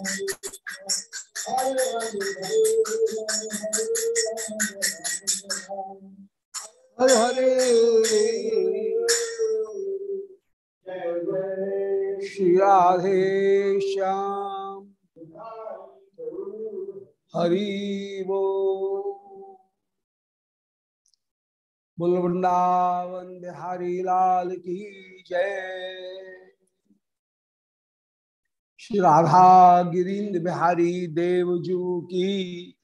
हरे हरे। श्री राधे श्याम। हरि वो बुल वृंदावन बिहारी लाल की जय। श्री राधा गिरीन्द्र बिहारी देवजू की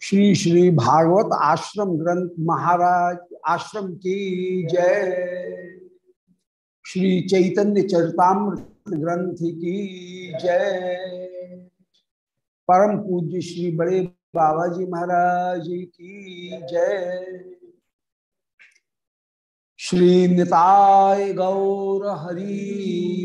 श्री श्री भागवत आश्रम ग्रंथ महाराज, आश्रम की जय। श्री चैतन्य चरतामृत ग्रंथ की जय। परम पूज्य श्री बड़े बाबा जी महाराज की जय। श्री निताय गौर हरि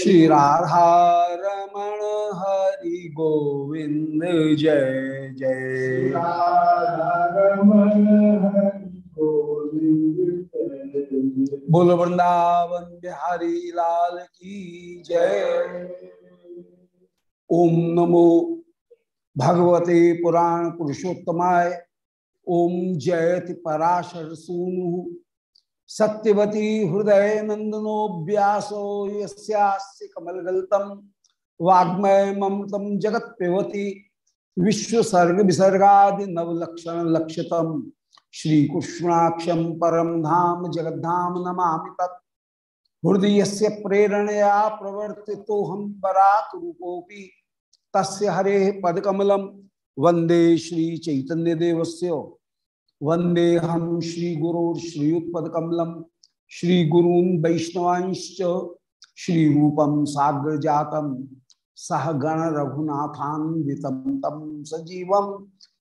श्री राधा रमण हरि गोविंद जय जय। बोल वृंदावन बिहारी लाल की जय। ओम नमो भगवते पुराण पुरुषोत्तमाय। ओम जयति पराशर सूनु। सत्यवती हृदय नंदनो व्यासो यस्यास्य कमलगल्तम वाग्मय ममृतम जगत पिबती विश्वसर्ग विसर्गादि नवलक्षण लक्षतम श्री कृष्णाक्षम परम धाम जगद्धाम नमा तत्। हृदय से प्रेरणया प्रवर्ति तो हम बराक रूपोपि हरे पदकमलम वंदे श्री चैतन्य वंदे हम श्री गुरु श्रीयुत्पकमलम श्री गुरून वैष्णवांश्च श्री रूपम साग्र जातम सह गण रघुनाथान्वितम तम सजीवम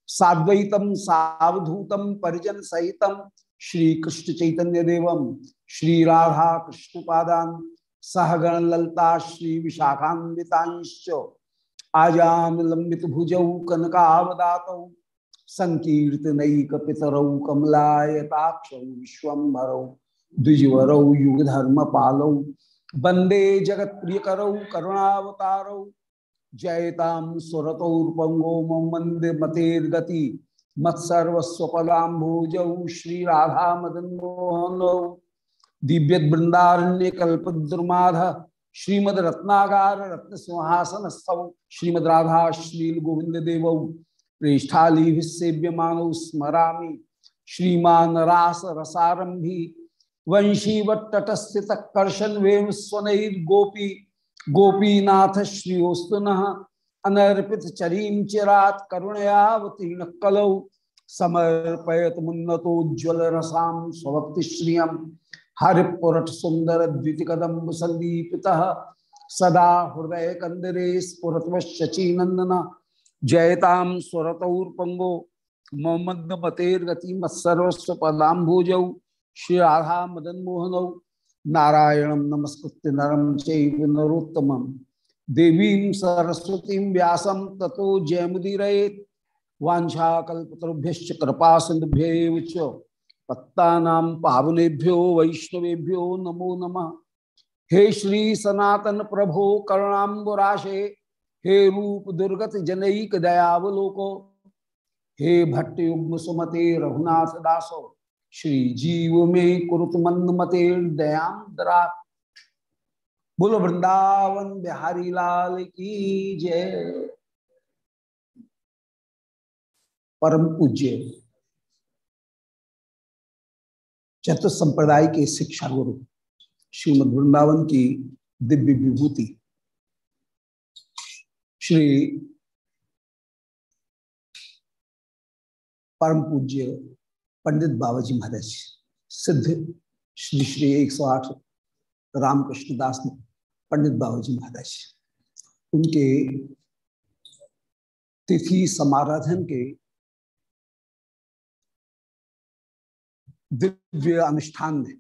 साद्वैतम सावधूतम परिजन सहितम श्री कृष्ण चैतन्य देवम श्री राधा कृष्ण पादान सहगण ललता श्री विशाखान्वितांश्च आजान लंबित भुजौ कनकावदातौ संकीर्तनैक पितरौ कमलायताक्ष विश्वम्भरौ द्विजवरौ, युगधर्म पालौ वंदे जगत प्रियकरौ करुणावतारौ जयताम सुरतौर्पंगो मंदे मतेर्गति, मत्सर्वस्वपदाम्भोजौ श्री राधा मदन मोहनौ दिव्य वृंदारण्य कल्पद्रुमाध श्रीमद रत्नागार रत्न सिंहासन स्थौ श्रीमद राधा श्रील गोविंद देवौ प्रेष्ठाली सेव्य मानव स्मरा श्रीमान रास रसारंभी वंशीवटस्थित कर्शन वेम स्वनैर गोपी गोपीनाथ श्रीओस्तुन अनर्पित चरीम चिरात करुणयावतीर्ण कलौ समर्पयत मुन्नतोज्वल रसाम स्वभक्ति श्रियम हरिपुरट सुंदर द्वितिकदम्ब संदीपित सदा हृदय कंदरे स्फुरत शचीनंदन जयताम स्वरतौर्पंगो मोमद मतेर्गति मत्सर्वस्व पदाम्भोजौ श्री राधा मदन मोहनौ नारायण नमस्कृत्य नरम चैव नरोत्तम। देवी सरस्वती व्यास ततो जयमुदीरेत वाछाकुभ्य कृपा सिंधुभ्य पत्ता पावनेभ्यो, वैष्णवेभ्यो नमो नमः। हे श्री सनातन प्रभो करुणाबुराशे हे रूप दुर्गत जनईक दयावलोको। हे भट्ट युग्म सुमते रघुनाथ दासो। श्री जीव में कुरुत मंद मते दयाम दरा। बोलो, वृंदावन बिहारी लाल की जय। परम पूज्य। चतुर्थ संप्रदाय के शिक्षा गुरु श्रीमद वृंदावन की दिव्य विभूति। श्री परम पूज्य पंडित बाबा जी महाराज, सिद्ध श्री श्री एक सौ आठ रामकृष्ण दास पंडित बाबाजी महाराज, उनके तिथि समाराधन के दिव्य अनुष्ठान में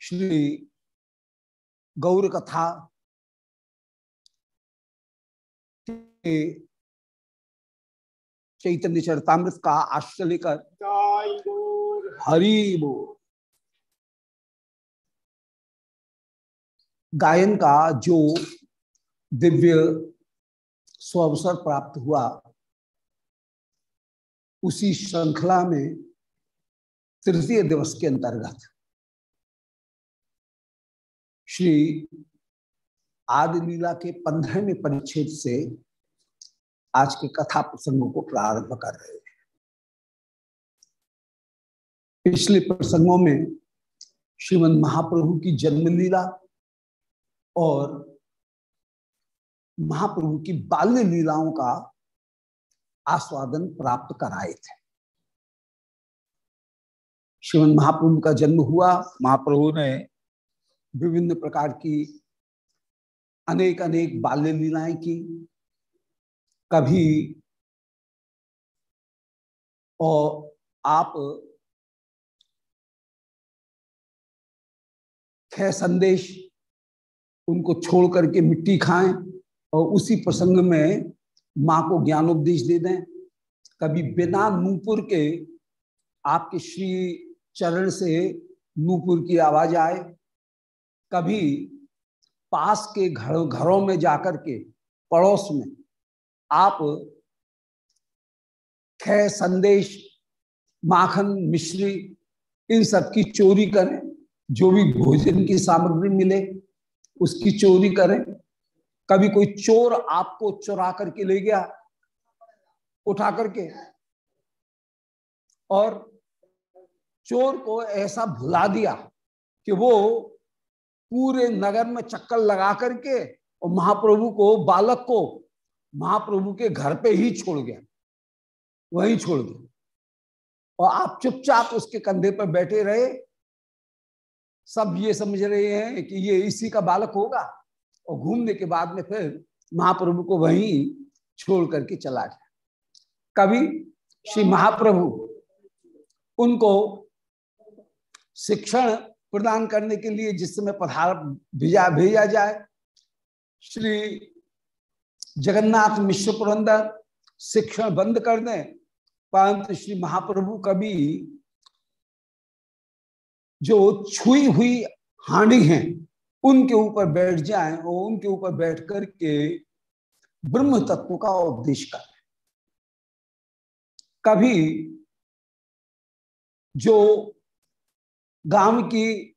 श्री गौर कथा चैतन्य चरतामृत का आश्रय लेकर हरि गायन का जो दिव्य स्वावसर प्राप्त हुआ उसी श्रृंखला में तृतीय दिवस के अंतर्गत श्री आदि लीला के पंद्रहवें परिच्छेद से आज के कथा प्रसंगों को प्रारंभ कर रहे हैं। पिछले प्रसंगों में श्रीमद महाप्रभु की जन्म लीला और महाप्रभु की बाल्य लीलाओं का आस्वादन प्राप्त कराए थे। श्रीमद महाप्रभु का जन्म हुआ। महाप्रभु ने विभिन्न प्रकार की अनेक अनेक बाल्य लीलाएँ की। कभी और आप खे संदेश उनको छोड़ करके मिट्टी खाएँ और उसी प्रसंग में माँ को ज्ञानोपदेश दे दें। कभी बिना नूपुर के आपके श्री चरण से नूपुर की आवाज़ आए। कभी पास के घर, घरों में जाकर के, पड़ोस में आप खे संदेश, माखन, मिश्री, इन सब की चोरी करें। जो भी भोजन की सामग्री मिले, उसकी चोरी करें। कभी कोई चोर आपको चुरा करके ले गया, उठा करके, और चोर को ऐसा भुला दिया कि वो पूरे नगर में चक्कर लगा करके और महाप्रभु को, बालक को महाप्रभु के घर पे ही छोड़ गया, वहीं छोड़ दिया और आप चुपचाप उसके कंधे पर बैठे रहे। सब ये समझ रहे हैं कि ये इसी का बालक होगा। और घूमने के बाद में फिर महाप्रभु को वहीं छोड़ करके चला गया। कभी श्री महाप्रभु उनको शिक्षण प्रदान करने के लिए जिस समय पधार, भेजा भेजा जाए, श्री जगन्नाथ मिश्र पुरंदर शिक्षण बंद कर दें। परंतु श्री महाप्रभु कभी जो छुई हुई हानि हैं, उनके ऊपर बैठ जाएँ और उनके ऊपर बैठ करके ब्रह्म तत्व का उपदेश करें। कभी जो गाँव की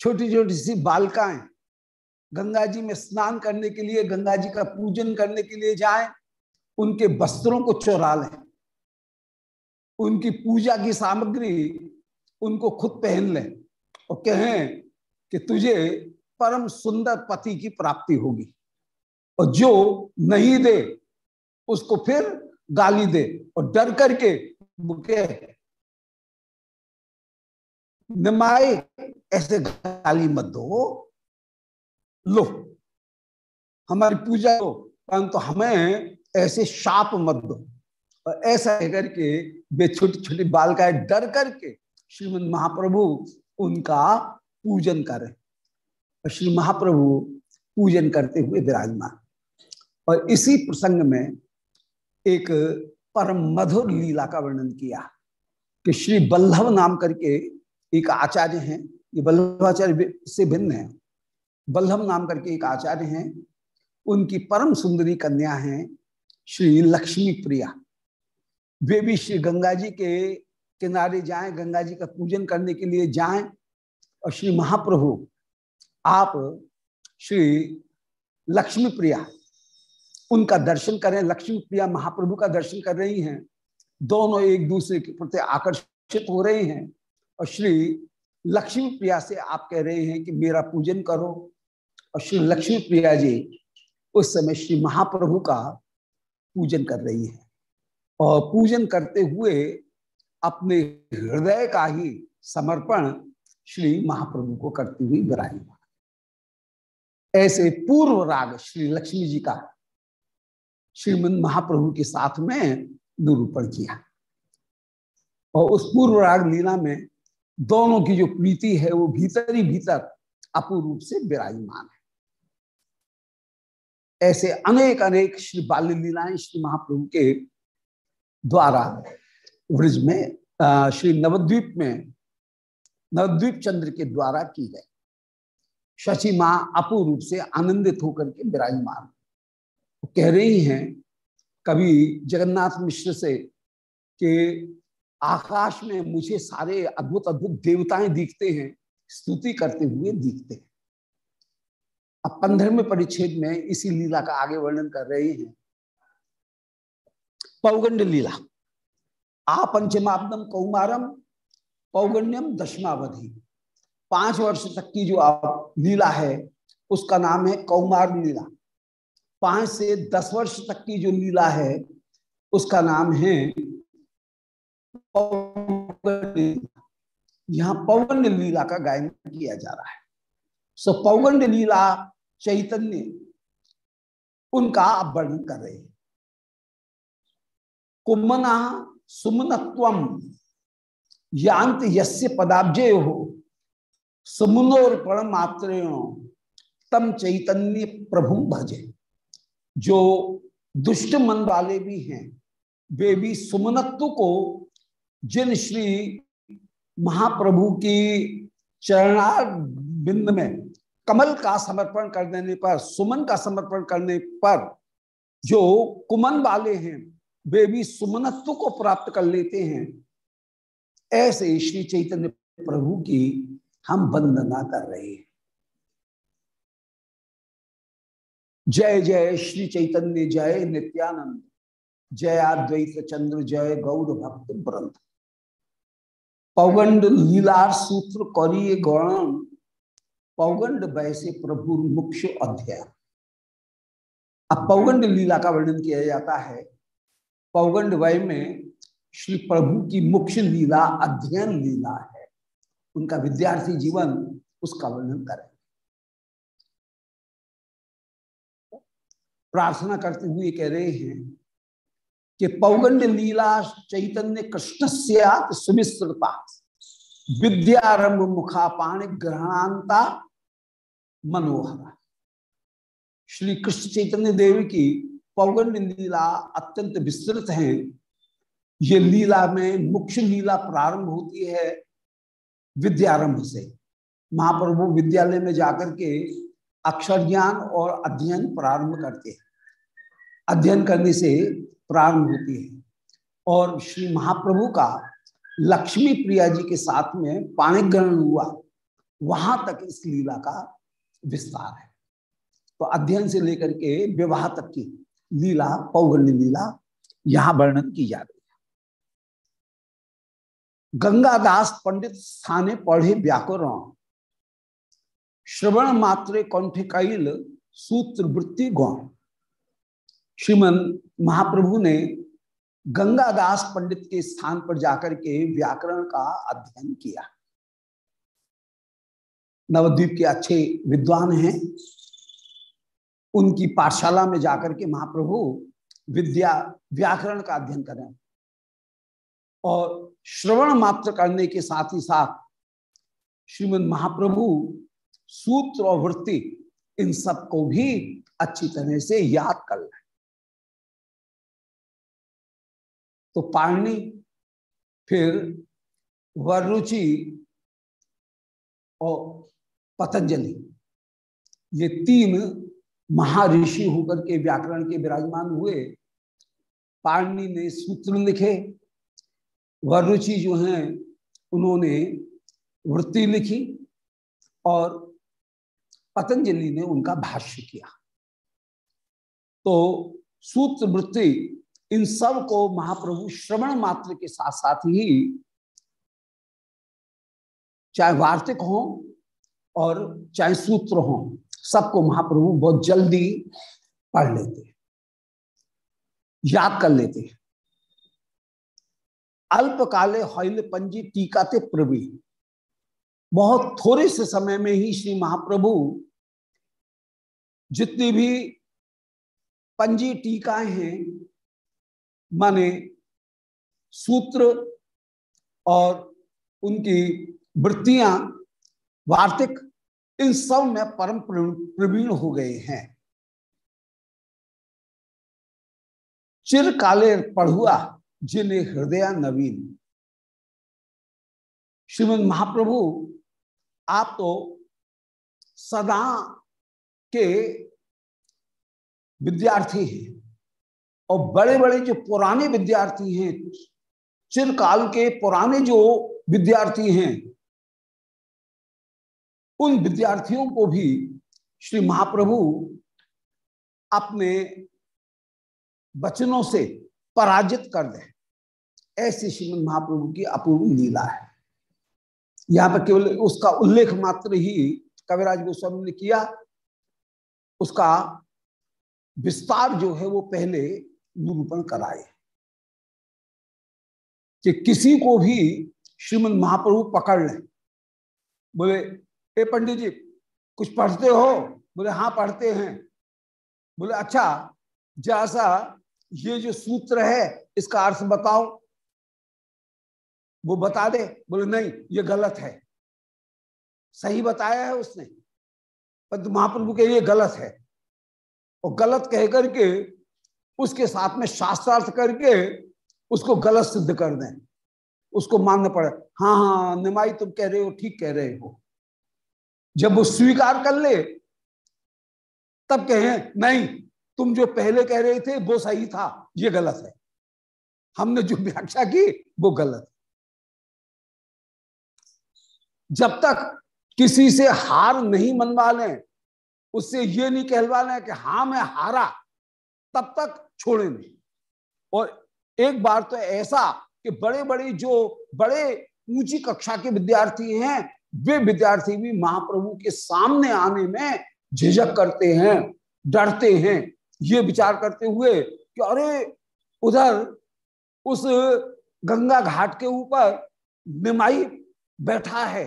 छोटी छोटी सी बालिकाएँ गंगा जी में स्नान करने के लिए, गंगा जी का पूजन करने के लिए जाएँ, उनके वस्त्रों को चोरा लें उनकी पूजा की सामग्री उनको खुद पहन लें और कहें कि तुझे परम सुंदर पति की प्राप्ति होगी। और जो नहीं दे, उसको फिर गाली दे और डर करके मुके निमाए ऐसे गाली मत दो। लो। हमारी पूजा हो परंतु हमें ऐसे शाप मत दो। और ऐसा कहकर के वे छोटी छोटी बालकाएँ डर करके श्रीमद महाप्रभु उनका पूजन करें। और श्री महाप्रभु पूजन करते हुए विराजमान। और इसी प्रसंग में एक परम मधुर लीला का वर्णन किया कि श्री बल्लभ नाम करके एक आचार्य हैं। ये बल्लभाचार्य से भिन्न है। बल्लभ नाम करके एक आचार्य हैं, उनकी परम सुंदरी कन्या हैं श्री लक्ष्मी प्रिया। वे भी श्री गंगा जी के किनारे जाएँ गंगा जी का पूजन करने के लिए जाएँ और श्री महाप्रभु, आप श्री लक्ष्मी प्रिया, उनका दर्शन करें, लक्ष्मी प्रिया महाप्रभु का दर्शन कर रही हैं, दोनों एक दूसरे के प्रति आकर्षित हो रहे हैं और श्री लक्ष्मी प्रिया से आप कह रहे हैं कि मेरा पूजन करो और श्री लक्ष्मी प्रिया जी उस समय श्री महाप्रभु का पूजन कर रही है। और पूजन करते हुए अपने हृदय का ही समर्पण श्री महाप्रभु को करती हुई विराजमान ऐसे पूर्व राग श्री लक्ष्मी जी का श्रीमद महाप्रभु के साथ में निरूपण किया। और उस पूर्व राग लीला में दोनों की जो प्रीति है वो भीतर ही भीतर अपूर्व से विराजमान है। ऐसे अनेक अनेक श्री बाल्य लीलाएँ श्री महाप्रभु के द्वारा ब्रज में श्री नवद्वीप में, नवद्वीप चंद्र के द्वारा की गई। शशि माँ अपूर्व रूप से आनंदित होकर के विराजमान। कह रही हैं कभी जगन्नाथ मिश्र से कि आकाश में मुझे सारे अद्भुत अद्भुत देवताएँ दिखते हैं, स्तुति करते हुए दिखते हैं। अब पंद्रहवें परिच्छेद में इसी लीला का आगे वर्णन कर रहे हैं। पौगंड लीला। आ पंचमाब्दम कौमारम, पौगण्यम दशमावधि। पाँच वर्ष तक की जो आप लीला है, उसका नाम है कौमार लीला। पाँच से दस वर्ष तक की जो लीला है, उसका नाम है यहाँ पौगंड लीला का गायन किया जा रहा है। सो पौगंड लीला चैतन्य, उनका आप वर्णन कर रहे हैं। कुमना सुमनत्वम यांत यस्य पदाब्जय हो सुमनोर मात्र तम चैतन्य प्रभु भजे। जो दुष्ट मन वाले भी हैं, वे भी सुमनत्व को, जिन श्री महाप्रभु की चरणार बिंद में कमल का समर्पण कर देने पर, सुमन का समर्पण करने पर जो कुमन वाले हैं, वे भी सुमनत्व को प्राप्त कर लेते हैं। ऐसे श्री चैतन्य प्रभु की हम वंदना कर रहे हैं। जय जय श्री चैतन्य, जय नित्यानंद, जय अद्वैत चंद्र, जय गौर भक्त ब्रंथ पौगंड लीलार सूत्र कौरिय गौण पौगंड वैसे प्रभु मुख्य अध्याय। अब पौगंड लीला का वर्णन किया जाता है। पौगंड वय में श्री प्रभु की मुख्य लीला, अध्ययन लीला है। उनका विद्यार्थी जीवन उसका वर्णन करें। प्रार्थना करते हुए कह रहे हैं कि पौगंड लीला चैतन्य कृष्ण सुविस्तृता विद्यारंभ मुखापाण ग्रहणांता मनोहर। श्री कृष्ण चैतन्य देव की पौगंड लीला अत्यंत विस्तृत है। ये लीला में मुख्य लीला प्रारंभ होती है विद्यारंभ से। महाप्रभु विद्यालय में जाकर के अक्षर ज्ञान और अध्ययन प्रारंभ करते हैं। अध्ययन करने से प्रारंभ होती है। और श्री महाप्रभु का लक्ष्मी प्रिया जी के साथ में पाणिग्रहण हुआ। वहाँ तक इस लीला का विस्तार है। तो अध्ययन से लेकर के विवाह तक की लीला, पौगण्य लीला, यहाँ वर्णन की जा रही है। गंगादास पंडित स्थाने पढ़े व्याकरण। श्रवण मात्रे कंठिकैल सूत्र वृत्ति गौण। श्रीमन महाप्रभु ने गंगादास पंडित के स्थान पर जाकर के व्याकरण का अध्ययन किया। नवद्वीप के अच्छे विद्वान हैं। उनकी पाठशाला में जाकर के महाप्रभु विद्या, व्याकरण का अध्ययन करें और श्रवण मात्र करने के साथ ही साथ श्रीमद महाप्रभु सूत्र और वृत्ति इन सबको भी अच्छी तरह से याद कर लें तो पाणनी, फिर वरुचि और पतंजलि। ये तीन महर्षि होकर के व्याकरण के विराजमान हुए। पाणनी ने सूत्र लिखे। वरुचि जो हैं, उन्होंने वृत्ति लिखी और पतंजलि ने उनका भाष्य किया। तो सूत्र वृत्ति इन सबको महाप्रभु श्रवण मात्र के साथ साथ ही चाहे वार्तिक हो और चाहे सूत्र हो, सबको महाप्रभु बहुत जल्दी पढ़ लेते याद कर लेते अल्पकाले हईल पंजी टीकाते प्रवीण बहुत थोड़े से समय में ही श्री महाप्रभु जितनी भी पंजी टीकाएँ हैं माने सूत्र और उनकी वृत्तियाँ वार्तिक, इन सब में परम प्रवीण हो गए हैं। चिर काले पढ़ुआ, जिन्हें हृदय नवीन। श्रीमद महाप्रभु, आप तो सदा के विद्यार्थी हैं। और बड़े बड़े जो पुराने विद्यार्थी हैं, चिरकाल के पुराने जो विद्यार्थी हैं, उन विद्यार्थियों को भी श्री महाप्रभु अपने वचनों से पराजित कर दे। ऐसी श्रीमद महाप्रभु की अपूर्व लीला है। यहाँ पर केवल उसका उल्लेख मात्र ही कविराज गोस्वामी ने किया। उसका विस्तार जो है वो पहले निरूपण कराए। कि किसी को भी श्रीमद महाप्रभु पकड़ ले। बोले ए पंडित जी, कुछ पढ़ते हो? बोले हाँ पढ़ते हैं। बोले अच्छा जैसा ये जो सूत्र है, इसका अर्थ बताओ। वो बता दे। बोले, नहीं, ये गलत है। सही बताया है उसने। पर महाप्रभु के ये गलत है। और गलत कह करके उसके साथ में शास्त्रार्थ करके उसको गलत सिद्ध कर दें। उसको मानना पड़े हाँ हाँ निमाई तुम कह रहे हो, ठीक कह रहे हो। जब वो स्वीकार कर ले, तब कहे, नहीं, तुम जो पहले कह रहे थे, वो सही था, ये गलत है। हमने जो व्याख्या की, वो गलत जब तक किसी से हार नहीं मनवा लें, उससे ये नहीं कहलवा लें कि हाँ मैं हारा तब तक छोड़े नहीं और एक बार तो ऐसा कि बड़े बड़े जो बड़े ऊँची कक्षा के विद्यार्थी हैं, वे विद्यार्थी भी महाप्रभु के सामने आने में झिझक करते हैं, डरते हैं। ये विचार करते हुए कि अरे, उधर उस गंगा घाट के ऊपर निमाई बैठा है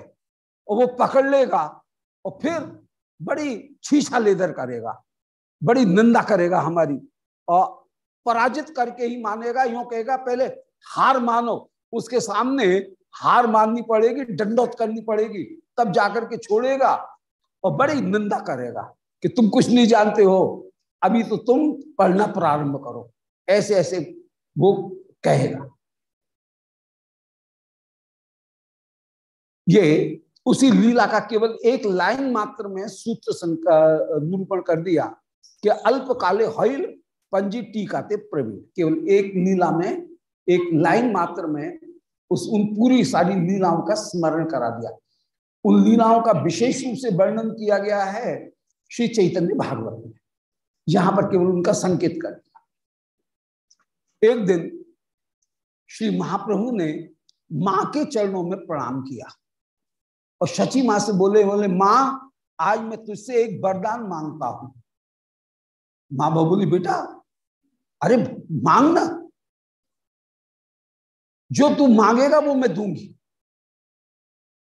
और वो पकड़ लेगा और फिर बड़ी छीछा लेदर करेगा, बड़ी निंदा करेगा हमारी। और पराजित करके ही मानेगा, यूँ कहेगा, पहले हार मानो, उसके सामने हार माननी पड़ेगी दंडोत करनी पड़ेगी, तब जाकर के छोड़ेगा और बड़ी निंदा करेगा कि तुम कुछ नहीं जानते हो, अभी तो तुम पढ़ना प्रारंभ करो ऐसे ऐसे वो कहेगा। ये उसी लीला का केवल एक लाइन मात्र में सूत्र निरूपण कर दिया कि अल्प काले हईल पंजी टीकाते प्रवीण। केवल एक लीला में, एक लाइन मात्र में उस, उन पूरी सारी लीलाओं का स्मरण करा दिया। उन लीलाओं का विशेष रूप से वर्णन किया गया है श्री चैतन्य भागवत में। यहाँ पर केवल उनका संकेत कर दिया। एक दिन श्री महाप्रभु ने माँ के चरणों में प्रणाम किया और शची माँ से बोले बोले, माँ, आज मैं तुझसे एक वरदान माँगता हूँ। माँ बोली, बेटा, अरे मांगना जो तू मांगेगा वो मैं दूँगी।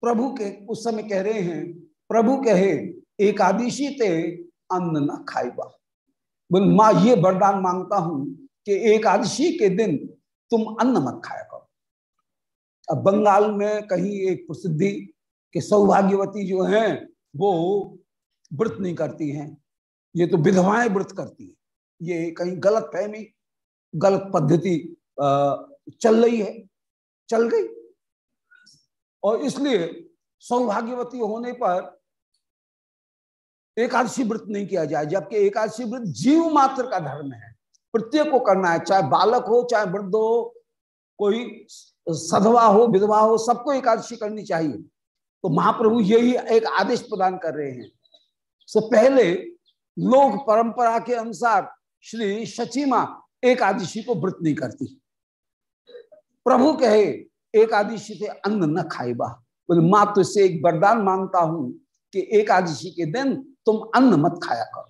प्रभु के उस समय कह रहे हैं, प्रभु कहे, एकादशी ते अन्न न खाएगा बोल, माँ, ये वरदान माँगता हूँ कि एकादशी के दिन तुम अन्न मत खाया करो। अब बंगाल में कहीं एक प्रसिद्धि के सौभाग्यवती जो हैं, वो व्रत नहीं करती हैं। ये तो विधवाएँ व्रत करती है। ये कहीं गलत फहमी, गलत पद्धति चल रही है, चल गई। और इसलिए सौभाग्यवती होने पर एकादशी व्रत नहीं किया जाए, जबकि एकादशी व्रत जीव मात्र का धर्म है। प्रत्येक को करना है, चाहे बालक हो, चाहे वृद्ध हो, कोई सधवा हो, विधवा हो, सबको एकादशी करनी चाहिए। तो महाप्रभु यही एक आदेश प्रदान कर रहे हैं। से पहले लोक परंपरा के अनुसार श्री शचीमा एकादशी को व्रत नहीं करती। प्रभु कहे, एकादशी से अन्न न खाएबा बोले, माँ तो इससे एक वरदान माँगता हूँ कि एकादशी के दिन तुम अन्न मत खाया करो।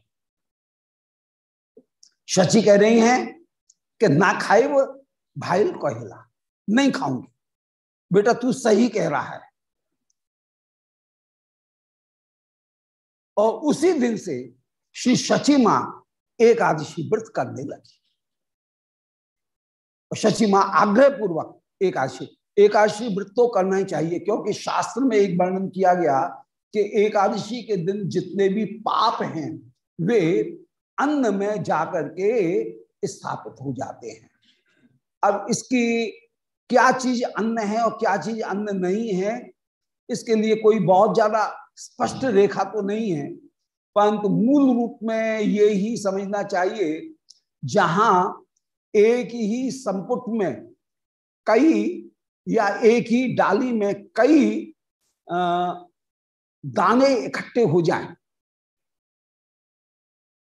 शची कह रही हैं कि ना खाए वो भाई कहला, नहीं खाऊँगी। बेटा, तू सही कह रहा है। और उसी दिन से श्री शची माँ एकादशी व्रत करने लगी। शची माँ आग्रह पूर्वक एकादशी एकादशी व्रत तो करना ही चाहिए, क्योंकि शास्त्र में एक वर्णन किया गया कि एकादशी के दिन जितने भी पाप हैं, वे अन्न में जाकर के स्थापित हो जाते हैं। अब इसकी क्या चीज़ अन्न है और क्या चीज़ अन्न नहीं है, इसके लिए कोई बहुत ज़्यादा स्पष्ट रेखा तो नहीं है परंतु मूल रूप में ये ही समझना चाहिए, जहाँ एक ही संपुट में कई या एक ही डाली में कई दाने इकट्ठे हो जाएँ।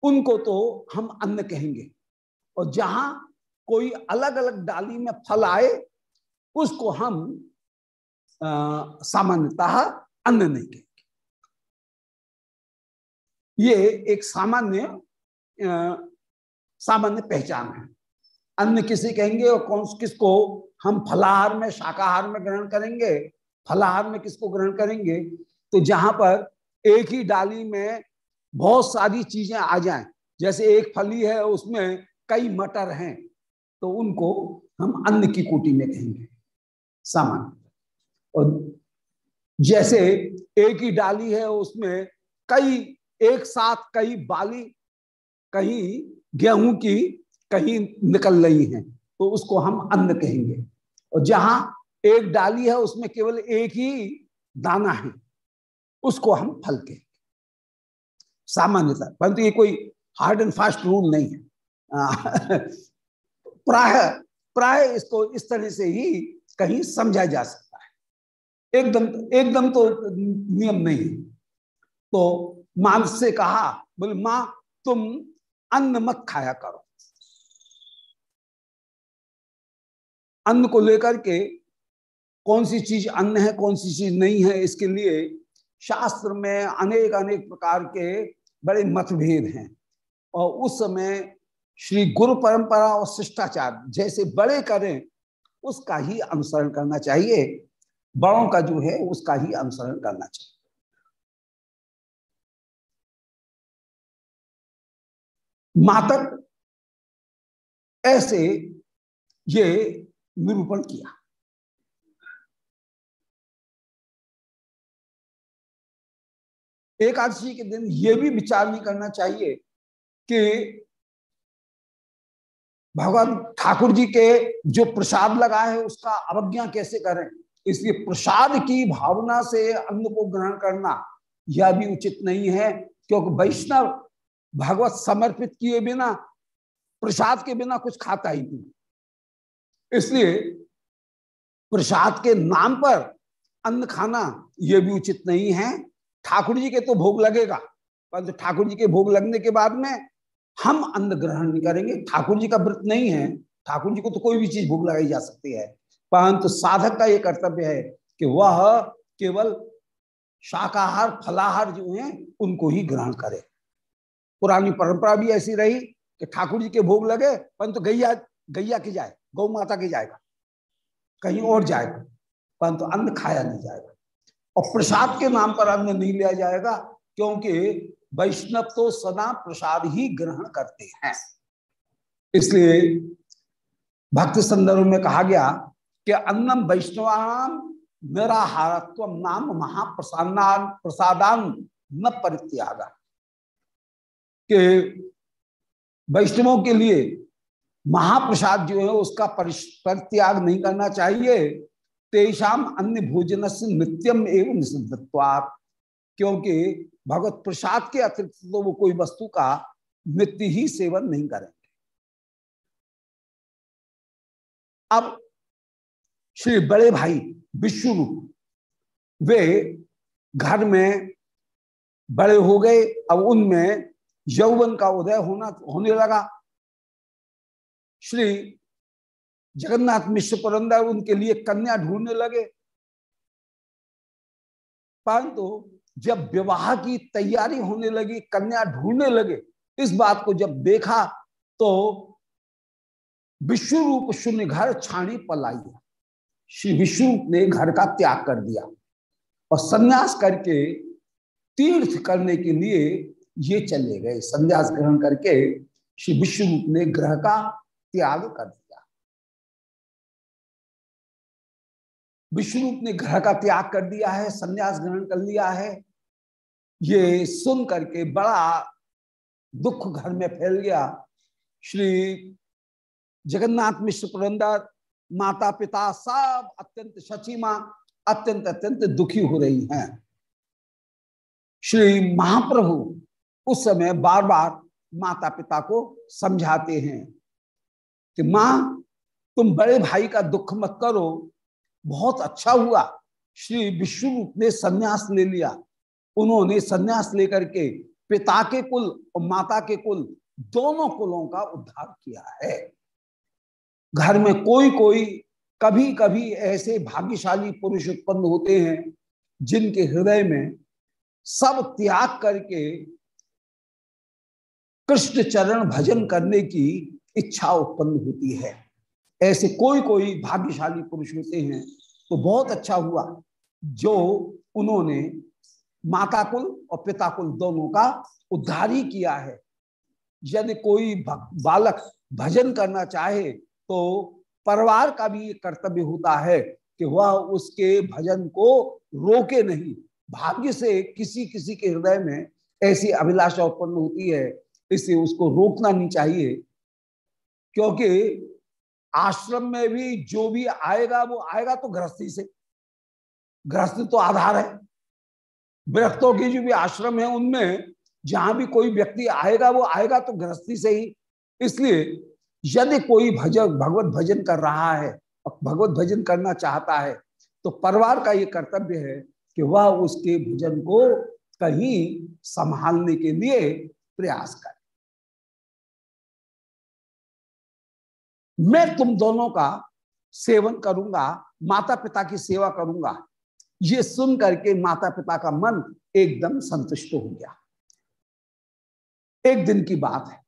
उनको तो हम अन्न कहेंगे। और जहाँ कोई अलग अलग डाली में फल आए, उसको हम सामान्यतः अन्न नहीं कहेंगे। ये एक सामान्य सामान्य पहचान है। अन्न किसे कहेंगे और कौन, किसको हम फलाहार में, शाकाहार में ग्रहण करेंगे? फलाहार में किसको ग्रहण करेंगे? तो जहाँ पर एक ही डाली में बहुत सारी चीज़ें आ जाएँ। जैसे एक फली है, उसमें कई मटर हैं तो उनको हम अन्न की कोटि में कहेंगे। सामान्य। और जैसे एक ही डाली है, उसमें कई एक साथ कई बाली, कहीं गेहूँ की कहीं निकल रही हैं तो उसको हम अन्न कहेंगे। और जहाँ एक डाली है, उसमें केवल एक ही दाना है, उसको हम फल कहेंगे। सामान्यतः, परंतु ये कोई हार्ड एंड फास्ट रूल नहीं है। प्राय प्राय इसको इस तरह से ही कहीं समझा जा सकता है। एकदम एकदम तो नियम नहीं है। तो माँ से कहा, बोले, माँ, तुम अन्न मत खाया करो। अन्न को लेकर के कौन सी चीज़ अन्न है, कौन सी चीज़ नहीं है, इसके लिए शास्त्र में अनेक अनेक प्रकार के बड़े मतभेद हैं। और उस समय श्री गुरु परंपरा और शिष्टाचार जैसे बड़े करें, उसका ही अनुसरण करना चाहिए। बड़ों का जो है, उसका ही अनुसरण करना चाहिए। मातक ऐसे ये निरूपण किया। एकादशी के दिन यह भी विचार नहीं करना चाहिए कि भगवान ठाकुर जी के जो प्रसाद लगा है, उसका अवज्ञा कैसे करें? इसलिए प्रसाद की भावना से अन्न को ग्रहण करना, यह भी उचित नहीं है, क्योंकि वैष्णव भगवत समर्पित किए बिना, प्रसाद के बिना कुछ खाता ही नहीं। इसलिए प्रसाद के नाम पर अन्न खाना यह भी उचित नहीं है। ठाकुर जी के तो भोग लगेगा, परंतु ठाकुर जी के भोग लगने के बाद में हम अन्न ग्रहण नहीं करेंगे। ठाकुर जी का व्रत नहीं है, ठाकुर जी को तो कोई भी चीज़ भोग लगाई जा सकती है। परंतु साधक का यह कर्तव्य है कि वह केवल शाकाहार, फलाहार जो है, उनको ही ग्रहण करे। पुरानी परंपरा भी ऐसी रही कि ठाकुर जी के भोग लगे परंतु गैया गैया की जाए, गौ माता की जाएगा, कहीं और जाएगा परंतु अन्न खाया नहीं जाएगा। और प्रसाद के नाम पर अन्न नहीं लिया जाएगा, क्योंकि वैष्णव तो सदा प्रसाद ही ग्रहण करते हैं। इसलिए भक्ति संदर्भ में कहा गया कि अन्नम वैष्णवान निराहारत्व नाम महाप्रसादान प्रसादान न परित्यागा। कि वैष्णवों के लिए महाप्रसाद जो है उसका परित्याग नहीं करना चाहिए। तेषाम अन्य भोजन से नित्यम एवं निषिद्धत्वात्, क्योंकि भगवत प्रसाद के अतिरिक्त तो वो कोई वस्तु का नित्य ही सेवन नहीं करेंगे। अब श्री बड़े भाई विष्णु, वे घर में बड़े हो गए। अब उनमें यौवन का उदय होना, होने लगा। श्री जगन्नाथ मिश्र पुरंदर उनके लिए कन्या ढूँढने लगे। परंतु जब विवाह की तैयारी होने लगी, कन्या ढूँढने लगे, इस बात को जब देखा तो विश्व रूप शून्य घर छाणी पलाई श्री विश्व ने घर का त्याग कर दिया और संन्यास करके तीर्थ करने के लिए ये चले गए। संन्यास ग्रहण करके श्री विश्व ने ग्रह का त्याग कर दिया। विश्वरूप ने ग्रह का त्याग कर दिया है, संन्यास ग्रहण कर लिया है। ये सुन करके बड़ा दुख घर में फैल गया। श्री जगन्नाथ मिश्र पुरंदर माता पिता सब अत्यंत सचीमा, अत्यंत अत्यंत दुखी हो रही हैं। श्री महाप्रभु उस समय बार बार माता पिता को समझाते हैं कि माँ, तुम बड़े भाई का दुख मत करो। बहुत अच्छा हुआ। श्री विष्णु ने सन्यास ले लिया। उन्होंने सन्यास लेकर के पिता के कुल और माता के कुल दोनों कुलों का उद्धार किया है। घर में कोई कोई कभी कभी ऐसे भाग्यशाली पुरुष उत्पन्न होते हैं जिनके हृदय में सब त्याग करके कृष्ण चरण भजन करने की इच्छा उत्पन्न होती है। ऐसे कोई कोई भाग्यशाली पुरुष होते हैं तो बहुत अच्छा हुआ जो उन्होंने माता कुल और पिता कुल दोनों का उद्धार ही किया है। यदि कोई बालक भजन करना चाहे तो परिवार का भी कर्तव्य होता है कि वह उसके भजन को रोके नहीं। भाग्य से किसी किसी के हृदय में ऐसी अभिलाषा उत्पन्न होती है इससे उसको रोकना नहीं चाहिए। क्योंकि आश्रम में भी जो भी आएगा, वो आएगा तो गृहस्थी से। गृहस्थी तो आधार है। विरक्तों के जो भी आश्रम है, उनमें जहाँ भी कोई व्यक्ति आएगा, वो आएगा तो गृहस्थी से ही। इसलिए यदि कोई भजन, भगवत भजन कर रहा है भगवत भजन करना चाहता है तो परिवार का ये कर्तव्य है कि वह उसके भजन को कहीं संभालने के लिए प्रयास करे। मैं तुम दोनों का सेवन करूँगा माता पिता की सेवा करूँगा। ये सुन करके माता पिता का मन एकदम संतुष्ट हो गया। एक दिन की बात है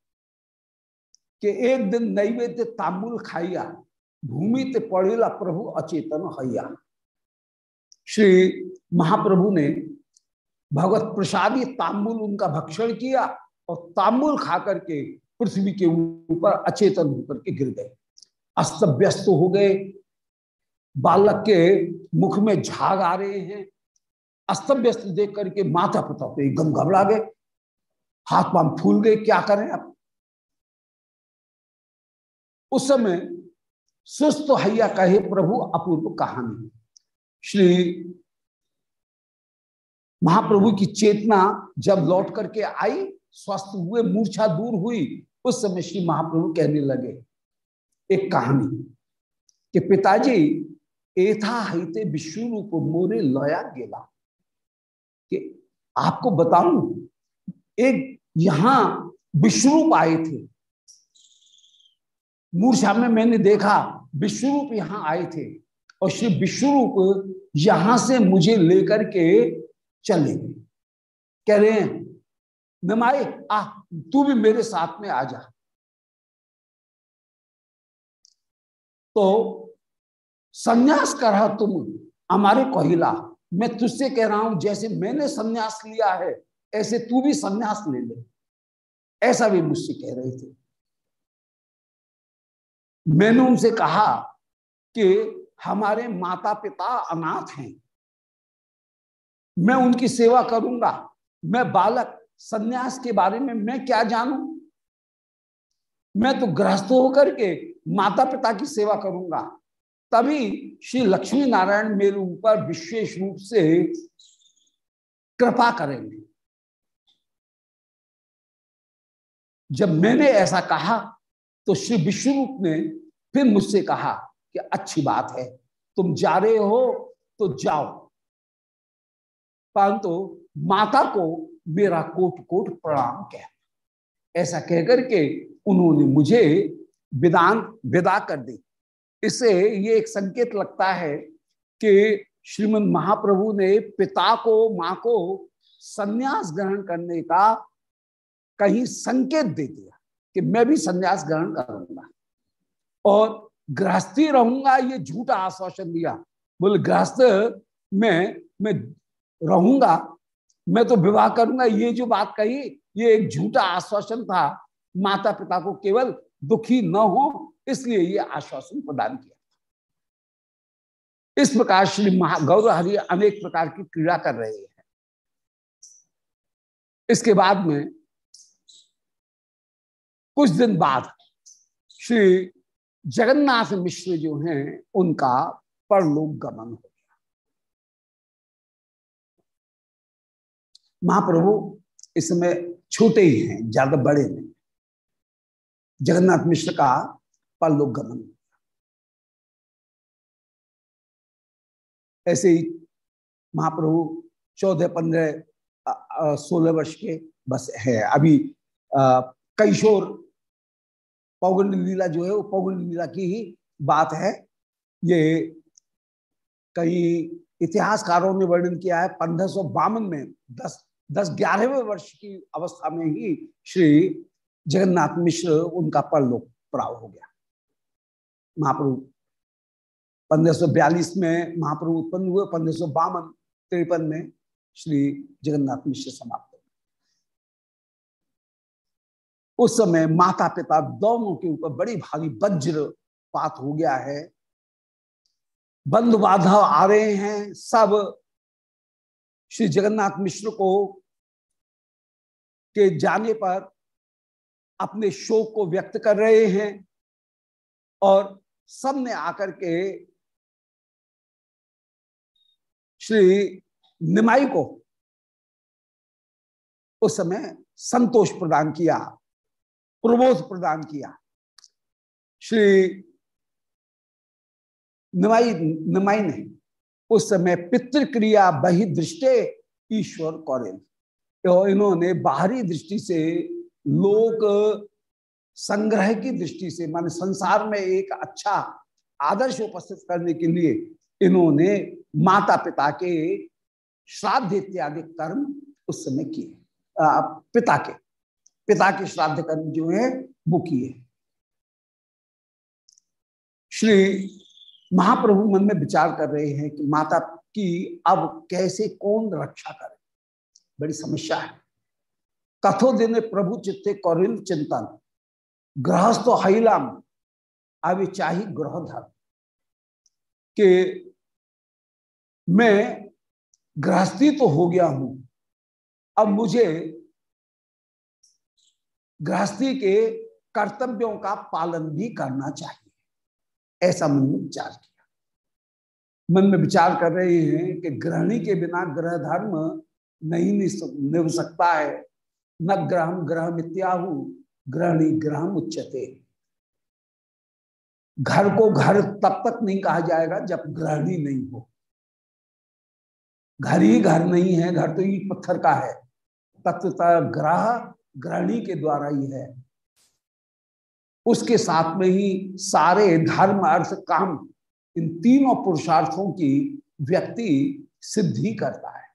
कि एक दिन नैवेद्य तांबुल खाइया, भूमि ते पड़ेला प्रभु अचेतन हैया श्री महाप्रभु ने भगवत प्रसादी तांबुल उनका भक्षण किया और तांबुल खा करके पृथ्वी के ऊपर अचेतन होकर के गिर गए। अस्त व्यस्त हो गए। बालक के मुख में झाग आ रहे हैं। अस्त व्यस्त देख करके माता पिता तो एकदम घबरा गए। हाथ पाँव फूल गए, क्या करें अब? उस समय सुस्त हैया कहे, प्रभु, अपूर्व कहानी श्री महाप्रभु की चेतना जब लौट करके आई, स्वस्थ हुए, मूर्छा दूर हुई, उस समय श्री महाप्रभु कहने लगे एक कहानी। कि पिताजी एथा हिते विश्व रूप मोरे लया गेला कि आपको बताऊँ, एक यहाँ विश्वरूप आए थे। मूर्छा में मैंने देखा विश्वरूप यहाँ आए थे और श्री विश्वरूप यहाँ से मुझे लेकर के चले गए। कह रहे हैं, नमाए, आ, तू भी मेरे साथ में आ जा। तो संन्यास कर तुम हमारे कोहिला। मैं तुझसे कह रहा हूँ, जैसे मैंने संन्यास लिया है, ऐसे तू भी संन्यास ले ले। ऐसा भी मुझसे कह रहे थे। मैंने उनसे कहा कि हमारे माता पिता अनाथ हैं। मैं उनकी सेवा करूँगा। मैं बालक, सन्यास के बारे में मैं क्या जानू? मैं तो गृहस्थ होकर के माता पिता की सेवा करूँगा। तभी श्री लक्ष्मी नारायण मेरे ऊपर विशेष रूप से कृपा करेंगे। जब मैंने ऐसा कहा तो श्री विष्णुरूप ने फिर मुझसे कहा कि अच्छी बात है, तुम जा रहे हो तो जाओ। परंतु माता को मेरा कोट कोट प्रणाम कह। ऐसा कहकर के उन्होंने मुझे विदान विदा कर दी। इससे ये एक संकेत लगता है कि श्रीमद महाप्रभु ने पिता को, माँ को संन्यास ग्रहण करने का कहीं संकेत दे दिया कि मैं भी संन्यास ग्रहण करूँगा। और गृहस्थी रहूँगा, ये झूठा आश्वासन दिया। बोले, गृहस्थ, में, मैं रहूँगा, मैं तो विवाह करूँगा, ये जो बात कही ये एक झूठा आश्वासन था। माता पिता को केवल दुखी न हो, इसलिए ये आश्वासन प्रदान किया। इस प्रकार श्री महा गौर हरि अनेक प्रकार की क्रीड़ा कर रहे हैं। इसके बाद में कुछ दिन बाद श्री जगन्नाथ मिश्र जो हैं, उनका परलोक गमन हो गया। महाप्रभु, इस समय छोटे ही हैं, ज़्यादा बड़े नहीं। जगन्नाथ मिश्र का परलोक गमन। ऐसे ही महाप्रभु चौदह, पंद्रह सोलह वर्ष के बस है। अभी कैशोर पौगंड लीला जो है, वो पौगंड लीला की ही बात है। ये कई इतिहासकारों ने वर्णन किया है, पंद्रह सौ बावन में दस दस ग्यारहवें वर्ष की अवस्था में ही श्री जगन्नाथ मिश्र उनका परलोक प्राव हो गया। महाप्रभु पंद्रह में महाप्रभु उत्पन्न हुए, पंद्रह सौ बावन, तिरपन में श्री जगन्नाथ मिश्र समाप्त उस समय माता पिता दोनों के ऊपर बड़ी भारी वज्र पात हो गया है। बंधु बाधव आ रहे हैं, सब श्री जगन्नाथ मिश्र को के जाने पर अपने शोक को व्यक्त कर रहे हैं और सबने आकर के श्री निमाई को उस समय संतोष प्रदान किया, प्रबोध प्रदान किया। श्री निमाई निमाई ने उस समय पितृक्रिया बहिदृष्टे ईश्वर कौरे तो इन्होंने बाहरी दृष्टि से लोक संग्रह की दृष्टि से, मान संसार में एक अच्छा आदर्श उपस्थित करने के लिए इन्होंने माता पिता के श्राद्ध इत्यादि कर्म उस समय किए पिता के पिता के श्राद्ध कर्म जो है, वो किए। श्री महाप्रभु मन में विचार कर रहे हैं कि माता की अब कैसे कौन रक्षा करे? बड़ी समस्या है। कथो दिन प्रभु चित्ते कौरिल चिंतन गृहस्थ हिलाम अभी चाही ग्रह धर्म के मैं गृहस्थी तो हो गया हूँ। अब मुझे गृहस्थी के कर्तव्यों का पालन भी करना चाहिए। ऐसा मन में विचार किया। मन में विचार कर रहे हैं कि गृहिणी के बिना ग्रह धर्म नहीं निभ सकता है। न ग्रह ग्रह मित्याहु ग्रहणी ग्रह उच्चते घर को घर तब तक नहीं कहा जाएगा जब ग्रहणी नहीं हो। घर ही घर नहीं है, घर तो ईट पत्थर का है। तत्वतः ग्रह ग्रहणी के द्वारा ही है। उसके साथ में ही सारे धर्म, अर्थ, काम इन तीनों पुरुषार्थों की व्यक्ति सिद्धि करता है।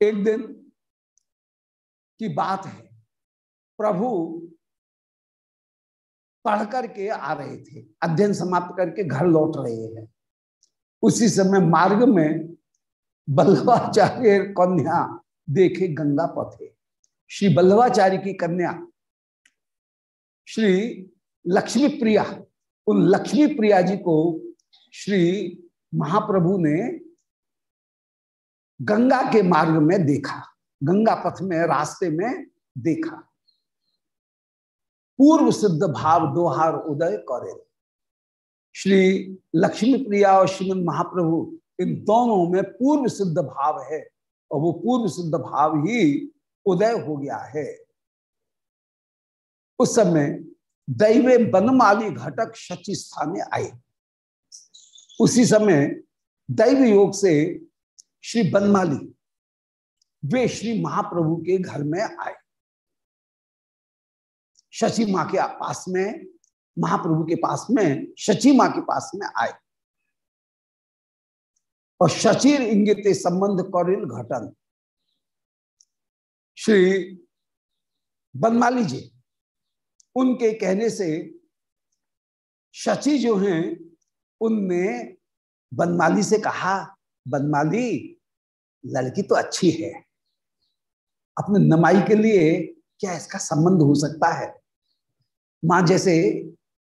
एक दिन की बात है। प्रभु पढ़ करके आ रहे थे। अध्ययन समाप्त करके घर लौट रहे हैं। उसी समय मार्ग में बल्लभाचार्य कन्या देखे गंगा पथे श्री बल्लभाचार्य की कन्या, श्री लक्ष्मी प्रिया उन लक्ष्मी प्रिया जी को श्री महाप्रभु ने गंगा के मार्ग में देखा, गंगा पथ में, रास्ते में देखा। पूर्व सिद्ध भाव दोहार उदय करे। श्री लक्ष्मी प्रिया और श्रीमद महाप्रभु इन दोनों में पूर्व सिद्ध भाव है और वो पूर्व सिद्ध भाव ही उदय हो गया है। उस समय दैवे बनमाली घटक शचि स्थाने आए। उसी समय दैव योग से श्री बनमाली वे श्री महाप्रभु के घर में आए। शशि माँ के पास में, महाप्रभु के पास में, शची माँ के पास में आए। और शचिर इंगित संबंध कौरिल घटन। श्री बनमाली जी, उनके कहने से शची जो हैं, उनने बनमाली से कहा, बनमाली लड़की तो अच्छी है। अपने नमाई के लिए क्या इसका संबंध हो सकता है? माँ जैसे,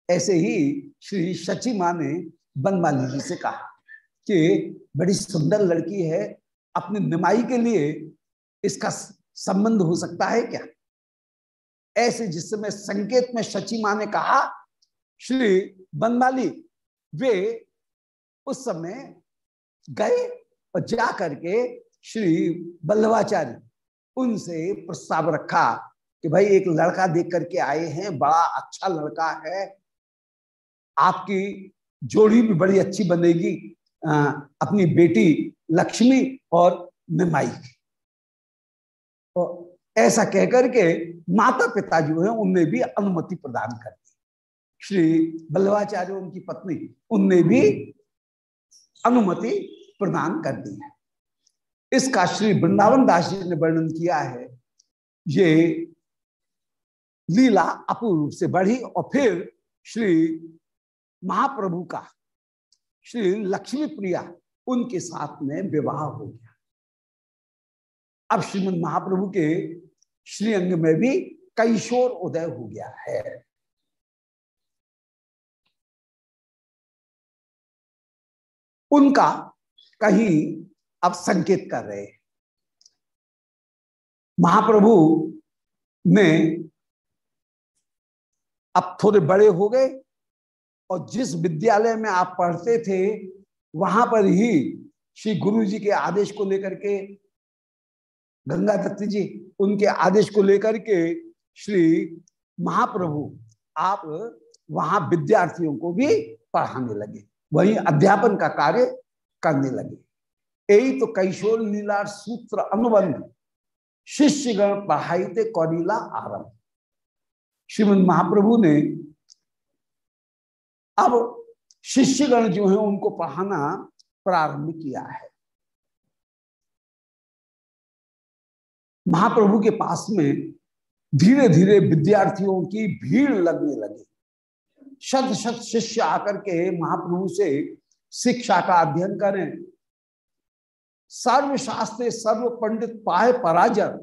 ऐसे ही श्री शची माँ ने बनमाली जी से कहा कि बड़ी सुंदर लड़की है, अपने निमाई के लिए इसका संबंध हो सकता है क्या? ऐसे जिस समय संकेत में शची माँ ने कहा, श्री बनमाली, वे उस समय गए और जा करके श्री बल्लभाचार्य उनसे प्रस्ताव रखा कि भाई एक लड़का देख करके आए हैं बड़ा अच्छा लड़का है आपकी जोड़ी भी बड़ी अच्छी बनेगी आ, अपनी बेटी लक्ष्मी और निमाई की। तो ऐसा कहकर के माता पिता जो है उनने भी अनुमति प्रदान कर दी। श्री बल्लभाचार्य उनकी पत्नी उनने भी अनुमति प्रदान कर दी है। इसका श्री वृंदावन दास जी ने वर्णन किया है। ये लीला अपूर्व से बढ़ी और फिर श्री महाप्रभु का, श्री लक्ष्मी प्रिया उनके साथ में विवाह हो गया। अब श्रीमद महाप्रभु के श्रीअंग में भी कैशोर उदय हो गया है। उनका कहीं अब संकेत कर रहे महाप्रभु ने अब थोड़े बड़े हो गए और जिस विद्यालय में आप पढ़ते थे, वहाँ पर ही श्री गुरु जी के आदेश को लेकर के, गंगा दत्त जी उनके आदेश को लेकर के श्री महाप्रभु आप वहाँ विद्यार्थियों को भी पढ़ाने लगे। वही अध्यापन का कार्य करने लगे। यही तो कैशोर लीला सूत्र अनुबंध। शिष्यगण पढ़ाई थे कौरीला आरंभ। श्रीमद महाप्रभु ने अब शिष्यगण जो है उनको पढ़ाना प्रारंभ किया है। महाप्रभु के पास में धीरे धीरे विद्यार्थियों की भीड़ लगने लगी। शत शत शिष्य आकर के महाप्रभु से शिक्षा का अध्ययन करें। सर्वशास्त्र सर्व पंडित पाए पराजर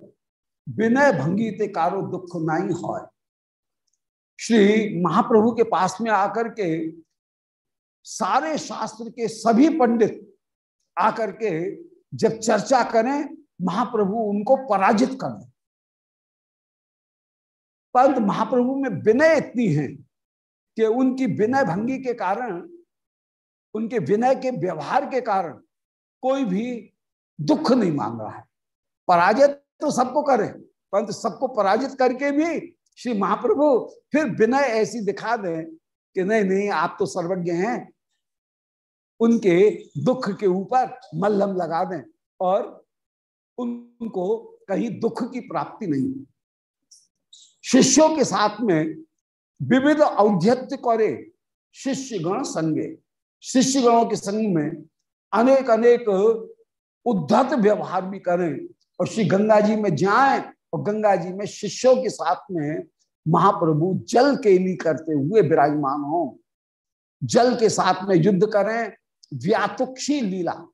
विनय भंगी ते कारो दुख नहीं हो श्री महाप्रभु के पास में आकर के, सारे शास्त्र के सभी पंडित आकर के जब चर्चा करें, महाप्रभु उनको पराजित कर। दें परंतु महाप्रभु में विनय इतनी है कि उनकी विनय भंगी के कारण उनके विनय के व्यवहार के कारण कोई भी दुख नहीं मान रहा है। पराजित तो सबको करे, परंतु सबको पराजित करके भी श्री महाप्रभु फिर विनय ऐसी दिखा दें कि नहीं नहीं, आप तो सर्वज्ञ हैं। उनके दुख के ऊपर मल्लम लगा दें और उनको कहीं दुख की प्राप्ति नहीं शिष्यों के साथ में विविध औध्यत्य करे, शिष्यगण संगे। शिष्यगणों के संग में अनेक अनेक उद्धत व्यवहार भी करें और श्री गंगा जी में जाएँ और गंगा जी में शिष्यों के साथ में महाप्रभु जल केली करते हुए विराजमान हो। जल के साथ में युद्ध करें, व्यातुक्षी लीला।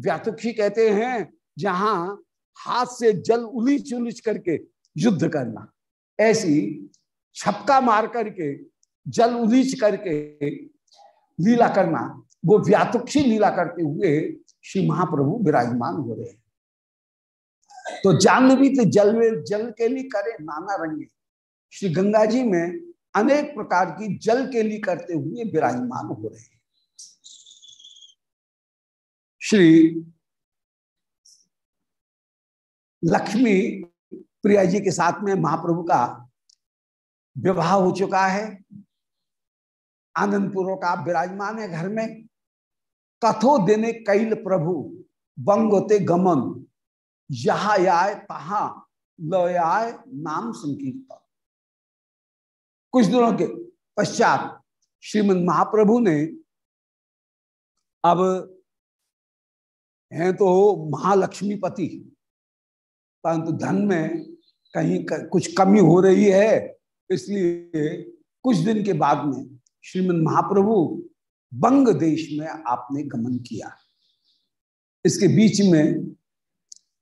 व्यातुक्षी कहते हैं, जहाँ हाथ से जल उलीच उलीच करके युद्ध करना। ऐसी छपका मार करके, जल उलीच करके लीला करना। वो व्यातुक्षी लीला करते हुए श्री महाप्रभु विराजमान हो रहे हैं। तो जान भी तो जल जल के लिए करे नाना रंगे। श्री गंगा जी में अनेक प्रकार की जल के लिए करते हुए विराजमान हो रहे हैं। श्री लक्ष्मी प्रिया जी के साथ में महाप्रभु का विवाह हो चुका है। आनंद पूर्वक आप विराजमान है घर में। कथो देने कैल प्रभु, बंगोते गमन। यहा आय तहा लयाय नाम संकीर्तन। कुछ दिनों के पश्चात श्रीमद महाप्रभु ने, अब हैं तो महालक्ष्मीपति, परंतु धन में कहीं कुछ कमी हो रही है, इसलिए कुछ दिन के बाद में श्रीमद महाप्रभु, बंग देश में आपने गमन किया। इसके बीच में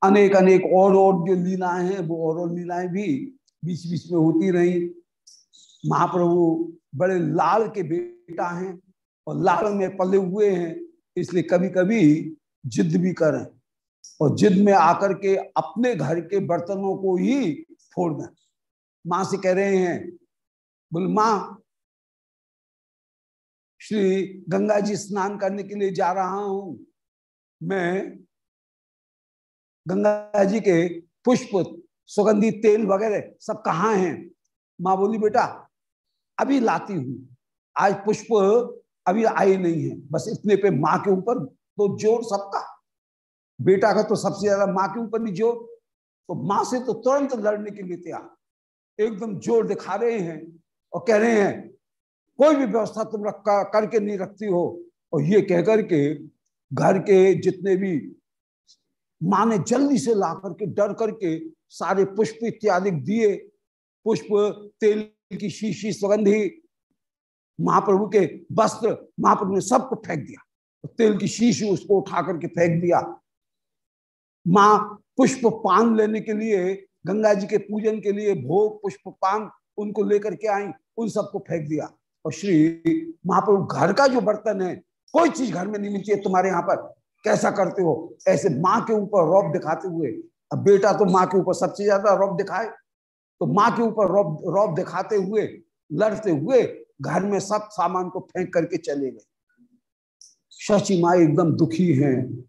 अनेक अनेक और और जो लीलाएँ हैं, वो और और लीलाएँ भी बीच बीच में होती रही। महाप्रभु बड़े लाल के बेटा हैं और लाल में पले हुए हैं, इसलिए कभी कभी जिद भी करें और जिद में आकर के अपने घर के बर्तनों को ही फोड़ दें। माँ से कह रहे हैं, बोल, माँ श्री गंगा जी स्नान करने के लिए जा रहा हूँ। मैं गंगा जी के पुष्प, सुगंधी तेल वगैरह सब कहाँ हैं? माँ बोली, बेटा, अभी लाती हूँ। आज पुष्प अभी आए नहीं है। बस इतने पे माँ के ऊपर तो ज़ोर सबका। बेटा का तो सबसे ज़्यादा माँ के ऊपर भी ज़ोर। तो माँ से तो तुरंत लड़ने के लिए तैयार। एकदम ज़ोर दिखा रहे हैं और कह रहे हैं कोई भी व्यवस्था तुम रख करके नहीं रखती हो। और ये कह करके घर के जितने भी माँ ने जल्दी से ला करके डर करके सारे पुष्प इत्यादि दिए, पुष्प, तेल की शीशी, सुगंधी, महाप्रभु के वस्त्र, महाप्रभु ने सबको फेंक दिया। तो तेल की शीशी उसको उठा करके फेंक दिया। माँ, पुष्प पान लेने के लिए, गंगा जी के पूजन के लिए भोग, पुष्प पान उनको लेकर के आई, उन सबको फेंक दिया। और श्री महाप्रभु घर का जो बर्तन है, कोई चीज़ घर में नहीं मिलती है तुम्हारे यहाँ पर। कैसा करते हो? ऐसे माँ के ऊपर रौब दिखाते हुए, अब बेटा तो माँ के ऊपर सबसे ज़्यादा रौब दिखाए। तो माँ के ऊपर रौब रौब दिखाते हुए, लड़ते हुए घर में सब सामान को फेंक करके चले गए। शची माँ एकदम दुखी हैं।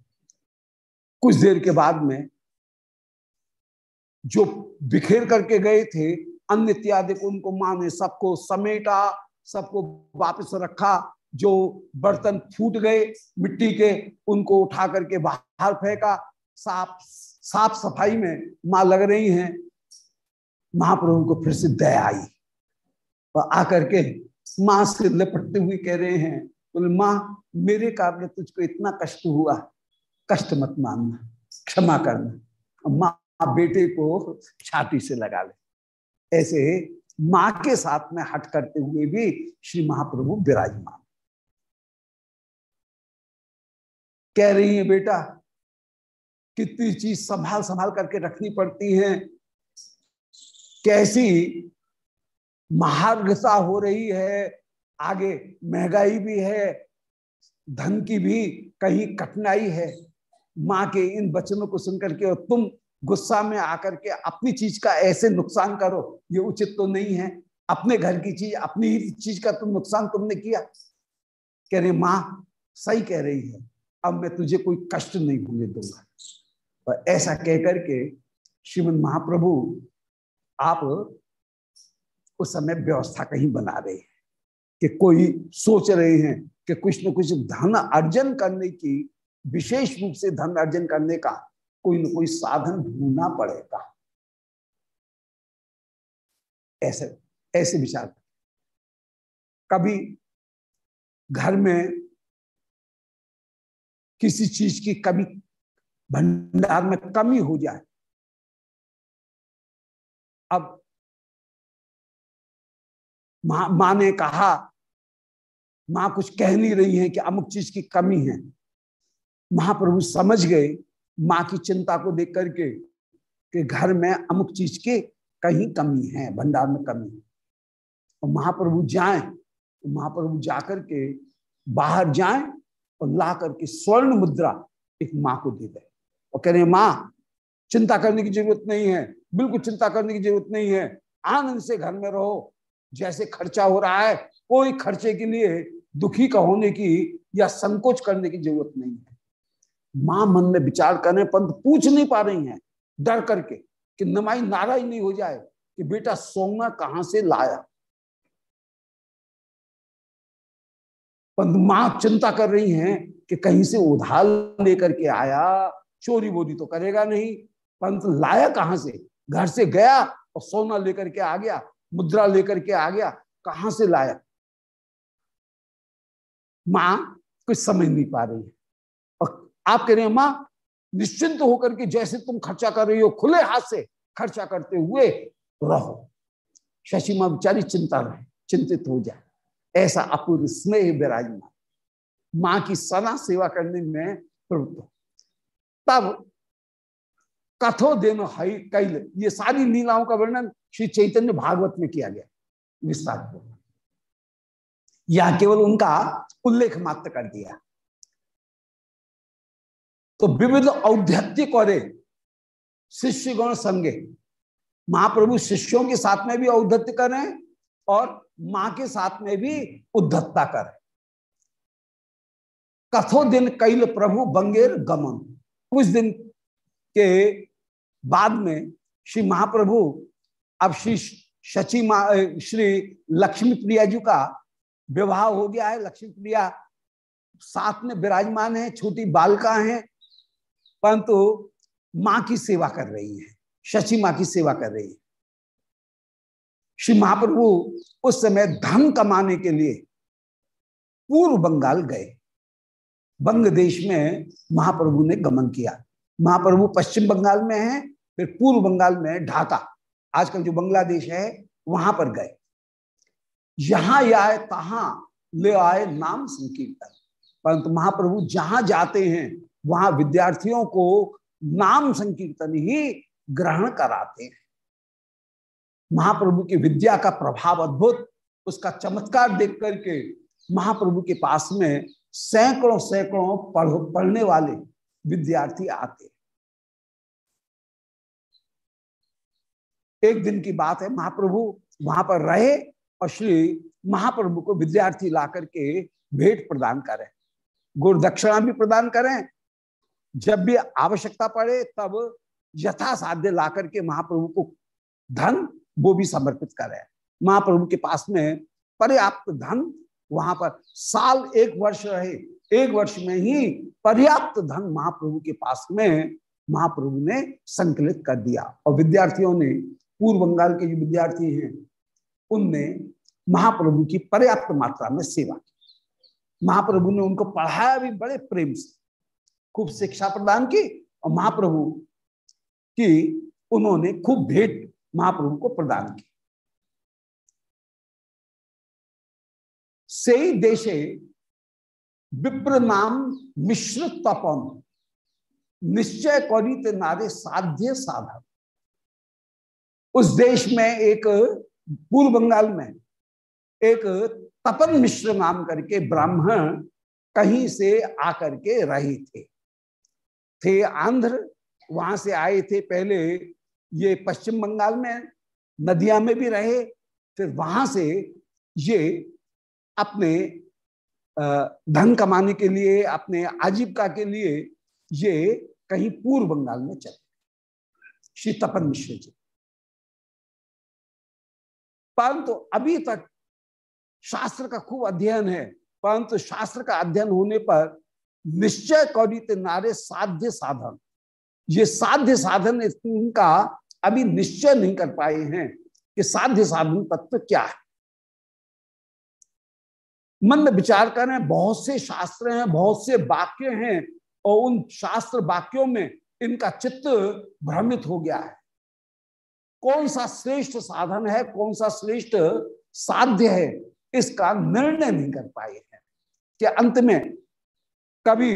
कुछ देर के बाद में जो बिखेर करके गए थे अन्य इत्यादि को उनको माँ ने सबको समेटा सबको वापस रखा, जो बर्तन फूट गए मिट्टी के, उनको उठा करके बाहर फेंका। साफ़ साफ़ सफ़ाई में माँ लग रही हैं। महाप्रभु को फिर से दया आई। और आकर के माँ से लिपटते हुए कह रहे हैं, बोले, माँ, मेरे कारण तुझको इतना कष्ट हुआ कष्ट मत मानना, क्षमा करना। माँ, बेटे को छाती से लगा ले। ऐसे माँ के साथ में हट करते हुए भी श्री महाप्रभु विराजमान। कह रही है, बेटा, कितनी चीज़ संभाल संभाल करके रखनी पड़ती है। कैसी महार्घता हो रही है, आगे महँगाई भी है, धन की भी कहीं कठिनाई है। माँ के इन वचनों को सुनकर के और तुम गुस्सा में आकर के अपनी चीज़ का ऐसे नुकसान करो, ये उचित तो नहीं है। अपने घर की चीज़, अपनी ही चीज़ का तुम नुकसान तुमने किया। कह रहे, माँ, सही कह रही है। अब मैं तुझे कोई कष्ट नहीं होने दूँगा। और ऐसा कहकर के श्रीमद महाप्रभु, आप उस समय व्यवस्था कहीं बना रहे हैं, कि कोई सोच रहे हैं कि कुछ न कुछ धन अर्जन करने की, विशेष रूप से धन अर्जन करने का कोई ना कोई साधन ढूंढना पड़ेगा। ऐसे ऐसे विचार कभी घर में किसी चीज़ की कभी भंडार में कमी हो जाए, अब माँ ने कहा, माँ कुछ कह नहीं रही है कि अमुक चीज़ की कमी है। महाप्रभु समझ गए माँ की चिंता को देख करके कि घर में अमुक चीज़ के कहीं कमी है, भंडार में कमी है। और महाप्रभु जाए तो महाप्रभु जाकर के बाहर जाए और ला करके स्वर्ण मुद्रा एक माँ को दे दे। और कह रहे माँ, चिंता करने की ज़रूरत नहीं है, बिल्कुल चिंता करने की ज़रूरत नहीं है। आनंद से घर में रहो। जैसे खर्चा हो रहा है, कोई खर्चे के लिए दुखी का होने की या संकोच करने की ज़रूरत नहीं है। माँ मन में विचार करने पंत पूछ नहीं पा रही हैं। डर करके कि नमाई नाराज़ नहीं हो जाए, कि बेटा सोना कहाँ से लाया? पंत माँ चिंता कर रही हैं कि कहीं से उधार लेकर के आया, चोरी बोरी तो करेगा नहीं। परंतु लाया कहाँ से? घर से गया और सोना लेकर के आ गया, मुद्रा लेकर के आ गया, कहाँ से लाया? माँ कुछ समझ नहीं पा रही है। आप कह रहे हैं माँ निश्चिंत होकर के जैसे तुम खर्चा कर रही हो, खुले हाथ से खर्चा करते हुए रहो। शशि माँ बेचारी चिंता रहे, चिंतित हो जाए। ऐसा अपूर्व स्नेह विराजमान। माँ की सना सेवा करने में प्रवृत्त तब कथो देनो हई कैल, ये सारी लीलाओं का वर्णन श्री चैतन्य भागवत में किया गया, विस्तार पूर्वक या केवल उनका उल्लेख मात्र कर दिया। तो विविध औद्यत्य करे शिष्य गण संगे। महाप्रभु शिष्यों के साथ में भी औद्धत्य करें और माँ के साथ में भी उद्धत्ता करें। कथो दिन कैल प्रभु बंगेर गमन। कुछ दिन के बाद में श्री महाप्रभु, अब श्री शची मा श्री लक्ष्मी प्रिया जी का विवाह हो गया है। लक्ष्मी प्रिया साथ में विराजमान है, छोटी बालिका है। परंतु माँ की सेवा कर रही है शशि माँ की सेवा कर रही है। श्री महाप्रभु उस समय धन कमाने के लिए पूर्व बंगाल गए। बंग देश में महाप्रभु ने गमन किया। महाप्रभु पश्चिम बंगाल में है, फिर पूर्व बंगाल में ढाका। आजकल जो बांग्लादेश है, वहाँ पर गए। यहाँ आए, तहा ले आए नाम संकीर्तन। परंतु महाप्रभु जहाँ जाते हैं वहाँ विद्यार्थियों को नाम संकीर्तन ही ग्रहण कराते हैं। महाप्रभु की विद्या का प्रभाव अद्भुत, उसका चमत्कार देख करके महाप्रभु के पास में सैकड़ों सैकड़ों पढ़, पढ़ने वाले विद्यार्थी आते एक दिन की बात है, महाप्रभु वहाँ पर रहे और श्री महाप्रभु को विद्यार्थी ला करके भेंट प्रदान करें गुरु दक्षिणा भी प्रदान करें जब भी आवश्यकता पड़े तब यथा साध्य ला करके महाप्रभु को धन, वो भी समर्पित करें महाप्रभु के पास में पर्याप्त धन वहाँ पर साल एक वर्ष रहे, एक वर्ष में ही पर्याप्त धन महाप्रभु के पास में महाप्रभु ने संकलित कर दिया। और विद्यार्थियों ने, पूर्व बंगाल के जो विद्यार्थी हैं, उनने महाप्रभु की पर्याप्त मात्रा में सेवा की। महाप्रभु ने उनको पढ़ाया भी बड़े प्रेम से। खूब शिक्षा प्रदान की और महाप्रभु की उन्होंने खूब भेंट महाप्रभु को प्रदान की। से देशे विप्र नाम मिश्र तपन, निश्चय कौरित नारे साध्य साधन। उस देश में एक, पूर्व बंगाल में एक तपन मिश्र नाम करके ब्राह्मण कहीं से आकर के रहे थे। थे आंध्र, वहाँ से आए थे पहले, ये पश्चिम बंगाल में, नदिया में भी रहे, फिर वहाँ से ये अपने धन कमाने के लिए, अपने आजीविका के लिए, ये कहीं पूर्व बंगाल में चले। श्री तपन मिश्र जी। परंतु अभी तक शास्त्र का खूब अध्ययन है। परंतु शास्त्र का अध्ययन होने पर निश्चय कौरित नारे साध्य साधन। ये साध्य साधन इनका अभी निश्चय नहीं कर पाए हैं कि साध्य साधन तत्व क्या है। मन में विचार करें बहुत से शास्त्र हैं, बहुत से वाक्य हैं, और उन शास्त्र वाक्यों में इनका चित्त भ्रमित हो गया है। कौन सा श्रेष्ठ साधन है, कौन सा श्रेष्ठ साध्य है, इसका निर्णय नहीं कर पाए हैं। कि अंत में कभी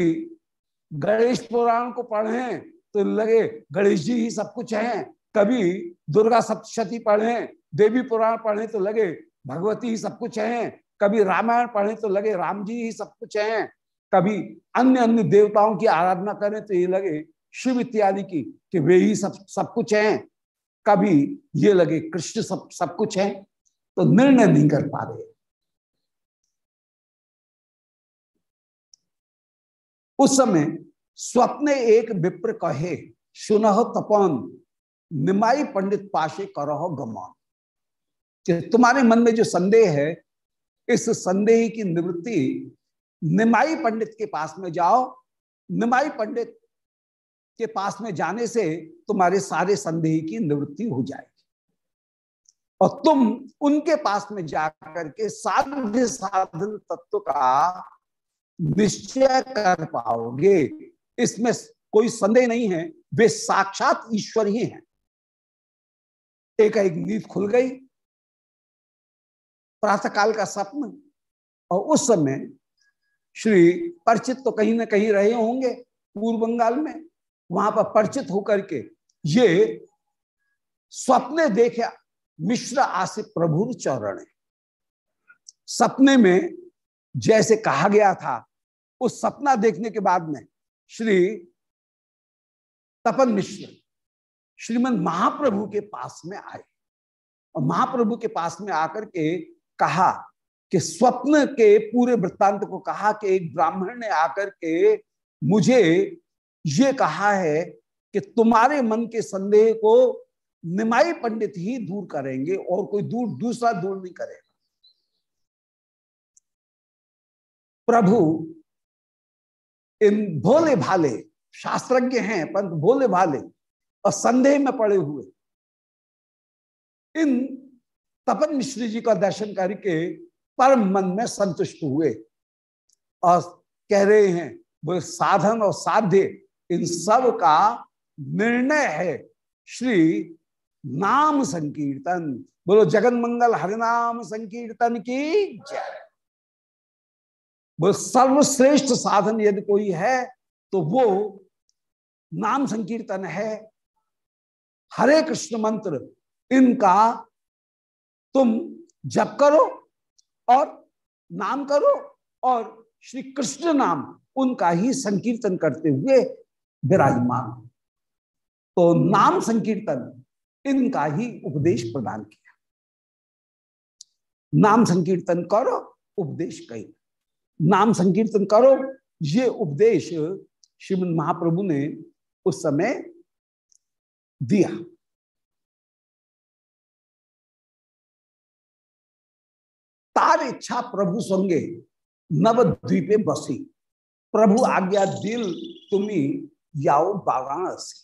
गणेश पुराण को पढ़ें तो लगे, गणेश जी ही सब कुछ हैं। कभी दुर्गा सप्तशती पढ़ें, देवी पुराण पढ़ें तो लगे, भगवती ही सब कुछ हैं। कभी रामायण पढ़ें तो लगे, राम जी ही सब कुछ हैं। कभी अन्य अन्य देवताओं की आराधना करें तो ये लगे, शिव इत्यादि की, कि वे ही सब सब कुछ हैं। कभी ये लगे, कृष्ण सब सब कुछ है। तो निर्णय नहीं कर पा रहे। उस समय स्वप्ने एक विप्र कहे, सुनह तपन, निमाई पंडित पाशे करो गमान. तुम्हारे मन में जो संदेह है, इस संदेह की निवृत्ति निमाई पंडित के पास में जाओ। निमाई पंडित के पास में जाने से तुम्हारे सारे संदेह की निवृत्ति हो जाएगी। और तुम उनके पास में जाकर के साध्य साधन तत्व का निश्चय कर पाओगे। इसमें कोई संदेह नहीं है। वे साक्षात ईश्वर ही हैं। एक एक नींद खुल गई। प्रातः काल का स्वप्न और उस समय श्री परिचित तो कहीं ना कहीं रहे होंगे पूर्व बंगाल में। वहाँ पर परिचित होकर के ये स्वप्ने देखा मिश्र आसे प्रभु चौरण सपने में जैसे कहा गया था उस सपना देखने के बाद में श्री तपन मिश्र श्रीमद महाप्रभु के पास में आए। और महाप्रभु के पास में आकर के कहा कि स्वप्न के पूरे वृत्तांत को कहा कि एक ब्राह्मण ने आकर के मुझे ये कहा है कि तुम्हारे मन के संदेह को निमाई पंडित ही दूर करेंगे और कोई दूर, दूसरा दूर नहीं करेगा। प्रभु, इन भोले भाले, शास्त्रज्ञ हैं, परंतु भोले भाले और संदेह में पड़े हुए, इन तपन मिश्री जी का दर्शन करके परम मन में संतुष्ट हुए, और कह रहे हैं वो साधन और साध्य, इन सब का निर्णय है, श्री नाम संकीर्तन, बोलो जगन मंगल हरिनाम संकीर्तन की जय। वो सर्वश्रेष्ठ साधन यदि कोई है तो वो नाम संकीर्तन है। हरे कृष्ण मंत्र, इनका तुम जप करो और नाम करो और श्री कृष्ण नाम उनका ही संकीर्तन करते हुए विराजमान। तो नाम संकीर्तन, इनका ही उपदेश प्रदान किया। नाम संकीर्तन करो, उपदेश कही नाम संकीर्तन करो। ये उपदेश श्रीमद महाप्रभु ने उस समय दिया। तार इच्छा प्रभु संगे नव द्वीपे बसी। प्रभु आज्ञा दिल तुम्ही याओ वाराणसी।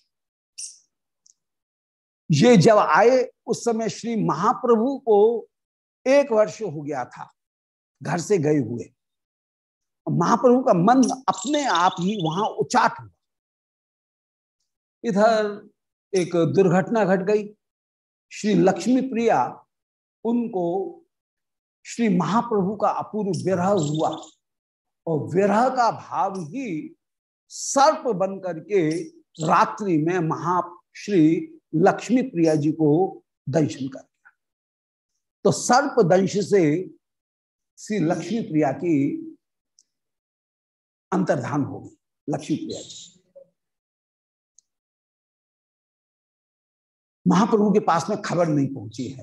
ये जब आए, उस समय श्री महाप्रभु को एक वर्ष हो गया था, घर से गए हुए। महाप्रभु का मन अपने आप ही वहाँ उचाट हुआ। इधर एक दुर्घटना घट गई। श्री लक्ष्मी प्रिया उनको श्री महाप्रभु का अपूर्व विरह हुआ और विरह का भाव ही सर्प बन करके रात्रि में महा श्री लक्ष्मी प्रिया जी को दंशन कर दिया। तो सर्प दंश से श्री लक्ष्मी प्रिया की अंतर्धान हो गई लक्ष्मी प्रिया जी। महाप्रभु के पास में खबर नहीं पहुँची है,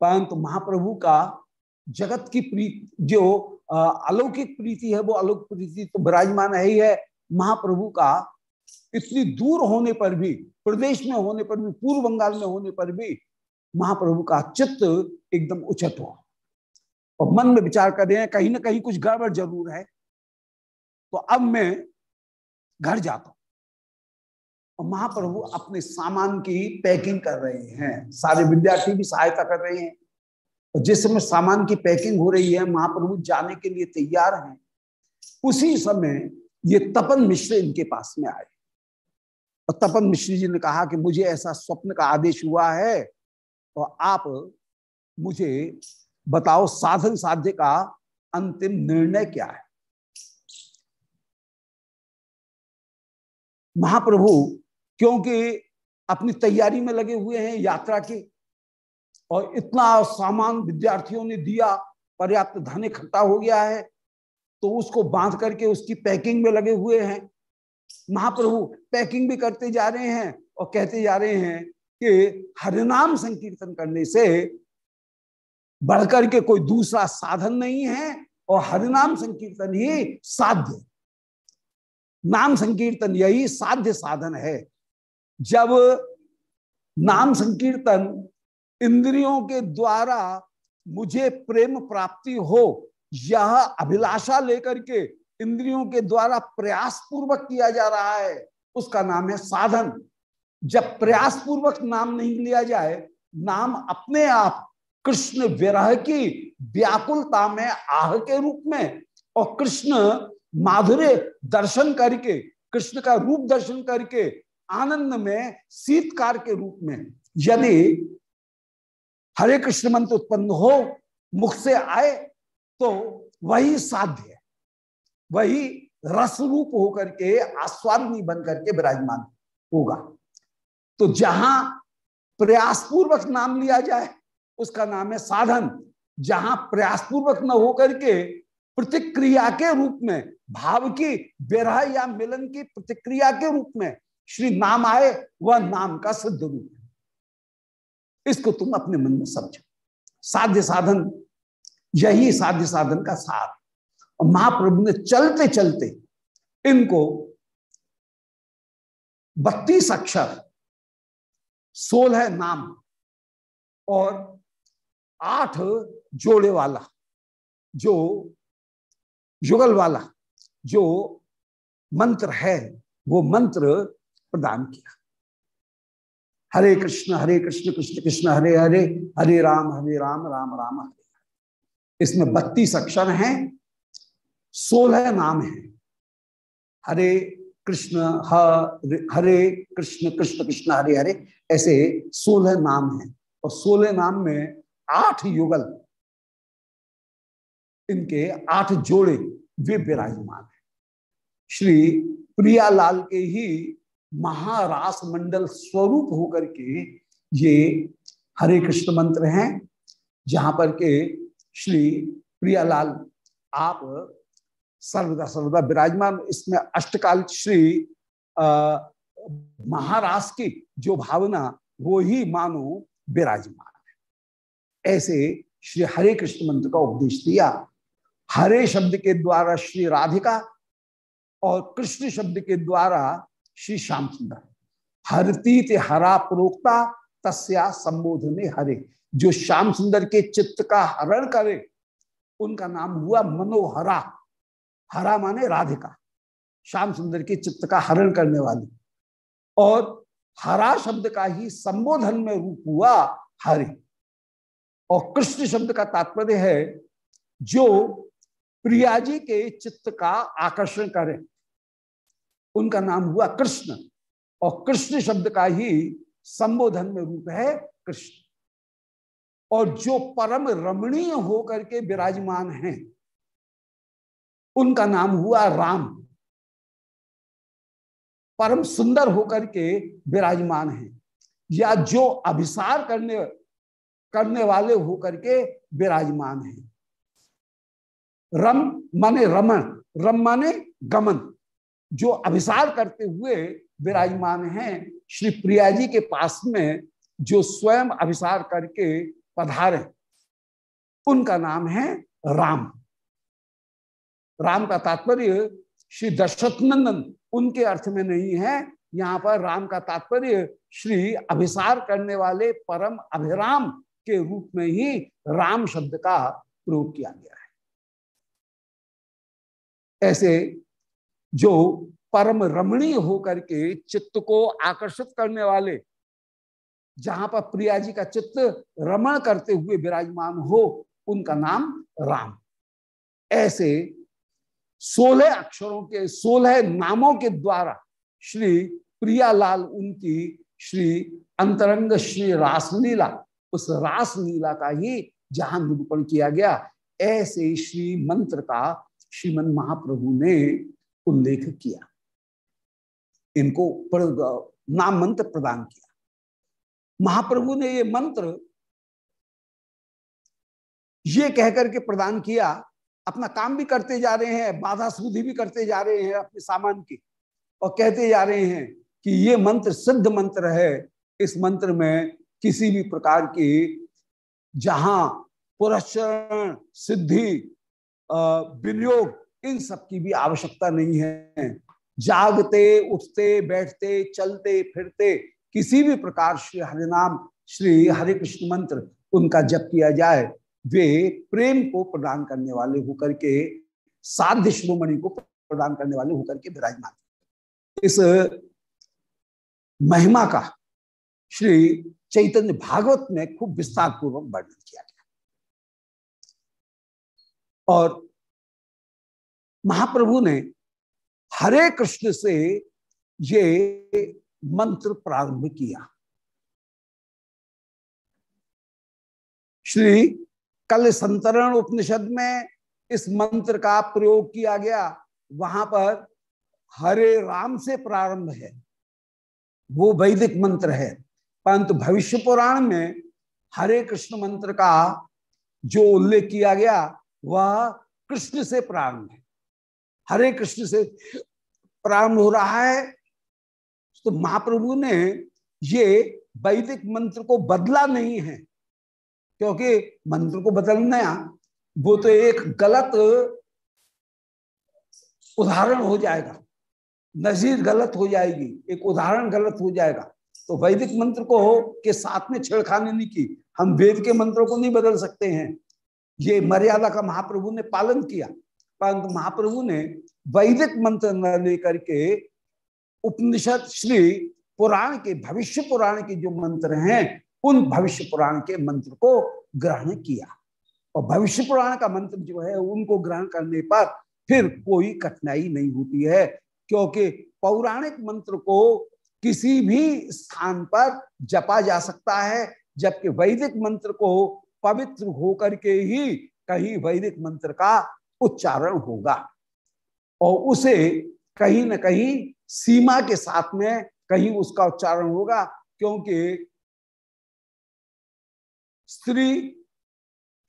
परंतु महाप्रभु का जगत की प्रीति, जो अलौकिक प्रीति है, वो अलौकिक प्रीति तो विराजमान है ही है। महाप्रभु का इतनी दूर होने पर भी, प्रदेश में होने पर भी, पूर्व बंगाल में होने पर भी महाप्रभु का चित्त एकदम उचट हुआ। और मन में विचार कर रहे हैं, कहीं ना कहीं कुछ गड़बड़ ज़रूर है तो अब मैं घर जाता हूँ। महाप्रभु अपने सामान की पैकिंग कर रहे हैं। सारे विद्यार्थी भी सहायता कर रहे हैं। और जिस समय सामान की पैकिंग हो रही है महाप्रभु जाने के लिए तैयार हैं। उसी समय ये तपन मिश्र इनके पास में आए। और तपन मिश्र जी ने कहा कि मुझे ऐसा स्वप्न का आदेश हुआ है और आप मुझे बताओ साधन साध्य का अंतिम निर्णय क्या है? महाप्रभु, क्योंकि अपनी तैयारी में लगे हुए हैं यात्रा की, और इतना सामान विद्यार्थियों ने दिया, पर्याप्त धन इकट्ठा हो गया है तो उसको बाँध करके उसकी पैकिंग में लगे हुए हैं। महाप्रभु पैकिंग भी करते जा रहे हैं और कहते जा रहे हैं कि हरिनाम संकीर्तन करने से बढ़कर के कोई दूसरा साधन नहीं है और हरिनाम संकीर्तन ही साध्य नाम संकीर्तन यही साध्य साधन है। जब नाम संकीर्तन इंद्रियों के द्वारा मुझे प्रेम प्राप्ति हो, यह अभिलाषा लेकर के इंद्रियों के द्वारा प्रयास पूर्वक किया जा रहा है, उसका नाम है साधन। जब प्रयास पूर्वक नाम नहीं लिया जाए, नाम अपने आप कृष्ण विरह की व्याकुलता में, आह के रूप में और कृष्ण माधुर्य दर्शन करके, कृष्ण का रूप दर्शन करके, आनंद में, शीतकार के रूप में, यदि हरे कृष्ण मंत्र उत्पन्न हो, मुख से आए तो वही साध्य है। वही रस रूप होकर के, आस्वादनी बन करके विराजमान होगा। तो जहाँ प्रयास पूर्वक नाम लिया जाए, उसका नाम है साधन। जहाँ प्रयास पूर्वक न होकर के, प्रतिक्रिया के रूप में भाव की विरह या मिलन की प्रतिक्रिया के रूप में श्री नाम आए, वह नाम का सिद्ध रूप है। इसको तुम अपने मन में समझो। साध्य साधन, यही साध्य साधन का सार। और महाप्रभु ने चलते चलते इनको बत्तीस अक्षर, सोलह नाम और आठ जोड़े वाला, जो युगल वाला जो मंत्र है, वो मंत्र प्रदान किया। हरे कृष्ण हरे कृष्ण कृष्ण कृष्ण, हरे हरे हरे राम हरे राम राम राम, हरे इसमें बत्तीस अक्षर हैं, सोलह नाम हैं। हरे कृष्ण हरे कृष्ण कृष्ण कृष्ण, हरे हरे, ऐसे सोलह नाम हैं। और सोलह नाम में आठ युगल, इनके आठ जोड़े वे विराजमान है। श्री प्रियालाल के ही महारास मंडल स्वरूप होकर के ये हरे कृष्ण मंत्र हैं, जहाँ पर के श्री प्रियालाल आप सर्वदा सर्वदा विराजमान। इसमें अष्टकाल श्री महारास की जो भावना, वो ही मानो विराजमान है। ऐसे श्री हरे कृष्ण मंत्र का उपदेश दिया। हरे शब्द के द्वारा श्री राधिका और कृष्ण शब्द के द्वारा श्री श्याम सुंदर। हरतीत हरा प्रोक्ता, तस्या संबोधने हरे। जो श्याम सुंदर के चित्त का हरण करे, उनका नाम हुआ मनोहरा। हरा माने राधिका। श्याम सुंदर के चित्त का हरण करने वाली। और हरा शब्द का ही संबोधन में रूप हुआ हरे। और कृष्ण शब्द का तात्पर्य है, जो प्रिया जी के चित्त का आकर्षण करें। उनका नाम हुआ कृष्ण। और कृष्ण शब्द का ही संबोधन में रूप है कृष्ण। और जो परम रमणीय होकर के विराजमान हैं, उनका नाम हुआ राम। परम सुंदर होकर के विराजमान हैं, या जो अभिसार करने करने वाले होकर के विराजमान हैं। रम माने रमन रम माने गमन। जो अभिसार करते हुए विराजमान हैं, श्री प्रिया जी के पास में जो स्वयं अभिसार करके पधारे, उनका नाम है राम। राम का तात्पर्य श्री दशरथ नंदन उनके अर्थ में नहीं है, यहाँ पर राम का तात्पर्य श्री अभिसार करने वाले परम अभिराम के रूप में ही राम शब्द का प्रयोग किया गया है। ऐसे जो परम रमणीय होकर के चित्त को आकर्षित करने वाले, जहाँ पर प्रिया जी का चित्त रमण करते हुए विराजमान हो, उनका नाम राम। ऐसे सोलह अक्षरों के, सोलह नामों के द्वारा श्री प्रियालाल, उनकी श्री अंतरंग श्री रासलीला, उस रासलीला का ही जहाँ निरूपण किया गया, ऐसे श्री मंत्र का श्रीमन महाप्रभु ने उल्लेख किया। इनको नाम मंत्र प्रदान किया। महाप्रभु ने ये मंत्र ये कहकर के प्रदान किया, अपना काम भी करते जा रहे हैं, बाधा सूधी भी करते जा रहे हैं अपने सामान की, और कहते जा रहे हैं कि ये मंत्र सिद्ध मंत्र है। इस मंत्र में किसी भी प्रकार की जहाँ पुरस्रण सिद्धि विनियोग, इन सब की भी आवश्यकता नहीं है। जागते, उठते, बैठते, चलते, फिरते, किसी भी प्रकार श्री हरिनाम श्री हरे कृष्ण मंत्र उनका जप किया जाए, वे प्रेम को प्रदान करने वाले होकर के, साध्य श्रोमणि को प्रदान करने वाले होकर के विराजमान। इस महिमा का श्री चैतन्य भागवत में खूब विस्तार पूर्वक वर्णन किया गया। और महाप्रभु ने हरे कृष्ण से ये मंत्र प्रारंभ किया। श्री कल संतरण उपनिषद में इस मंत्र का प्रयोग किया गया। वहाँ पर हरे राम से प्रारंभ है। वो वैदिक मंत्र है। परंतु भविष्य पुराण में हरे कृष्ण मंत्र का जो उल्लेख किया गया वह कृष्ण से प्रारंभ है। हरे कृष्ण से प्रारंभ हो रहा है। तो महाप्रभु ने ये वैदिक मंत्र को बदला नहीं है, क्योंकि मंत्र को बदलना वो तो एक गलत उदाहरण हो जाएगा। नजीर गलत हो जाएगी, एक उदाहरण गलत हो जाएगा। तो वैदिक मंत्र को के साथ में छेड़खानी नहीं की, हम वेद के मंत्रों को नहीं बदल सकते हैं। ये मर्यादा का महाप्रभु ने पालन किया। परंतु महाप्रभु ने वैदिक मंत्र न लेकर के उपनिषद श्री पुराण के, भविष्य पुराण के जो मंत्र हैं, उन भविष्य पुराण के मंत्र को ग्रहण किया। और भविष्य पुराण का मंत्र जो है, उनको ग्रहण करने पर फिर कोई कठिनाई नहीं होती है, क्योंकि पौराणिक मंत्र को किसी भी स्थान पर जपा जा सकता है, जबकि वैदिक मंत्र को पवित्र होकर के ही कहीं वैदिक मंत्र का उच्चारण होगा। और उसे कहीं ना कहीं सीमा के साथ में कहीं उसका उच्चारण होगा, क्योंकि स्त्री,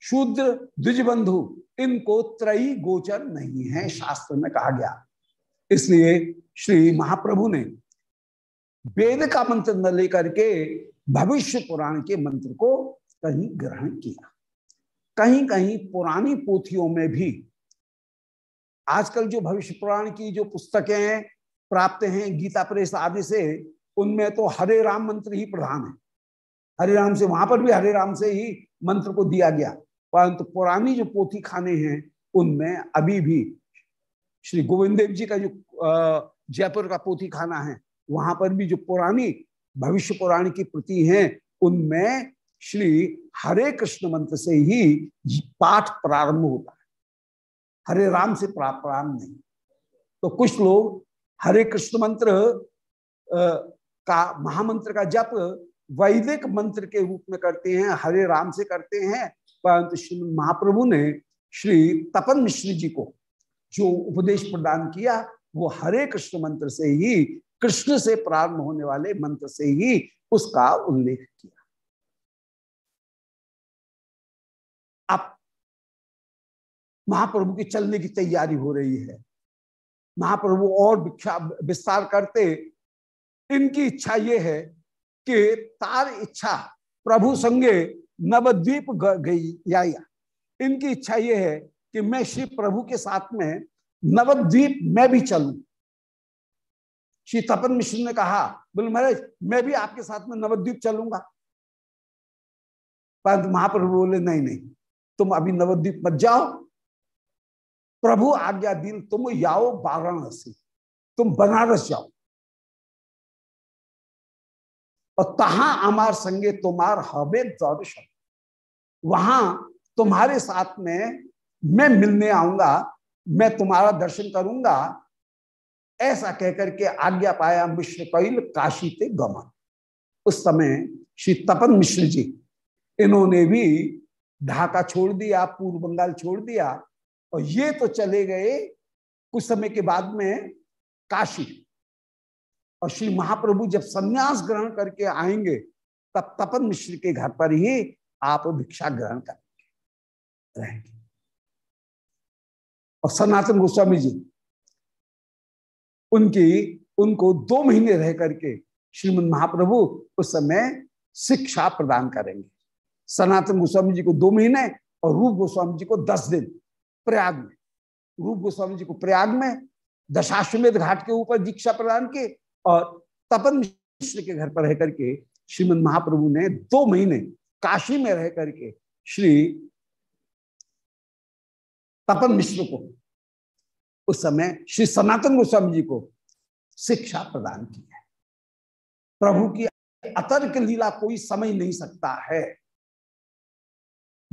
शूद्र, द्विजबंधु, इनको त्रयी गोचर नहीं है, शास्त्र में कहा गया। इसलिए श्री महाप्रभु ने वेद का मंत्र न लेकर के भविष्य पुराण के मंत्र को कहीं ग्रहण किया। कहीं कहीं पुरानी पोथियों में भी आजकल जो भविष्य पुराण की जो पुस्तकें प्राप्त हैं, गीता प्रेस आदि से, उनमें तो हरे राम मंत्र ही प्रधान है। हरे राम से, वहाँ पर भी हरे राम से ही मंत्र को दिया गया। परंतु पुरानी जो पोथी खाने हैं, उनमें अभी भी श्री गोविंद देव जी का जो जयपुर का पोथी खाना है, वहाँ पर भी जो पुरानी भविष्य पुराण की प्रति हैं, उनमें श्री हरे कृष्ण मंत्र से ही पाठ प्रारंभ होता है। हरे राम से प्रारंभ नहीं। तो कुछ लोग हरे कृष्ण मंत्र का महामंत्र का जप वैदिक मंत्र के रूप में करते हैं, हरे राम से करते हैं, परंतु श्री महाप्रभु ने श्री तपन मिश्र जी को जो उपदेश प्रदान किया, वो हरे कृष्ण मंत्र से ही, कृष्ण से प्रारंभ होने वाले मंत्र से ही उसका उल्लेख किया। महाप्रभु की चलने की तैयारी हो रही है। महाप्रभु और विस्तार करते। इनकी इच्छा ये है कि तार इच्छा प्रभु संगे नवद्वीप गई या इनकी इच्छा ये है कि मैं श्री प्रभु के साथ में नवद्वीप में भी चलूँ। श्री तपन मिश्र ने कहा, बोले महाराज, मैं भी आपके साथ में नवद्वीप चलूँगा। परंतु महाप्रभु बोले, नहीं नहीं, तुम अभी नवद्वीप मत जाओ प्रभु आज्ञा दिन तुम जाओ वाराणसी, तुम बनारस जाओ। और तहा अमार संगे तुम्हार हवे दर्शन। वहाँ तुम्हारे साथ में मैं मिलने आऊँगा, मैं तुम्हारा दर्शन करूँगा, ऐसा कहकर के आज्ञा पाया मिश्र कैल काशी ते गमन। उस समय श्री तपन मिश्र जी, इन्होंने भी ढाका छोड़ दिया, पूर्व बंगाल छोड़ दिया और ये तो चले गए कुछ समय के बाद में काशी। और श्री महाप्रभु जब संन्यास ग्रहण करके आएँगे, तब तपन मिश्र के घर पर ही आप भिक्षा ग्रहण करेंगे रहेंगे। और सनातन गोस्वामी जी, उनकी, उनको दो महीने रह करके श्रीमद महाप्रभु उस समय शिक्षा प्रदान करेंगे। सनातन गोस्वामी जी को दो महीने और रूप गोस्वामी जी को दस दिन। प्रयाग में। रूप गोस्वामी जी को प्रयाग में, दशाश्वमेध घाट के ऊपर दीक्षा प्रदान की और तपन मिश्र के घर पर रह करके श्रीमद महाप्रभु ने दो महीने काशी में रह करके श्री तपन मिश्र को, उस समय श्री सनातन गोस्वामी जी को शिक्षा प्रदान की है। प्रभु की अतर्क लीला कोई समझ नहीं सकता है।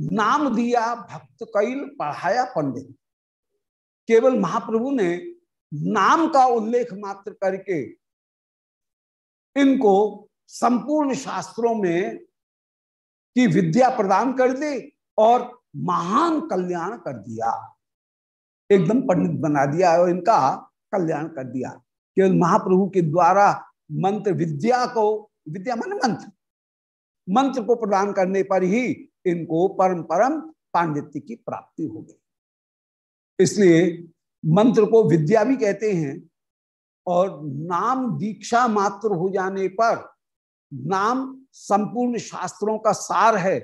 नाम दिया भक्त कैल पढ़ाया पंडित। केवल महाप्रभु ने नाम का उल्लेख मात्र करके इनको संपूर्ण शास्त्रों में की विद्या प्रदान कर दी और महान कल्याण कर दिया। एकदम पंडित बना दिया और इनका कल्याण कर दिया। केवल महाप्रभु के द्वारा मंत्र विद्या को, विद्या मन मंत्र। मंत्र को प्रदान करने पर ही इनको परम परम पांडित्य की प्राप्ति हो गई। इसलिए मंत्र को विद्या भी कहते हैं और नाम दीक्षा मात्र हो जाने पर नाम संपूर्ण शास्त्रों का सार है।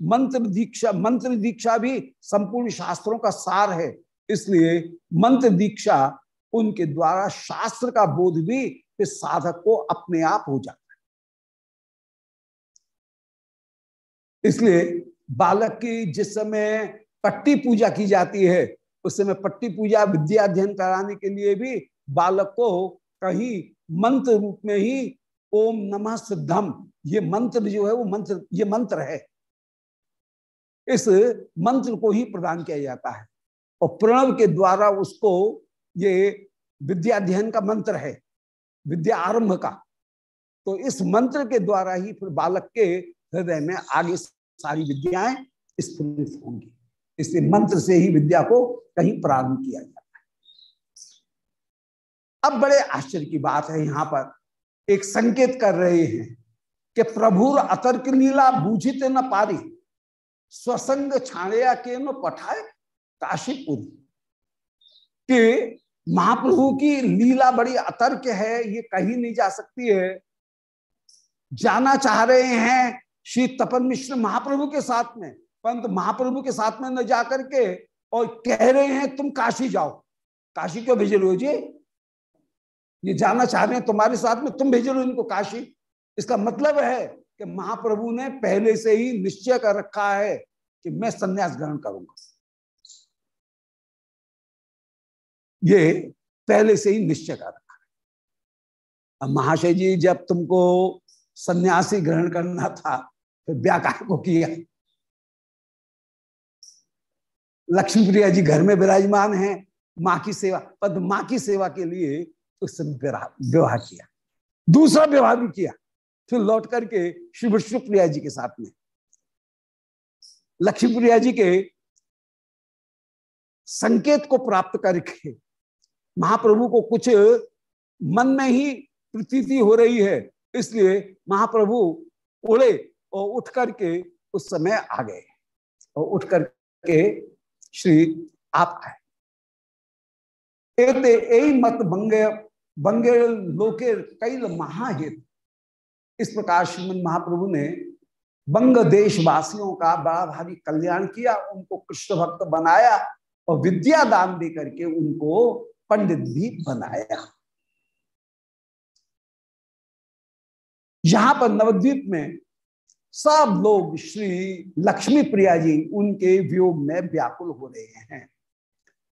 मंत्र दीक्षा मंत्र दीक्षा भी संपूर्ण शास्त्रों का सार है। इसलिए मंत्र दीक्षा उनके द्वारा शास्त्र का बोध भी इस साधक को अपने आप हो जाता इसलिए बालक की जिस समय पट्टी पूजा की जाती है, उस समय पट्टी पूजा विद्या अध्ययन कराने के लिए भी बालक को कहीं मंत्र रूप में ही ओम नमः सिद्धम, ये मंत्र जो है वो मंत्र, ये मंत्र है। इस मंत्र को ही प्रदान किया जाता है और प्रणव के द्वारा उसको ये विद्या अध्ययन का मंत्र है, विद्या आरंभ का। तो इस मंत्र के द्वारा ही फिर बालक के हृदय में आगे सारी विद्याएँ स्फुरित होंगी। इसलिए मंत्र से ही विद्या को कहीं प्रारंभ किया जाता है। अब बड़े आश्चर्य की बात है यहाँ पर। एक संकेत कर रहे हैं कि प्रभुर अतर्क लीला बूझित न पारी, स्वसंग छाड़िया के न पठाए काशीपुरी कि महाप्रभु की लीला बड़ी अतर्क है, ये कही नहीं जा सकती है। जाना चाह रहे हैं श्री तपन मिश्र महाप्रभु के साथ में, परंतु महाप्रभु के साथ में न जाकर के और कह रहे हैं, तुम काशी जाओ। काशी क्यों भेज रहे हो जी? ये जाना चाह रहे हैं तुम्हारे साथ में, तुम भेज रहे हो इनको काशी। इसका मतलब है कि महाप्रभु ने पहले से ही निश्चय कर रखा है कि मैं संन्यास ग्रहण करूँगा। ये पहले से ही निश्चय कर रखा है। महाशय जी, जब तुमको सन्यासी ग्रहण करना था तो व्याकार को किया। लक्ष्मी प्रिया जी घर में विराजमान है, माँ की सेवा पद माँ की सेवा के लिए उस समय विवाह किया। दूसरा विवाह भी किया। फिर लौट करके श्री विष्णु प्रिया जी के साथ में। लक्ष्मी प्रिया जी के संकेत को प्राप्त करके महाप्रभु को कुछ मन में ही प्रतीति हो रही है, इसलिए महाप्रभु उड़े और उठ करके उस समय आ गए। और उठ करके श्री आप आए। मत बंगे बंगे लोके कई महाहित। इस प्रकार श्रीमद महाप्रभु ने बंग देशवासियों का बड़ा भारी कल्याण किया, उनको कृष्ण भक्त बनाया और विद्या दान दे करके उनको पंडित भी बनाया। यहाँ पर नवद्वीप में सब लोग श्री लक्ष्मी प्रिया जी, उनके वियोग में व्याकुल हो रहे हैं।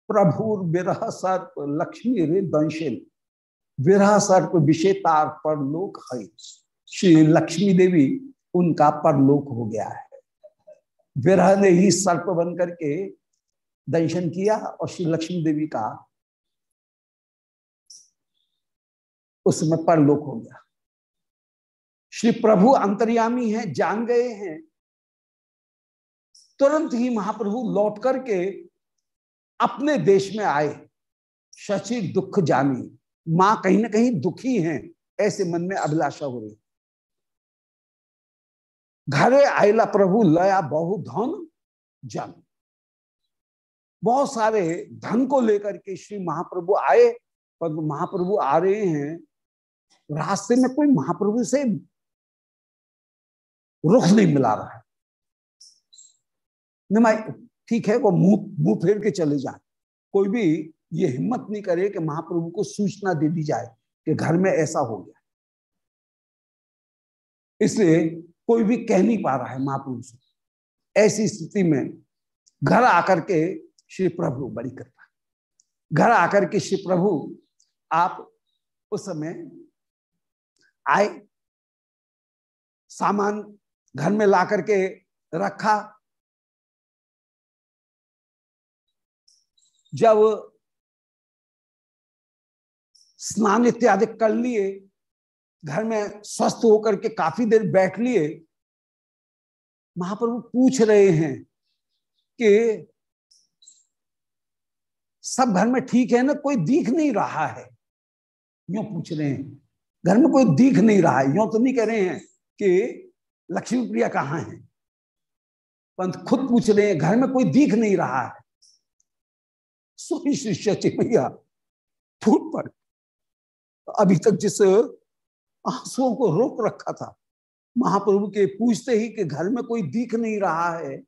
प्रभुर विरह सर्प, लक्ष्मी रे दंशिल। विरह सर्प विषेतार पर लोक है। श्री लक्ष्मी देवी, उनका परलोक हो गया है। विरह ने ही सर्प बन करके दंशन किया और श्री लक्ष्मी देवी का उसमें परलोक हो गया। श्री प्रभु अंतर्यामी हैं, जान गए हैं। तुरंत ही महाप्रभु लौट करके अपने देश में आए। शशि दुख जानी। माँ कहीं ना कहीं दुखी हैं, ऐसे मन में अभिलाषा हो रही। घरे आयला प्रभु, लया बहु धन जन। बहुत सारे धन को लेकर के श्री महाप्रभु आए, पर महाप्रभु आ रहे हैं। रास्ते में कोई महाप्रभु से रुख नहीं मिला रहा है। ठीक है, वो मुँह मुँह फेर के चले जाए। कोई भी ये हिम्मत नहीं करे कि महाप्रभु को सूचना दे दी जाए कि घर में ऐसा हो गया। इसलिए कोई भी कह नहीं पा रहा है महाप्रभु से। ऐसी स्थिति में घर आकर के श्री प्रभु बड़ी कृपा घर आकर के श्री प्रभु, आप उस समय आए, सामान घर में ला करके रखा। जब स्नान इत्यादि कर लिए, घर में स्वस्थ होकर के काफ़ी देर बैठ लिए, महाप्रभु पूछ रहे हैं कि सब घर में ठीक है ना? कोई दिख नहीं रहा है। यो पूछ रहे हैं। घर में कोई दिख नहीं रहा है। यो तो नहीं कह रहे हैं कि लक्ष्मी प्रिया कहाँ है? पंत खुद पूछ रहे हैं, घर में कोई दिख नहीं रहा है। सुनी शिष्य चिमैया फूट पड़। अभी तक जिस आंसुओं को रोक रखा था, महाप्रभु के पूछते ही कि घर में कोई दिख नहीं रहा है,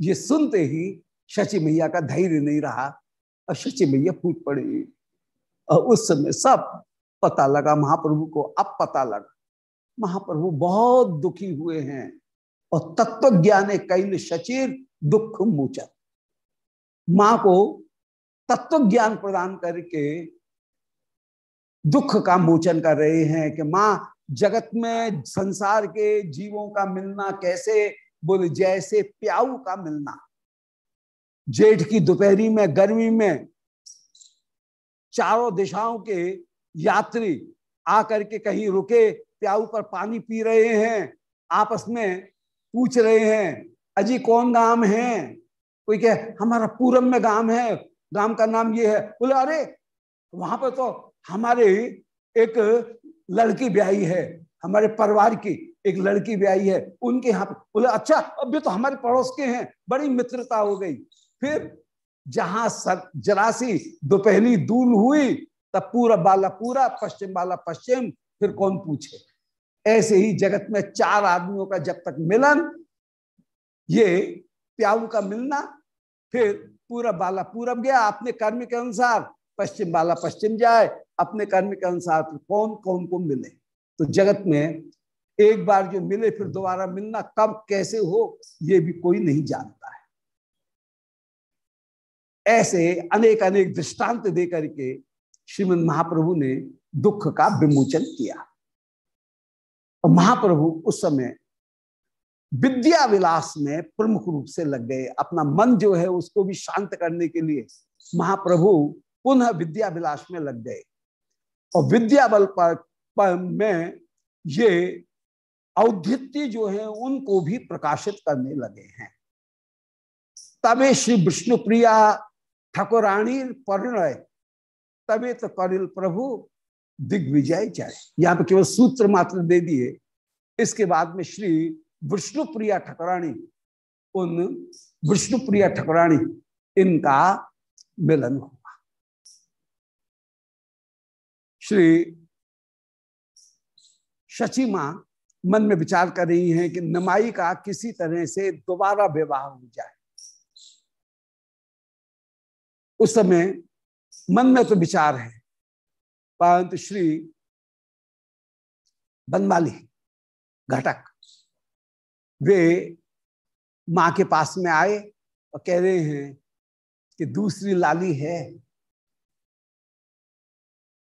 ये सुनते ही शचि मैया का धैर्य नहीं रहा, और शचि मैया फूट पड़ी। और उस समय सब पता लगा, महाप्रभु को अब पता लगा। महाप्रभु बहुत दुखी हुए हैं और तत्व ज्ञान कैल शचिर दुख मोचन माँ को तत्व ज्ञान प्रदान करके दुख का मोचन कर रहे हैं कि माँ, जगत में संसार के जीवों का मिलना कैसे? बोले, जैसे प्याऊ का मिलना। जेठ की दोपहरी में, गर्मी में चारों दिशाओं के यात्री आकर के कहीं रुके प्याऊ पर पानी पी रहे हैं, आपस में पूछ रहे हैं, अजी कौन गाँव है? कोई कहे, हमारा पूरब में गाँव है, गाँव का नाम ये है। बोले, अरे, वहाँ पर तो हमारे एक लड़की ब्याई है, हमारे परिवार की एक लड़की ब्याई है, उनके यहाँ पे। बोले अच्छा अभी तो हमारे पड़ोस के हैं। बड़ी मित्रता हो गई। फिर जहाँ जरासी दोपहरी दूल हुई, तब पूरा बाला पूरा, पश्चिम बाला पश्चिम, फिर कौन पूछे? ऐसे ही जगत में चार आदमियों का जब तक मिलन, ये प्याऊ का मिलना, फिर पूरा बाला पूरब गया अपने कर्म के अनुसार, पश्चिम बाला पश्चिम जाए, अपने कर्म के अनुसार कौन कौन को मिले? तो जगत में एक बार जो मिले फिर दोबारा मिलना कब, कैसे हो, ये भी कोई नहीं जानता है। ऐसे अनेक अनेक दृष्टांत दे करके श्रीमद महाप्रभु ने दुख का विमोचन किया। और महाप्रभु उस समय विद्या विलास में प्रमुख रूप से लग गए। अपना मन जो है उसको भी शांत करने के लिए महाप्रभु पुनः विद्या विलास में लग गए। और विद्या बल पर, पर में ये औद्धित्य जो है उनको भी प्रकाशित करने लगे हैं। तबे श्री विष्णु प्रिया ठाकुराणी परिणय तबे तो करिल प्रभु दिग्विजय जाए यहाँ पे केवल सूत्र मात्र दे दिए। इसके बाद में श्री विष्णु प्रिया ठकुराणी, उन विष्णु प्रिया ठकुराणी, इनका मिलन हुआ। श्री शची माँ मन में विचार कर रही हैं कि नमाई का किसी तरह से दोबारा विवाह हो जाए। उस समय मन में तो विचार है परंतु श्री बनमाली घटक। वे माँ के पास में आए और कह रहे हैं कि दूसरी लाली है।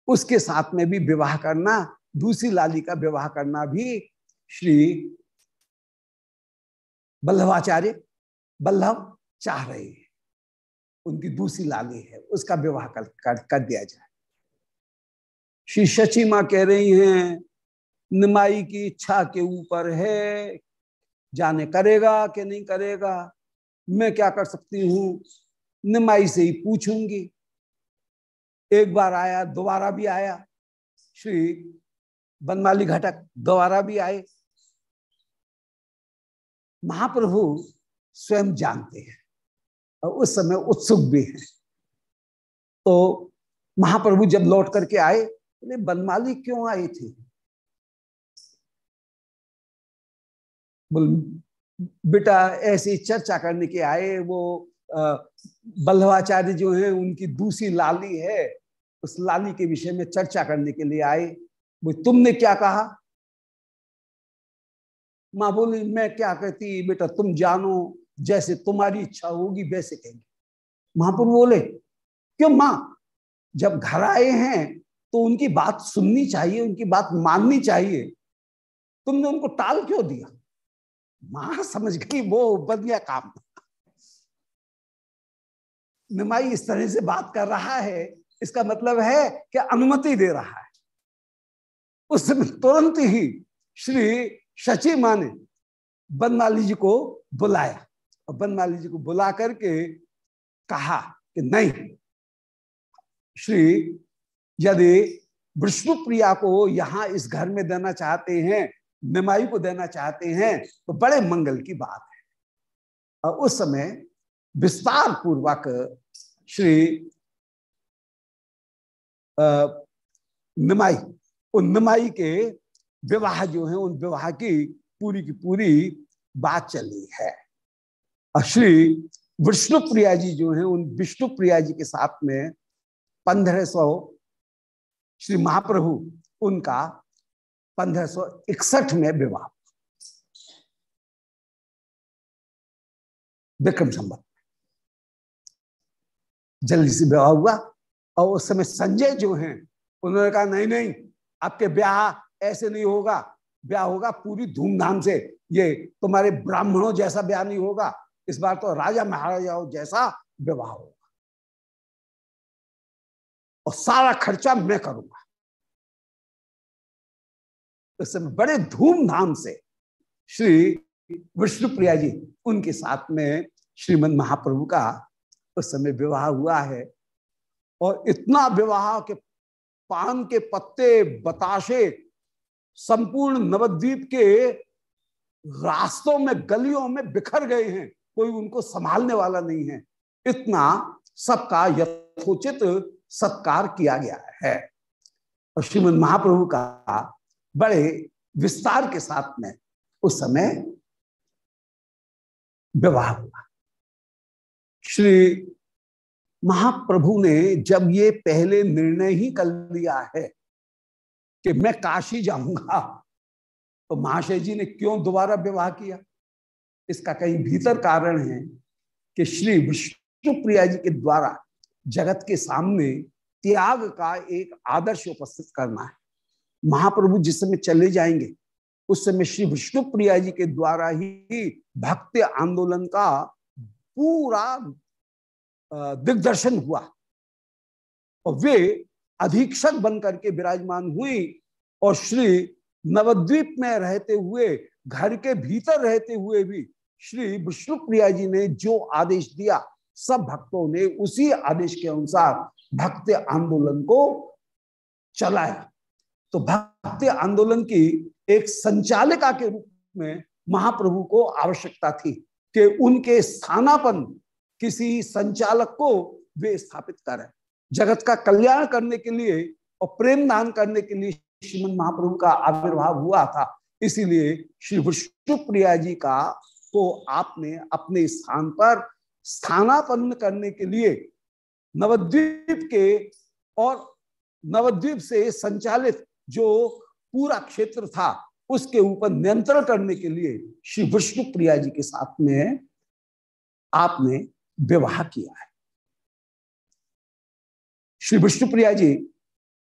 उसके साथ में भी विवाह करना दूसरी लाली का विवाह करना भी श्री बल्लभाचार्य बल्लभ चाह रहे हैं। उनकी दूसरी लाली है उसका विवाह कर, कर, कर दिया जाए। श्री शची माँ कह रही हैं, निमाई की इच्छा के ऊपर है, जाने करेगा कि नहीं करेगा, मैं क्या कर सकती हूँ? निमाई से ही पूछूँगी। एक बार आया, दोबारा भी आया, श्री बनमाली घटक दोबारा भी आए। महाप्रभु स्वयं जानते हैं और उस समय उत्सुक भी हैं। तो महाप्रभु जब लौट करके आए बोले बनमाली क्यों आई थी? बोल, बेटा ऐसी चर्चा करने के आए, वो बल्लभाचार्य जो है, उनकी दूसरी लाली है, उस लाली के विषय में चर्चा करने के लिए आए। वो तुमने क्या कहा? माँ बोली, मैं क्या कहती, बेटा तुम जानो, जैसे तुम्हारी इच्छा होगी, वैसे कहेंगे। महापुर बोले, क्यों माँ? जब घर आए हैं तो उनकी बात सुननी चाहिए, उनकी बात माननी चाहिए। तुमने उनको टाल क्यों दिया? माँ समझ गई, वो बन गया काम। निमाई इस तरह से बात कर रहा है, इसका मतलब है कि अनुमति दे रहा है। उस समय तुरंत ही श्री शची माँ ने बनमाली जी को बुलाया। और बनमाली जी को बुला करके कहा कि नहीं, श्री यदि विष्णु प्रिया को यहाँ इस घर में देना चाहते हैं, निमाई को देना चाहते हैं तो बड़े मंगल की बात है। और उस समय विस्तार पूर्वक श्री निमाई, उन निमाई के विवाह जो है, उन विवाह की पूरी की पूरी बात चली है। और श्री विष्णु प्रिया जी जो है, उन विष्णु प्रिया जी के साथ में पंद्रह सौ श्री महाप्रभु उनका पंद्रह सौ इकसठ में विवाह। विक्रम संबत जल्दी से विवाह हुआ और उस समय संजय जो हैं, उन्होंने कहा, नहीं नहीं, आपके ब्याह ऐसे नहीं होगा। ब्याह होगा पूरी धूमधाम से। ये तुम्हारे ब्राह्मणों जैसा ब्याह नहीं होगा। इस बार तो राजा महाराजाओं जैसा विवाह होगा। और सारा खर्चा मैं करूँगा। उस समय बड़े धूमधाम से श्री विष्णु प्रिया जी उनके साथ में श्रीमद महाप्रभु का उस समय विवाह हुआ है और इतना विवाह के पान के पत्ते, बताशे, संपूर्ण नवद्वीप के रास्तों में, गलियों में बिखर गए हैं। कोई उनको संभालने वाला नहीं है। इतना सबका यथोचित सत्कार किया गया है। और श्रीमद महाप्रभु का बड़े विस्तार के साथ में उस समय विवाह हुआ। श्री महाप्रभु ने जब ये पहले निर्णय ही कर लिया है कि मैं काशी जाऊँगा तो महाशय जी ने क्यों दोबारा विवाह किया? इसका कहीं भीतर कारण है कि श्री विष्णु प्रिया जी के द्वारा जगत के सामने त्याग का एक आदर्श उपस्थित करना है। महाप्रभु जिस समय चले जाएँगे, उस समय श्री विष्णु प्रिया जी के द्वारा ही भक्ति आंदोलन का पूरा दिग्दर्शन हुआ। और वे अधीक्षक बन करके विराजमान हुई और श्री नवद्वीप में रहते हुए, घर के भीतर रहते हुए भी श्री विष्णु प्रिया जी ने जो आदेश दिया सब भक्तों ने उसी आदेश के अनुसार भक्ति आंदोलन को चलाया। तो भक्ति आंदोलन की एक संचालिका के रूप में महाप्रभु को आवश्यकता थी कि उनके स्थानापन किसी संचालक को वे स्थापित करें। जगत का कल्याण करने के लिए और प्रेम दान करने के लिए श्रीमद महाप्रभु का आविर्भाव हुआ था। इसीलिए श्री विष्णु प्रिया जी का को आपने अपने स्थान पर स्थानापन्न करने के लिए नवद्वीप के और नवद्वीप से संचालित जो पूरा क्षेत्र था, उसके ऊपर नियंत्रण करने के लिए श्री विष्णु प्रिया जी के साथ में आपने विवाह किया है। श्री विष्णु प्रिया जी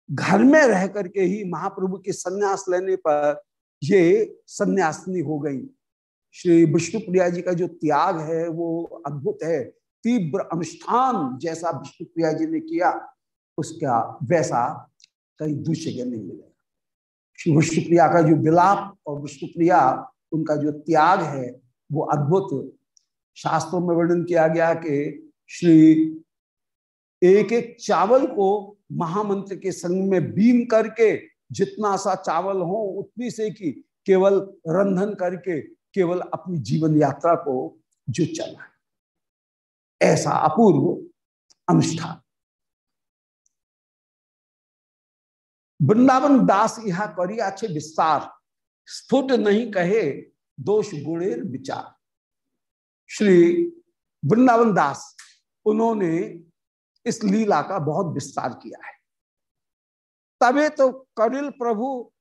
घर में रह करके ही महाप्रभु के संन्यास लेने पर ये संन्यासनी हो गई। श्री विष्णु प्रिया जी का जो त्याग है, वो अद्भुत है। तीव्र अनुष्ठान जैसा विष्णु प्रिया जी ने किया, उसका वैसा कहीं दूसरी जगह नहीं मिलेगा। श्री विष्णु प्रिया का जो विलाप और विष्णु प्रिया उनका जो त्याग है, वो अद्भुत। शास्त्रों में वर्णन किया गया कि श्री एक एक चावल को महामंत्र के संग में बीम करके, जितना सा चावल हो, उतनी से की केवल रंधन करके केवल अपनी जीवन यात्रा को जो चला ऐसा अपूर्व अनुष्ठान। वृंदावन दास यह करी अच्छे विस्तार। स्फुट नहीं कहे दोष गुणेर विचार। श्री वृंदावन दास, उन्होंने इस लीला का बहुत विस्तार किया है। तबे तो करिल प्रभु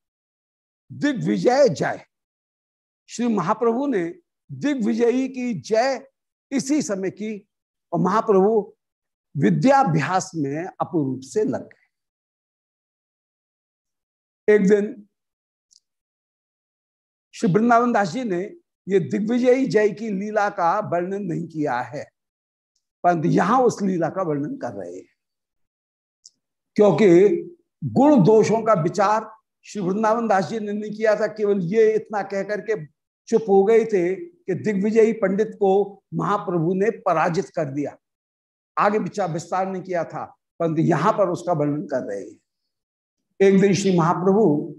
दिग्विजय जय। श्री महाप्रभु ने दिग्विजयी की जय इसी समय की और महाप्रभु विद्याभ्यास में अपूर्व से लग गए। एक दिन श्री वृंदावन दास जी ने ये दिग्विजयी जय की लीला का वर्णन नहीं किया है, परंतु यहाँ उस लीला का वर्णन कर रहे हैं। क्योंकि गुण दोषों का विचार श्री वृंदावन दास जी ने नहीं किया था, केवल ये इतना कह करके चुप हो गए थे कि दिग्विजयी पंडित को महाप्रभु ने पराजित कर दिया। आगे विचार विस्तार नहीं किया था, परंतु यहाँ पर उसका वर्णन कर रहे हैं। एक दिन श्री महाप्रभु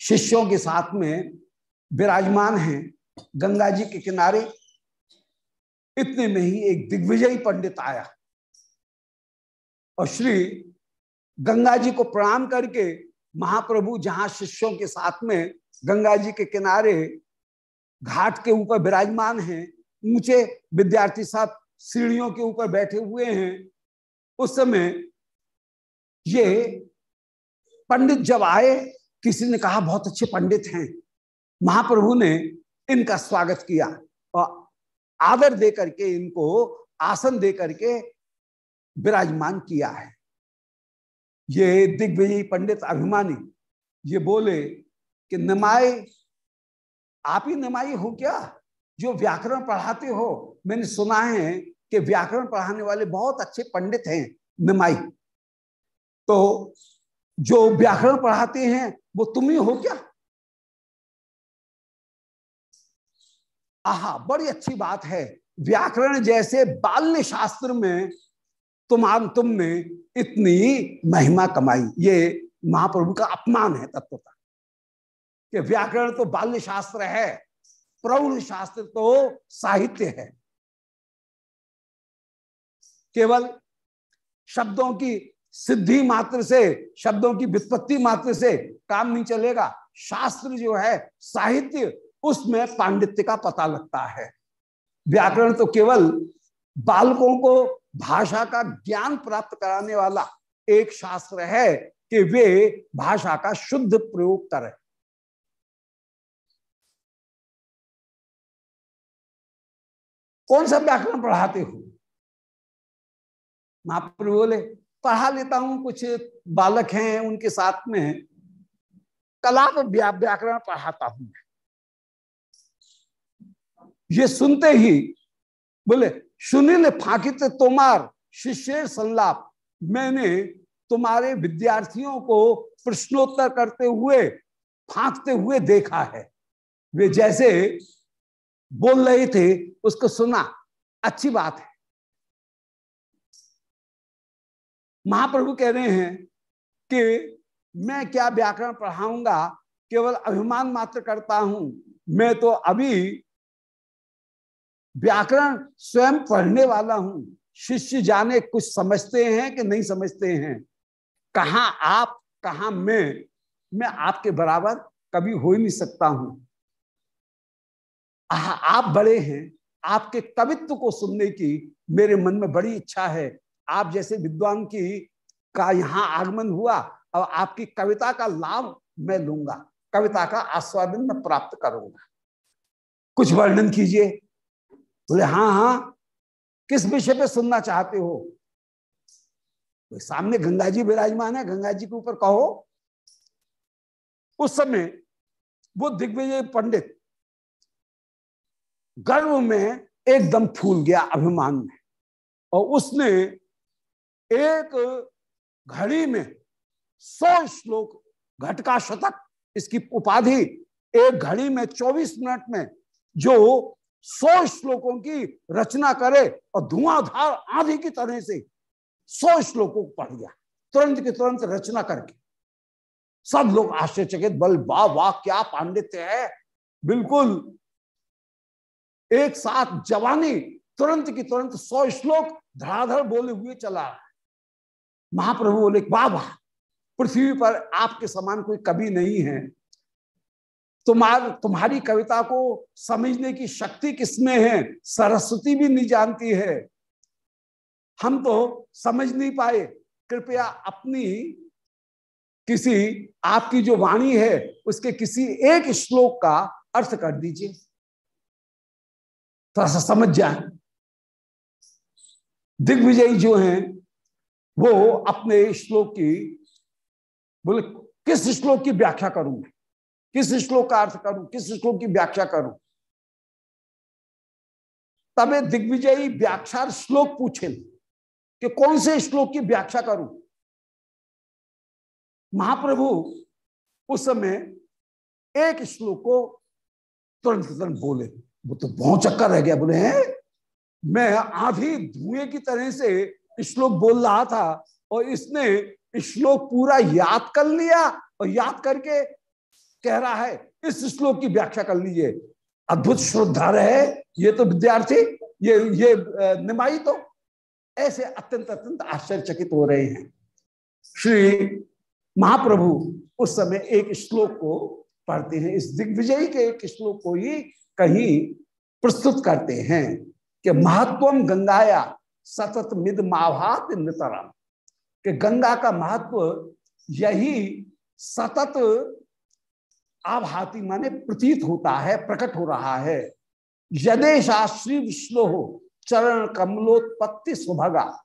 शिष्यों के साथ में विराजमान हैं गंगा जी के किनारे। इतने में ही एक दिग्विजयी पंडित आया और श्री गंगा जी को प्रणाम करके महाप्रभु जहाँ शिष्यों के साथ में गंगा जी के किनारे घाट के ऊपर विराजमान हैं, ऊँचे विद्यार्थी साथ सीढ़ियों के ऊपर बैठे हुए हैं। उस समय ये पंडित जब आए, किसी ने कहा, बहुत अच्छे पंडित हैं। महाप्रभु ने इनका स्वागत किया और आदर दे करके इनको, आसन दे करके विराजमान किया है। ये दिग्विजयी पंडित अभिमानी ये बोले कि निमाई, आप ही निमाई हो क्या? जो व्याकरण पढ़ाते हो। मैंने सुना है कि व्याकरण पढ़ाने वाले बहुत अच्छे पंडित हैं, निमाई। तो जो व्याकरण पढ़ाते हैं, वो तुम ही हो क्या? आहा, बड़ी अच्छी बात है। व्याकरण जैसे बाल्य शास्त्र में तुम तुमने इतनी महिमा कमाई। ये महाप्रभु का अपमान है तत्वता। कि व्याकरण तो बाल्य शास्त्र है प्रौढ़ शास्त्र तो साहित्य है। केवल शब्दों की सिद्धि मात्र से, शब्दों की वित्पत्ति मात्र से काम नहीं चलेगा। शास्त्र जो है, साहित्य, उसमें पांडित्य का पता लगता है। व्याकरण तो केवल बालकों को भाषा का ज्ञान प्राप्त कराने वाला एक शास्त्र है कि वे भाषा का शुद्ध प्रयोग करें। कौन सा व्याकरण पढ़ाते हो? महाप्रभु बोले, पढ़ा लेता हूँ, कुछ बालक हैं, उनके साथ में कलाप व्याकरण पढ़ाता हूँ ये सुनते ही बोले, सुनील फाकित तोमार, शिष्य संलाप। मैंने तुम्हारे विद्यार्थियों को प्रश्नोत्तर करते हुए, फांकते हुए देखा है। वे जैसे बोल रहे थे, उसको सुना। अच्छी बात है। महाप्रभु कह रहे हैं कि मैं क्या व्याकरण पढ़ाऊँगा? केवल अभिमान मात्र करता हूँ। मैं तो अभी व्याकरण स्वयं पढ़ने वाला हूँ। शिष्य जाने कुछ समझते हैं कि नहीं समझते हैं? कहा आप, कहा मैं? मैं आपके बराबर कभी हो ही नहीं सकता हूँ। आप बड़े हैं। आपके कवित्व को सुनने की मेरे मन में बड़ी इच्छा है। आप जैसे विद्वान की, का यहाँ आगमन हुआ और आपकी कविता का लाभ मैं लूँगा। कविता का आस्वादन मैं प्राप्त करूँगा। कुछ वर्णन कीजिए। बोले हाँ हाँ किस विषय पे सुनना चाहते हो? तो सामने गंगा जी विराजमान है। गंगा जी के ऊपर कहो। उस समय वो दिग्विजय पंडित गर्व में एकदम फूल गया अभिमान में। और उसने एक घड़ी में सौ श्लोक, घटका शतक, इसकी उपाधि एक घड़ी में 24 मिनट में जो सौ श्लोकों की रचना करे और धुआंधार आंधी की तरह से सौ श्लोकों को पढ़ गया तुरंत के तुरंत रचना करके। सब लोग आश्चर्यचकित, बल, वाह वाह, क्या पांडित्य है! बिल्कुल एक साथ जवानी तुरंत की तुरंत सौ श्लोक धड़ाधड़ बोले हुए चला। महाप्रभु बोले वाह पृथ्वी पर आपके समान कोई कवि नहीं है। तुम्हार, तुम्हारी कविता को समझने की शक्ति किसमें है? सरस्वती भी नहीं जानती है। हम तो समझ नहीं पाए। कृपया अपनी किसी, आपकी जो वाणी है, उसके किसी एक श्लोक का अर्थ कर दीजिए। थोड़ा सा समझ जाए। दिग्विजयी जो हैं, वो अपने श्लोक की, बोले, किस श्लोक की व्याख्या करूँ किस श्लोक का अर्थ करूँ? किस श्लोक की व्याख्या करूँ? तबे दिग्विजयी व्याख्या श्लोक पूछे कि कौन से श्लोक की व्याख्या करूँ? महाप्रभु उस समय एक श्लोक को तुरंत तुरंत बोले। वो तो बहुत चक्कर रह गया, बोले, हैं? मैं आधी धुएँ की तरह से श्लोक बोल रहा था और इसने श्लोक पूरा याद कर लिया और याद करके कह रहा है, इस श्लोक की व्याख्या कर लीजिए। अद्भुत श्रद्धा है ये तो विद्यार्थी, ये ये निमाई तो। ऐसे अत्यंत अत्यंत आश्चर्यचकित हो रहे हैं। श्री महाप्रभु उस समय एक श्लोक को पढ़ते हैं, इस दिग्विजयी के एक श्लोक को ही कहीं प्रस्तुत करते हैं कि महत्व गंगाया सतत मिद माभात नितरम। कि गंगा का महत्व यही सतत आभाती माने प्रतीत होता है, प्रकट हो रहा है। यदेशा श्री विष्णु हो, चरण कमलोत्पत्ति सुभगा।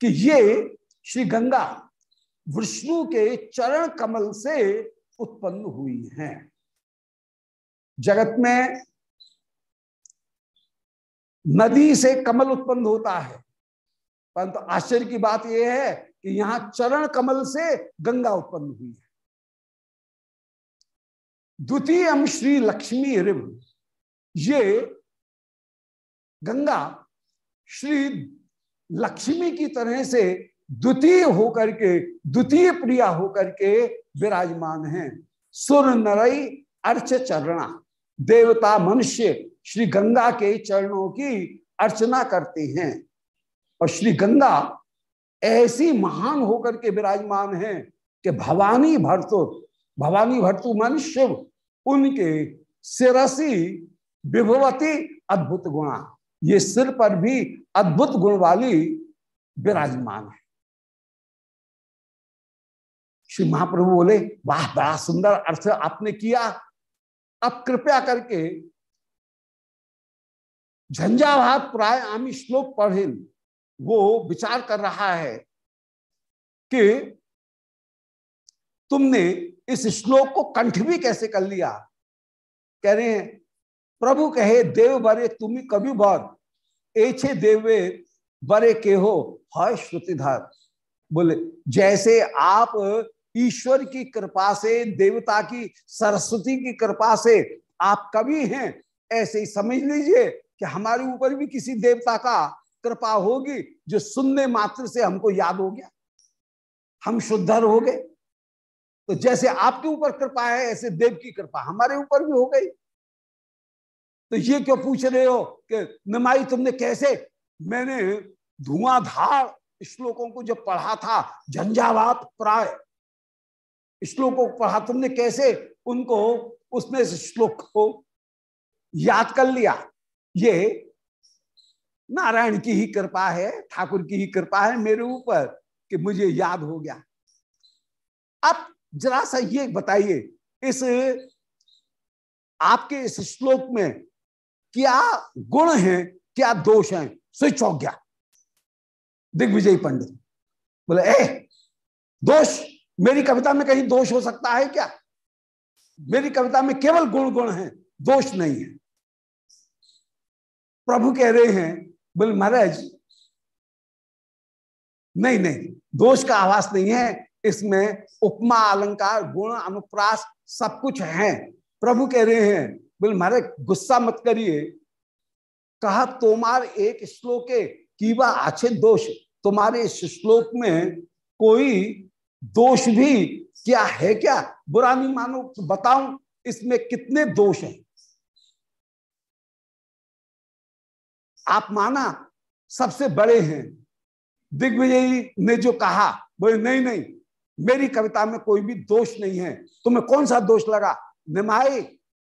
कि ये श्री गंगा विष्णु के चरण कमल से उत्पन्न हुई हैं। जगत में नदी से कमल उत्पन्न होता है। परंतु तो आश्चर्य की बात यह है कि यहाँ चरण कमल से गंगा उत्पन्न हुई है। द्वितीय श्री लक्ष्मी रिव ये गंगा श्री लक्ष्मी की तरह से द्वितीय होकर के, द्वितीय प्रिया होकर के विराजमान हैं। सुर नरई अर्च चरणा, देवता मनुष्य श्री गंगा के चरणों की अर्चना करते हैं। और श्री गंगा ऐसी महान होकर के विराजमान है कि भवानी भरतु भवानी भरतु मन शिव, उनके सिरसी विभवती अद्भुत गुणा ये सिर पर भी अद्भुत गुण वाली विराजमान है। श्री महाप्रभु बोले, वाह, बड़ा सुंदर अर्थ आपने किया। अब कृपया करके झंझावात प्राय आमी श्लोक पढ़े वो विचार कर रहा है कि तुमने इस श्लोक को कंठ भी कैसे कर लिया? कह रहे हैं, प्रभु कहे, देव बरे तुम्ही कभी बहुत एछे देवे बरे के हो है श्रुतिधर। बोले, जैसे आप ईश्वर की कृपा से, देवता की, सरस्वती की कृपा से आप कवि हैं, ऐसे ही समझ लीजिए कि हमारे ऊपर भी किसी देवता का कृपा होगी जो सुनने मात्र से हमको याद हो गया। हम शुद्धर हो गए। तो जैसे आपके ऊपर कृपा है, ऐसे देव की कृपा हमारे ऊपर भी हो गई। तो ये क्यों पूछ रहे हो कि नमाई तुमने कैसे? मैंने धुआंधार श्लोकों को जब पढ़ा था, झंझावात प्राय। श्लोकों को पढ़ा तुमने कैसे? उनको उसमें श्लोक को याद कर लिया। ये नारायण की ही कृपा है, ठाकुर की ही कृपा है मेरे ऊपर कि मुझे याद हो गया। अब जरा सा ये बताइए, इस आपके इस श्लोक में क्या गुण है, क्या दोष है? स्विच हो गया। दिग्विजय पंडित बोले, ए, दोष, मेरी कविता में कहीं दोष हो सकता है क्या? मेरी कविता में केवल गुण गुण है, दोष नहीं है। प्रभु कह रहे हैं, बोले, महाराज, नहीं नहीं, दोष का आवास नहीं है, इसमें उपमा, अलंकार, गुण, अनुप्रास सब कुछ है। प्रभु कह रहे हैं, बोले, महाराज, गुस्सा मत करिए। कहा तुम्हार एक श्लोक कीवा अच्छे दोष। तुम्हारे इस श्लोक में कोई दोष भी क्या है क्या? बुरा नहीं मानो, बताऊँ, इसमें कितने दोष हैं? आप माना सबसे बड़े हैं। दिग्विजयी ने जो कहा, बोले, नहीं नहीं, मेरी कविता में कोई भी दोष नहीं है। तुम्हें कौन सा दोष लगा? निमाए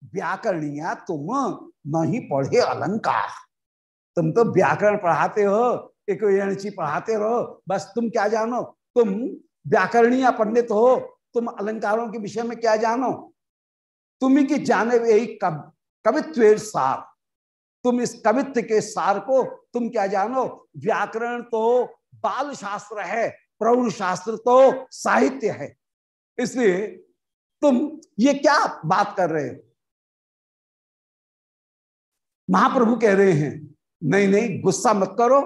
व्याकरणिया तुम नहीं पढ़े अलंकार। तुम तो व्याकरण पढ़ाते हो, एक पढ़ाते रहो बस तुम क्या जानो? तुम व्याकरणीय पंडित हो, तुम अलंकारों के विषय में क्या जानो? तुम्ही की जाने यही कब कवित्व सार। तुम इस कवित्व के सार को तुम क्या जानो? व्याकरण तो बाल शास्त्र है प्रौढ़ शास्त्र तो साहित्य है। इसलिए तुम ये क्या बात कर रहे हो? महाप्रभु कह रहे हैं, नहीं नहीं, गुस्सा मत करो।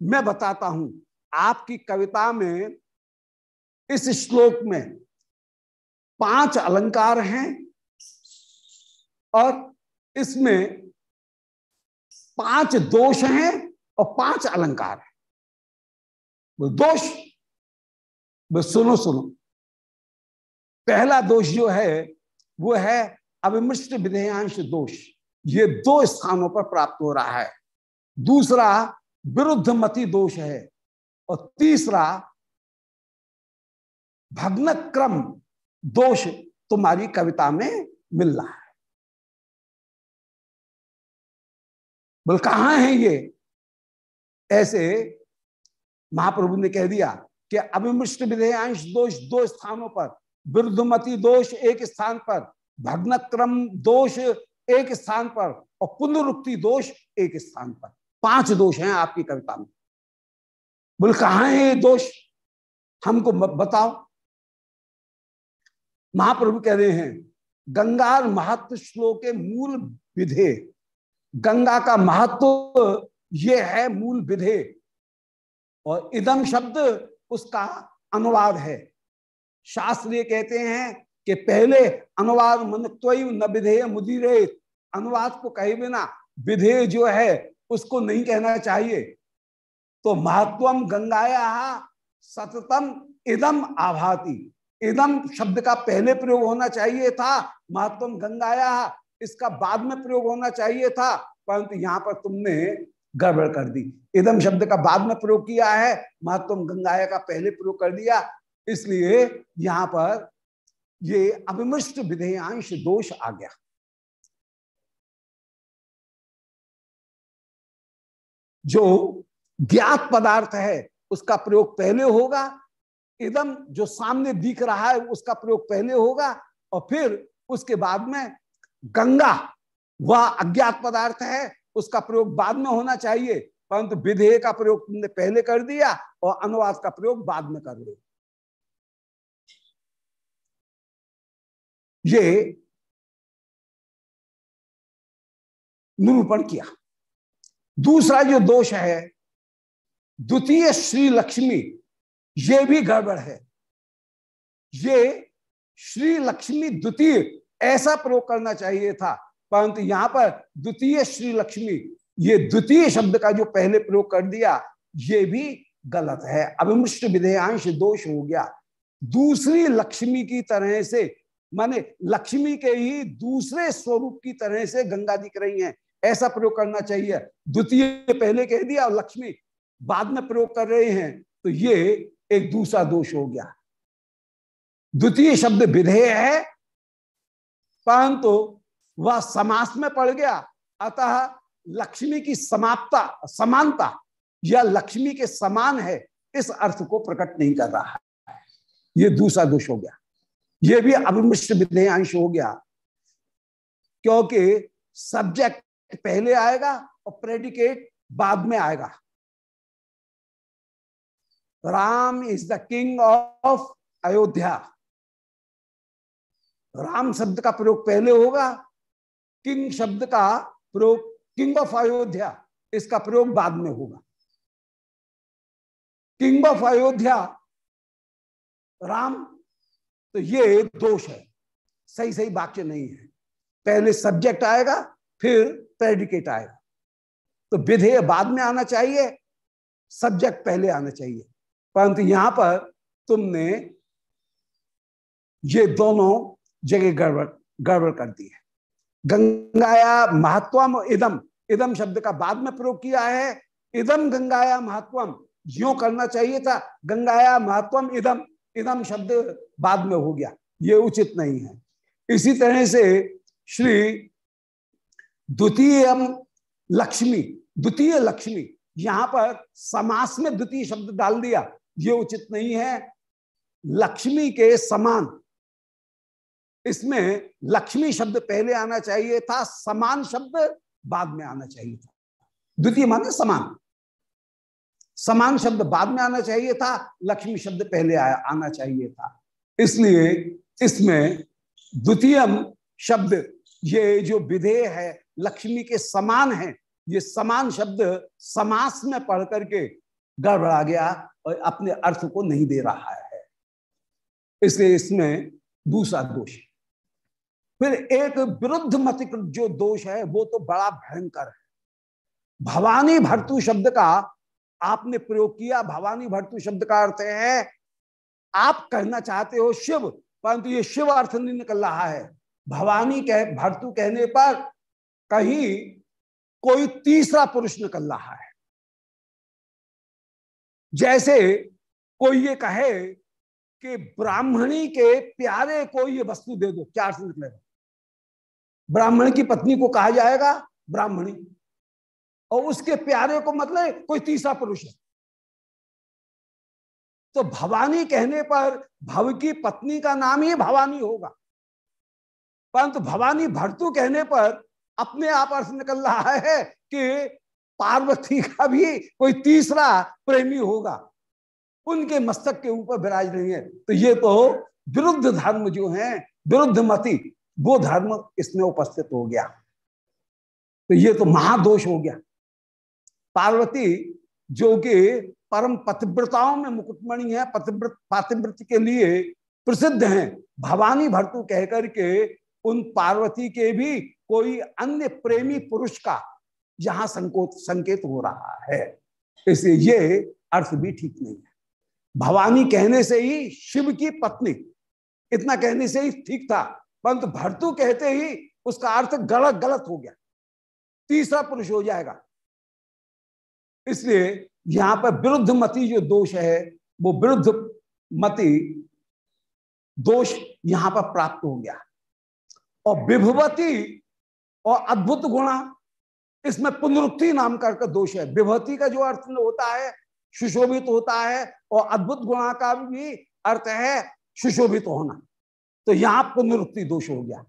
मैं बताता हूँ, आपकी कविता में, इस श्लोक में पाँच अलंकार हैं और इसमें पाँच दोष हैं और पाँच अलंकार हैं। दोष बस सुनो सुनो। पहला दोष जो है, वो है अविमृष्ट विधेयांश दोष। ये दो स्थानों पर प्राप्त हो रहा है। दूसरा विरुद्ध मति दोष है और तीसरा भग्न क्रम दोष तुम्हारी कविता में मिल रहा है। बोल, कहा है ये? ऐसे महाप्रभु ने कह दिया कि अभिमृष्ट विधेयांश दोष दो स्थानों पर, विरुद्धमति दोष एक स्थान पर भग्न क्रम दोष एक स्थान पर और पुनरुक्ति दोष एक स्थान पर। पाँच दोष हैं आपकी कविता में। बोल, कहा है ये दोष? हमको बताओ। महाप्रभु कह रहे हैं, गंगार महत्व श्लोक के मूल विधे गंगा का महत्व ये है मूल विधे। और इदम शब्द उसका अनुवाद है। शास्त्र ये कहते हैं कि पहले अनुवाद मन न विधेय मुदिरे। अनुवाद को कहे बिना विधेय जो है, उसको नहीं कहना चाहिए। तो महत्वम गंगाया सततम इदम आभाती। इदम शब्द का पहले प्रयोग होना चाहिए था, महत्वम गंगाया इसका बाद में प्रयोग होना चाहिए था, परंतु यहाँ पर तुमने गड़बड़ कर दी। इदम शब्द का बाद में प्रयोग किया है महत्व गंगाया का पहले प्रयोग कर दिया। इसलिए यहाँ पर ये अभिमृष्ट विधेयांश दोष आ गया। जो ज्ञात पदार्थ है, उसका प्रयोग पहले होगा, इदम जो सामने दिख रहा है, उसका प्रयोग पहले होगा, और फिर उसके बाद में गंगा, वह अज्ञात पदार्थ है, उसका प्रयोग बाद में होना चाहिए। परंतु विधेय का प्रयोग तुमने पहले कर दिया और अनुवाद का प्रयोग बाद में कर लिया। ये निरूपण किया। दूसरा जो दोष है, द्वितीय श्री लक्ष्मी, ये भी गड़बड़ है। ये श्री लक्ष्मी द्वितीय ऐसा प्रयोग करना चाहिए था। परंतु यहाँ पर द्वितीय श्री लक्ष्मी, ये द्वितीय शब्द का जो पहले प्रयोग कर दिया, ये भी गलत है। अभिमुष्ट विधेयांश दोष हो गया। दूसरी लक्ष्मी की तरह से, माने लक्ष्मी के ही दूसरे स्वरूप की तरह से गंगा दिख रही हैं। ऐसा प्रयोग करना चाहिए। द्वितीय पहले कह दिया और लक्ष्मी बाद में प्रयोग कर रहे हैं तो ये एक दूसरा दोष हो गया। द्वितीय शब्द विधेय है परंतु वह समास में पड़ गया। अतः लक्ष्मी की समाप्ता, समानता, या लक्ष्मी के समान है, इस अर्थ को प्रकट नहीं कर रहा है। ये दूसरा दोष हो गया। ये भी अभिमिश्र विधेयांश हो गया। क्योंकि सब्जेक्ट पहले आएगा और प्रेडिकेट बाद में आएगा। Ram is the king of Ayodhya. Ram शब्द का प्रयोग पहले होगा, किंग शब्द का प्रयोग, किंग ऑफ़ अयोध्या, इसका प्रयोग बाद में होगा। किंग ऑफ़ अयोध्या, राम तो ये दोष है। सही सही वाक्य नहीं है। पहले सब्जेक्ट आएगा, फिर प्रेडिकेट आएगा। तो विधेय बाद में आना चाहिए सब्जेक्ट पहले आना चाहिए। परंतु यहाँ पर तुमने ये दोनों जगह गड़बड़ गड़बड़ कर दी है। गंगाया महत्वम इदम इदम शब्द का बाद में प्रयोग किया है। इदम गंगाया महत्वम जो करना चाहिए था। गंगाया महत्वम इदम इदम शब्द बाद में हो गया। ये उचित नहीं है। इसी तरह से श्री द्वितीय लक्ष्मी द्वितीय लक्ष्मी, यहाँ पर समास में द्वितीय शब्द डाल दिया। ये उचित नहीं है। लक्ष्मी के समान इसमें लक्ष्मी शब्द पहले आना चाहिए था, समान शब्द बाद में आना चाहिए था। द्वितीय माने समान। समान शब्द बाद में आना चाहिए था, लक्ष्मी शब्द पहले आया आना चाहिए था। इसलिए इसमें द्वितीय शब्द, ये जो विधेय है, लक्ष्मी के समान है, ये समान शब्द समास में पढ़ करके गड़बड़ा गया और अपने अर्थ को नहीं दे रहा है। इसलिए इसमें दूसरा दोष फिर एक विरुद्ध मत जो दोष है, वो तो बड़ा भयंकर है। भवानी भर्तु शब्द का आपने प्रयोग किया। भवानी भर्तु शब्द का अर्थ है, आप कहना चाहते हो शिव, परंतु ये शिव अर्थ नहीं निकल रहा है। भवानी कह, भर्तु कहने पर कहीं कोई तीसरा पुरुष निकल रहा है। जैसे कोई ये कहे कि ब्राह्मणी के प्यारे को ये वस्तु दे दो, क्या अर्थ निकलेगा? ब्राह्मण की पत्नी को कहा जाएगा ब्राह्मणी। और उसके प्यारे को मतलब कोई तीसरा पुरुष है। तो भवानी कहने पर भव की पत्नी का नाम ही भवानी होगा। परंतु भवानी भर्तु कहने पर अपने आप अर्थ निकल रहा है कि पार्वती का भी कोई तीसरा प्रेमी होगा। उनके मस्तक के ऊपर विराज रही है तो ये तो विरुद्ध धर्म जो है, विरुद्ध मति वो धर्म इसमें उपस्थित हो गया। तो ये तो महादोष हो गया। पार्वती, जो कि परम पतिव्रताओं में मुकुटमणि है, पतिव्रत, पातिव्रत के लिए प्रसिद्ध हैं, भवानी भर्तु कहकर के उन पार्वती के भी कोई अन्य प्रेमी पुरुष का यहाँ संकोच, संकेत हो रहा है। इसलिए ये अर्थ भी ठीक नहीं है। भवानी कहने से ही शिव की पत्नी, इतना कहने से ही ठीक था। परंतु भर्तु कहते ही उसका अर्थ गलत गलत हो गया। तीसरा पुरुष हो जाएगा। इसलिए यहाँ पर विरुद्ध मति जो दोष है, वो विरुद्ध मति दोष यहाँ पर प्राप्त हो गया। और विभवती और अद्भुत गुणा, इसमें पुनरुक्ति नाम करके दोष है। विभवती का जो अर्थ होता है, सुशोभित होता है, और अद्भुत गुणा का भी अर्थ है, सुशोभित होना। तो यहाँ पुनरुक्ति दोष हो गया।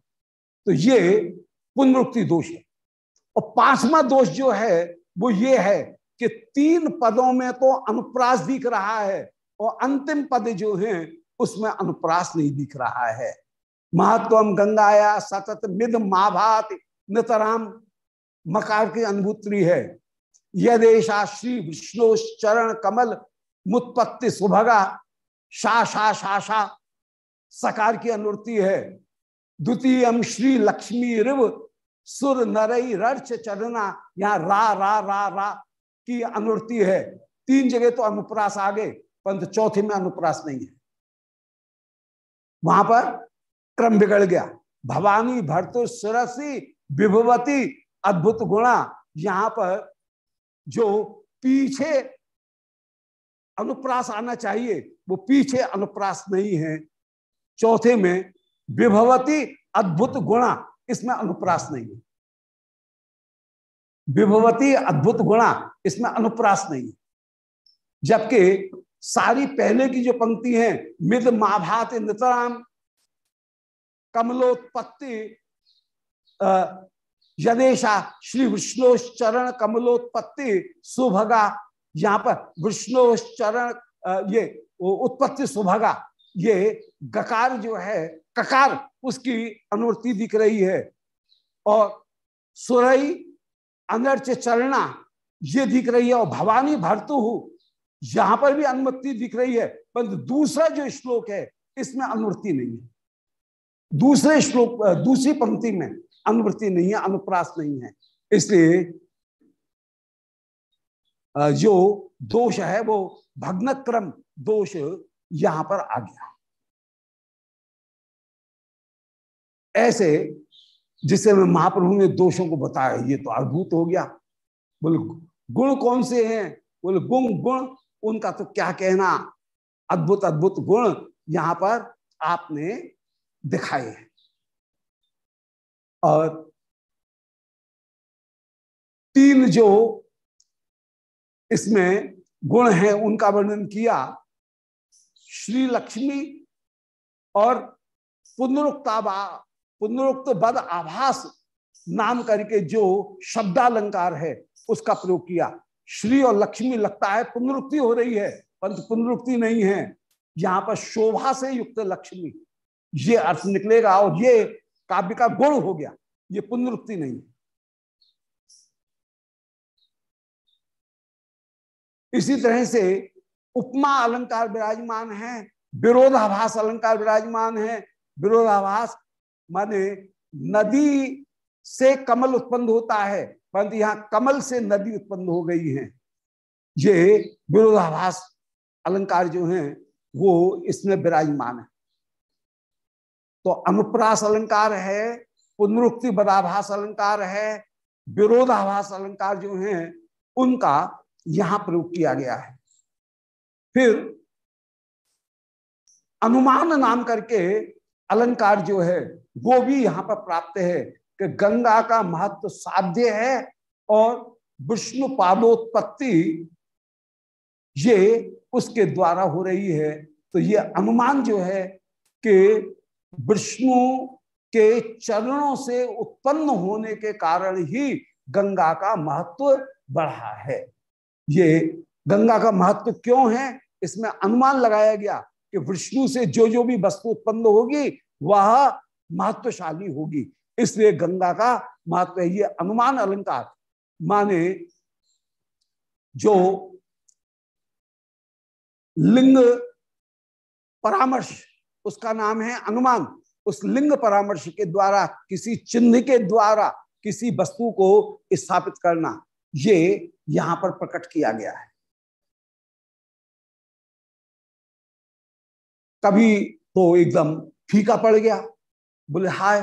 तो ये पुनरुक्ति दोष है। और पांचवा दोष जो है, वो ये है कि तीन पदों में तो अनुप्रास दिख रहा है और अंतिम पद जो है, उसमें अनुप्रास नहीं दिख रहा है। महत्वम गंगाया सतत मिद माभात नितराम मकार की अनुभूति है। यदेशा श्री विष्णु चरण कमल मुत्पत्ति सुभगा, शा शा शा शा सकार की अनुवृत्ति है। द्वितीय श्री लक्ष्मी रिव, सुर नरई रर्च चरना यहाँ रा रा रा रा की अनुवृत्ति है। तीन जगह तो अनुप्रास आ गए परंतु चौथे में अनुप्रास नहीं है। वहाँ पर क्रम बिगड़ गया। भवानी भरतु सुरसी विभवती अद्भुत गुणा, यहाँ पर जो पीछे अनुप्रास आना चाहिए, वो पीछे अनुप्रास नहीं है। चौथे में विभवती अद्भुत गुणा, इसमें अनुप्रास नहीं है। विभवती अद्भुत गुणा, इसमें अनुप्रास नहीं है। जबकि सारी पहले की जो पंक्ति है, मिद माभात नितराम, कमलोत्पत्ति यदेशा श्री विष्णुश्चरण कमलोत्पत्ति, सुभगा, यहाँ पर विष्णुश्चरण ये उत्पत्ति सुभगा ये गकार जो है, ककार उसकी अनुवृत्ति दिख रही है। और सुरई अनर्च चरणा ये दिख रही है और भवानी भरतु यहाँ पर भी अनुमति दिख रही है, परंतु दूसरा जो श्लोक है, इसमें अनुवृत्ति नहीं है। दूसरे श्लोक, दूसरी पंक्ति में अनुवृत्ति नहीं है, अनुप्रास नहीं है। इसलिए जो दोष है, वो भग्न क्रम दोष यहाँ पर आ गया। ऐसे जिसे मैं महाप्रभु ने दोषों को बताया, ये तो अद्भुत हो गया। बोले, गुण कौन से हैं? बोले गुण गुण, उनका तो क्या कहना? अद्भुत अद्भुत गुण यहाँ पर आपने दिखाए हैं। और तीन जो इसमें गुण हैं, उनका वर्णन किया श्री लक्ष्मी और पुनरुक्ता पुनरुक्त बद आभास नाम करके जो शब्दालंकार है, उसका प्रयोग किया। श्री और लक्ष्मी लगता है पुनरुक्ति हो रही है, परंतु पुनरुक्ति नहीं है। यहाँ पर शोभा से युक्त लक्ष्मी। ये अर्थ निकलेगा और ये काव्य का गुण हो गया। ये पुनरुक्ति नहीं इसी तरह से उपमा अलंकार विराजमान है, विरोधाभास अलंकार विराजमान है। विरोधाभास माने नदी से कमल उत्पन्न होता है, परंतु यहाँ कमल से नदी उत्पन्न हो गई है। ये विरोधाभास अलंकार जो है, वो इसमें विराजमान है। तो अनुप्रास अलंकार है, पुनरुक्ति बदाभास अलंकार है, विरोधाभास अलंकार जो है, उनका यहाँ प्रयोग किया गया है। फिर अनुमान नाम करके अलंकार जो है, वो भी यहाँ पर प्राप्त है कि गंगा का महत्व साध्य है और विष्णु पादोत्पत्ति ये उसके द्वारा हो रही है। तो ये अनुमान जो है कि विष्णु के चरणों से उत्पन्न होने के कारण ही गंगा का महत्व बढ़ा है। ये गंगा का महत्व क्यों है? इसमें अनुमान लगाया गया कि विष्णु से जो जो भी वस्तु उत्पन्न होगी, वह महत्वशाली होगी। इसलिए गंगा का महत्व ये अनुमान अलंकार। माने जो लिंग परामर्श, उसका नाम है अनुमान। उस लिंग परामर्श के द्वारा, किसी चिन्ह के द्वारा, किसी वस्तु को स्थापित करना, ये यहाँ पर प्रकट किया गया है। कभी तो एकदम फीका पड़ गया। बोले, हाय,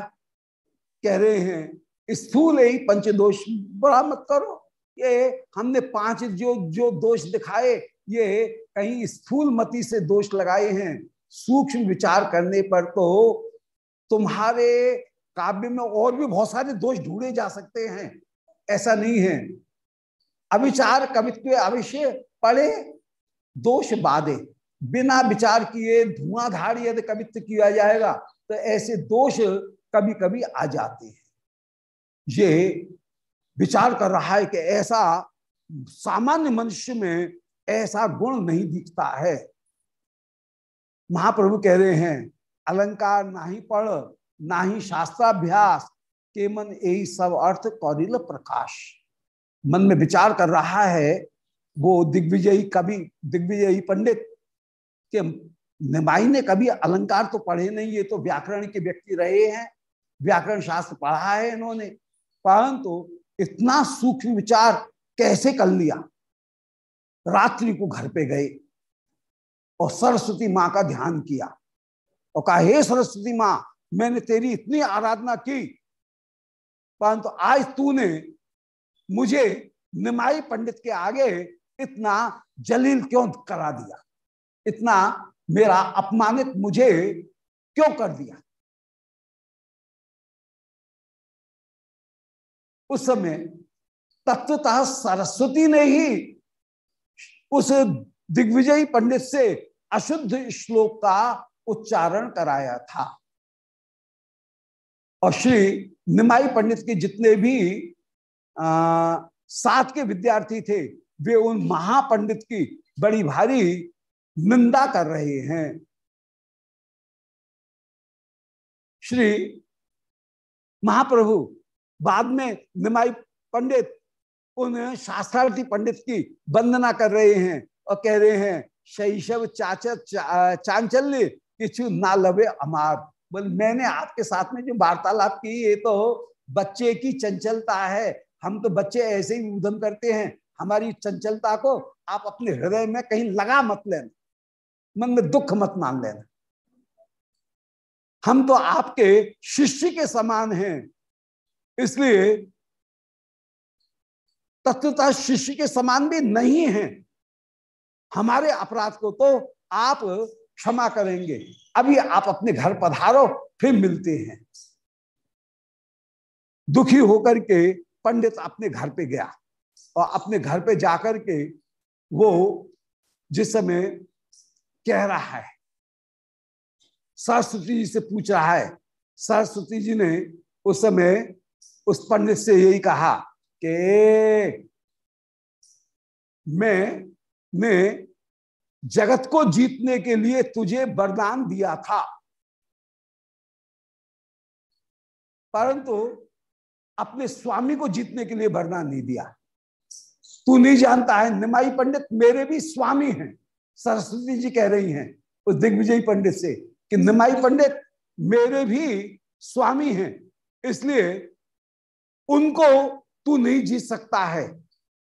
कह रहे हैं, स्थूल ही पंचदोष बड़ा मत करो। ये हमने पाँच जो जो दोष दिखाए, ये कहीं स्थूल मति से दोष लगाए हैं। सूक्ष्म विचार करने पर तो तुम्हारे काव्य में और भी बहुत सारे दोष ढूंढे जा सकते हैं। ऐसा नहीं है। अविचार कवित्व अविश्य पड़े दोष बाधे। बिना विचार किए धुआंधार यदि कवित्व किया जाएगा तो ऐसे दोष कभी कभी आ जाते हैं। ये विचार कर रहा है कि ऐसा सामान्य मनुष्य में ऐसा गुण नहीं दिखता है। महाप्रभु कह रहे हैं, अलंकार ना ही पढ़ ना ही शास्त्राभ्यास के मन यही सब अर्थ कौरिल प्रकाश। मन में विचार कर रहा है, वो दिग्विजयी कवि, दिग्विजयी पंडित के निमाई ने कभी अलंकार तो पढ़े नहीं, ये तो व्याकरण के व्यक्ति रहे हैं, व्याकरण शास्त्र पढ़ा है इन्होंने। परंतु तो इतना सूक्ष्म विचार कैसे कर लिया? रात्रि को घर पे गए और सरस्वती माँ का ध्यान किया और कहा, हे सरस्वती माँ, मैंने तेरी इतनी आराधना की, परंतु तो आज तूने मुझे निमाई पंडित के आगे इतना जलील क्यों करा दिया? इतना मेरा अपमानित मुझे क्यों कर दिया? उस समय तत्वतः सरस्वती ने ही उस दिग्विजयी पंडित से अशुद्ध श्लोक का उच्चारण कराया था। और श्री निमाई पंडित के जितने भी आ, साथ के विद्यार्थी थे वे उन महापंडित की बड़ी भारी निंदा कर रहे हैं। श्री महाप्रभु बाद में निमाई पंडित, उन शास्त्रार्थी पंडित की वंदना कर रहे हैं और कह रहे हैं, शैशव चाचर चांचल्य किचु ना लवे अमार। बोल, मैंने आपके साथ में जो वार्तालाप की, ये तो बच्चे की चंचलता है। हम तो बच्चे ऐसे ही उधम करते हैं। हमारी चंचलता को आप अपने हृदय में कहीं लगा मत लेना। मन में दुख मत मान लेना। हम तो आपके शिष्य के समान हैं। इसलिए तत्वता शिष्य के समान भी नहीं है। हमारे अपराध को तो आप क्षमा करेंगे। अभी आप अपने घर पधारो, फिर मिलते हैं। दुखी होकर के पंडित अपने घर पे गया और अपने घर पे जाकर के वो जिस समय कह रहा है। सरस्वती जी से पूछ रहा है। सरस्वती जी ने उस समय उस पंडित से यही कहा कि मैं ने जगत को जीतने के लिए तुझे वरदान दिया था। परंतु अपने स्वामी को जीतने के लिए भरना नहीं दिया। तू नहीं जानता है, निमाई पंडित मेरे भी स्वामी हैं। सरस्वती जी कह रही हैं, उस दिग्विजय पंडित से कि निमाई पंडित, मेरे भी स्वामी हैं, इसलिए उनको तू नहीं जीत सकता है।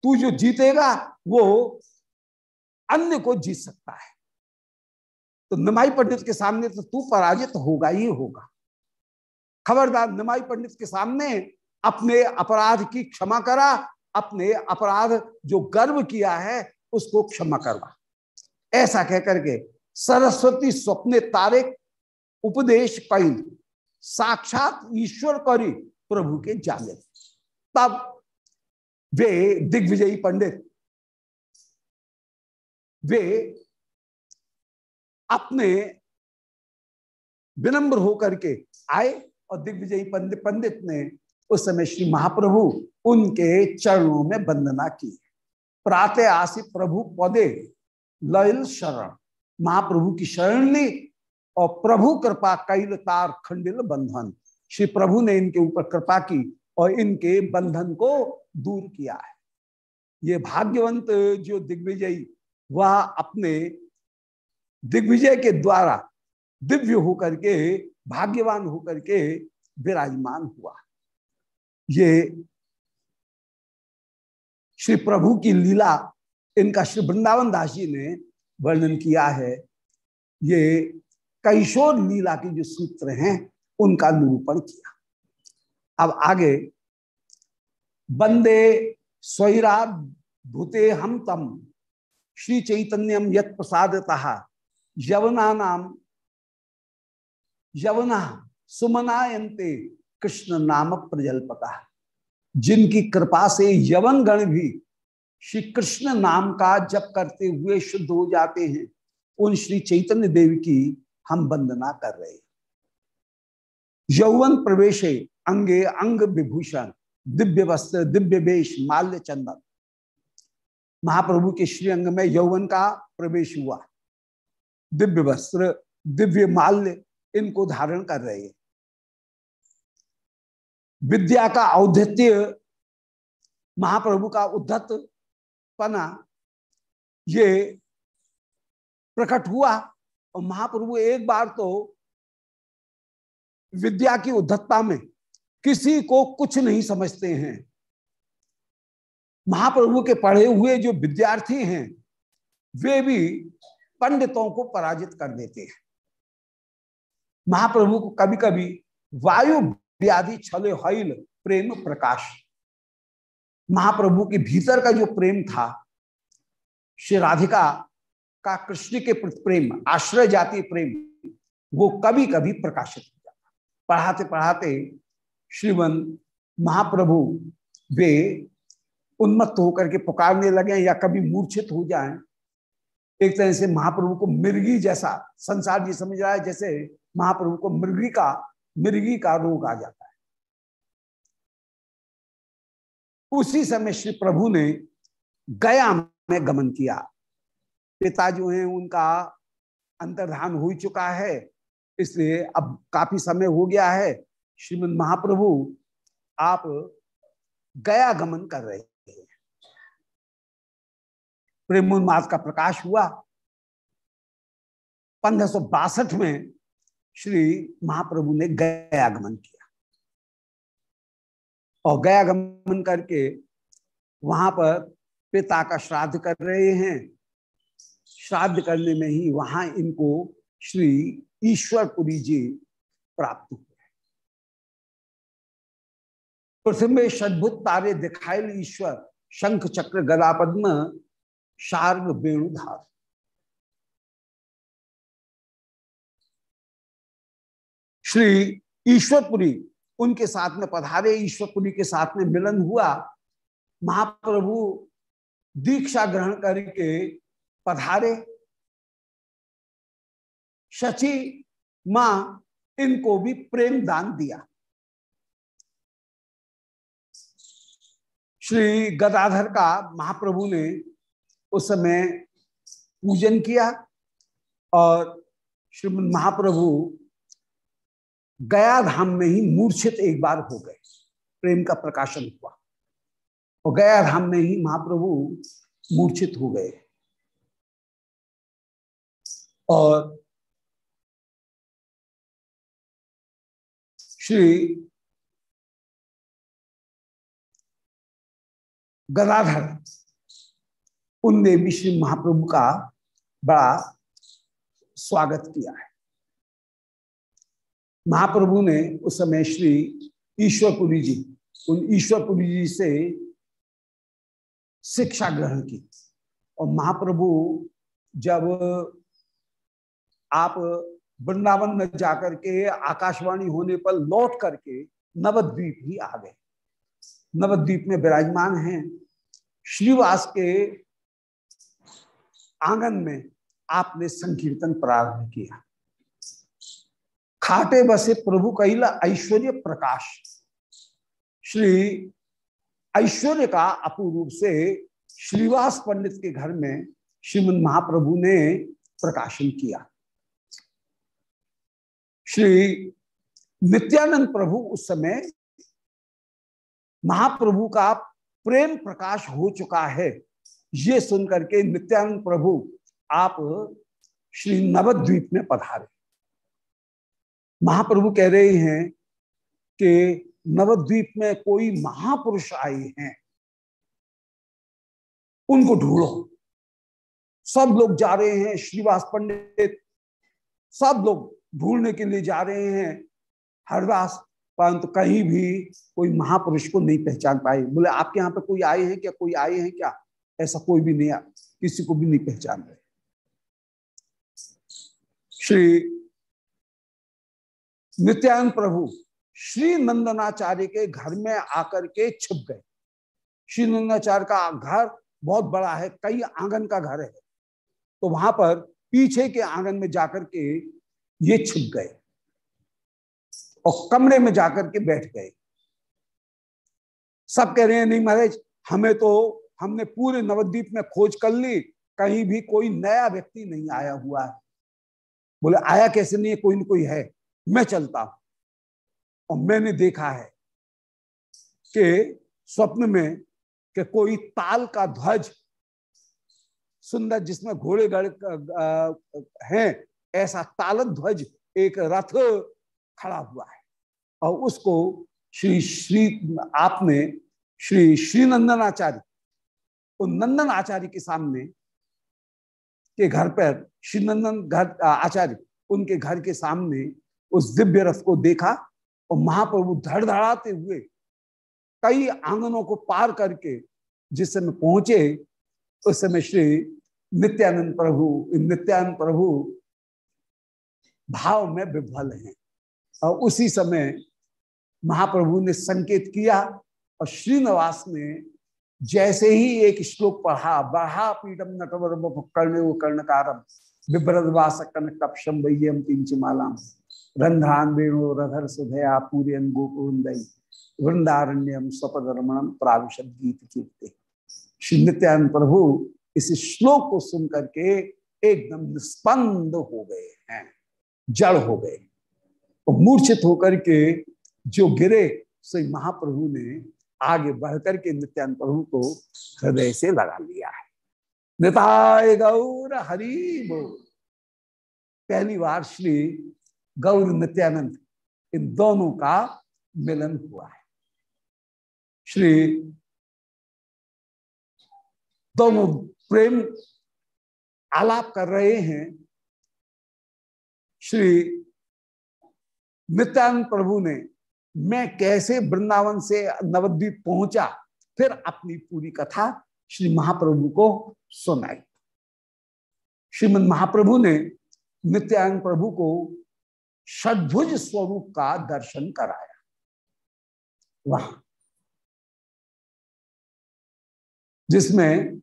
तू जो जीतेगा, वो अन्य को जीत सकता है। तो निमाई पंडित के सामने तो तू पराजित होगा ही होगा। खबरदार, निमाई पंडित के सामने अपने अपराध की क्षमा करा, अपने अपराध जो गर्व किया है, उसको क्षमा करवा। ऐसा कह करके सरस्वती स्वप्ने तारे उपदेश पैल साक्षात ईश्वर करी प्रभु के जाने तब वे दिग्विजयी पंडित, वे अपने विनम्र होकर के आए और दिग्विजयी पंडित पंडित ने उस समय श्री महाप्रभु उनके चरणों में वंदना की। प्रातः आसी प्रभु पदे लयल शरण। महाप्रभु की शरण ली और प्रभु कृपा कैल तार खंडिल बंधन। श्री प्रभु ने इनके ऊपर कृपा की और इनके बंधन को दूर किया है। ये भाग्यवंत जो दिग्विजयी, वह अपने दिग्विजय के द्वारा दिव्य होकर के, भाग्यवान होकर के विराजमान हुआ। ये श्री प्रभु की लीला इनका श्री वृंदावन दास जी ने वर्णन किया है। ये कैशोर लीला के जो सूत्र हैं, उनका निरूपण किया। अब आगे, बंदे स्वरा भूते हम तम, श्री चैतन्यम यत प्रसादता, यवना नाम, यवना सुमनायंते कृष्ण नामक प्रजल्पता। जिनकी कृपा से यवन गण भी श्री कृष्ण नाम का जप करते हुए शुद्ध हो जाते हैं। उन श्री चैतन्य देव की हम वंदना कर रहे यौवन प्रवेश, अंगे अंग विभूषण, दिव्य वस्त्र, दिव्य वेश, माल्य चंदन। महाप्रभु के श्री अंग में यौवन का प्रवेश हुआ। दिव्य वस्त्र, दिव्य माल्य, इनको धारण कर रहे हैं। विद्या का औद्धित्य महाप्रभु का उद्धत पना, ये प्रकट हुआ और महाप्रभु एक बार तो विद्या की उद्धतता में किसी को कुछ नहीं समझते हैं। महाप्रभु के पढ़े हुए जो विद्यार्थी हैं, वे भी पंडितों को पराजित कर देते हैं। महाप्रभु को कभी कभी वायु व्याधि छले हईल प्रेम प्रकाश। महाप्रभु के भीतर का जो प्रेम था, श्री राधिका का कृष्ण के प्रति प्रेम, आश्रय जाति प्रेम, वो कभी कभी प्रकाशित हो जाता। पढ़ाते पढ़ाते श्रीमन महाप्रभु वे उन्मत्त होकर के पुकारने लगे या कभी मूर्छित हो जाएँ। एक तरह से महाप्रभु को मिर्गी जैसा संसार जी समझ रहा है, जैसे महाप्रभु को मृगी का मिर्गी का रोग आ जाता उसी समय श्री प्रभु ने गया में गमन किया। पिता जो है, उनका अंतर्धान हो चुका है, इसलिए अब काफ़ी समय हो गया है। श्रीमद महाप्रभु, आप गया गमन कर रहे हैं। प्रेमोन्माद का प्रकाश हुआ। पंद्रह में श्री महाप्रभु ने गयागमन किया। और गयागमन करके वहाँ पर पिता का श्राद्ध कर रहे हैं। श्राद्ध करने में ही वहाँ इनको श्री ईश्वरपुरी जी प्राप्त हुए। पृथ्वी सद्भुत तारे दिखाए ईश्वर, शंख, चक्र गला पद्म, शार्ग वेणुधार श्री ईश्वरपुरी उनके साथ में पधारे ईश्वरपुरी के साथ में मिलन हुआ। महाप्रभु दीक्षा ग्रहण करके पधारे। शची माँ इनको भी प्रेम दान दिया। श्री गदाधर का महाप्रभु ने उस समय पूजन किया और श्रीमद महाप्रभु गया धाम में ही मूर्छित एक बार हो गए। प्रेम का प्रकाशन हुआ। और गया धाम में ही महाप्रभु मूर्छित हो गए। और श्री गदाधर, उनने भी श्री महाप्रभु का बड़ा स्वागत किया है। महाप्रभु ने उस समय श्री ईश्वरपुरी जी, उन ईश्वरपुरी जी से शिक्षा ग्रहण की। और महाप्रभु जब आप वृंदावन में जाकर के आकाशवाणी होने पर लौट करके नवद्वीप ही आ गए। नवद्वीप में विराजमान हैं। श्रीवास के आँगन में आपने संकीर्तन प्रारंभ किया। खाटे बसे प्रभु कैला ऐश्वर्य प्रकाश। श्री ऐश्वर्य का अपूर्व से श्रीवास पंडित के घर में श्रीमद महाप्रभु ने प्रकाशन किया। श्री नित्यानंद प्रभु उस समय महाप्रभु का प्रेम प्रकाश हो चुका है। ये सुनकर के नित्यानंद प्रभु आप श्री नवद्वीप में पधारे। महाप्रभु कह रहे हैं कि नवद्वीप में कोई महापुरुष आए हैं, उनको ढूंढो। सब लोग जा रहे हैं श्रीवास पंडित, सब लोग ढूँढने के लिए जा रहे हैं। हरदास परंतु कहीं भी कोई महापुरुष को नहीं पहचान पाए। बोले, आपके यहाँ पे कोई आए हैं क्या? कोई आए हैं क्या? ऐसा कोई भी नहीं किसी को भी नहीं पहचान रहे श्री नित्यानंद प्रभु श्री नंदनाचार्य के घर में आकर के छिप गए। श्री नंदनाचार्य का घर बहुत बड़ा है, कई आँगन का घर है। तो वहाँ पर पीछे के आँगन में जाकर के ये छिप गए और कमरे में जाकर के बैठ गए। सब कह रहे हैं, नहीं महाराज, हमें तो हमने पूरे नवद्वीप में खोज कर ली, कहीं भी कोई नया व्यक्ति नहीं आया हुआ है। बोले, आया कैसे नहीं है? कोई ना कोई है। मैं चलता हूँ। और मैंने देखा है कि स्वप्न में कि कोई ताल का ध्वज सुंदर जिसमें घोड़े गढ़ हैं, ऐसा ताल ध्वज एक रथ खड़ा हुआ है। और उसको श्री श्री, आपने श्री श्री नंदनाचार्य उन नंदन आचार्य के सामने के घर पर श्री नंदन घर आचार्य, उनके घर के सामने उस दिव्य रथ को देखा और महाप्रभु धड़धड़ाते हुए कई आंगनों को पार करके जिस समय पहुँचे, उस समय श्री नित्यानंद प्रभु नित्यानंद प्रभु भाव में विभल हैं। और उसी समय महाप्रभु ने संकेत किया और श्रीनिवास ने जैसे ही एक श्लोक पढ़ा बढ़ा पीडम नटवर कर्ण कर्णकारम विभ्रदवास कनकपशम वैयम तीन मालाम रंध्रान वेणु रधर सुधया पूर्यन गोकुंदई वृंदारण्यम स्वपद रमणम प्राविशद गीत कीर्ति श्री नित्यानंद प्रभु इस श्लोक को सुन करके एकदम निस्पंद हो गए हैं, जड़ हो गए। और मूर्छित होकर के जो गिरे सो महाप्रभु ने आगे बढ़कर के नित्यानंद प्रभु को हृदय से लगा लिया है। निताय गौर हरि पहली बार श्री गौर नित्यानंद, इन दोनों का मिलन हुआ है। श्री दोनों प्रेम आलाप कर रहे हैं। श्री नित्यानंद प्रभु ने, मैं कैसे वृंदावन से नवद्वीप पहुँचा, फिर अपनी पूरी कथा श्री महाप्रभु को सुनाई। श्रीमद महाप्रभु ने नित्यानंद प्रभु को षडभुज स्वरूप का दर्शन कराया। वहाँ। जिसमें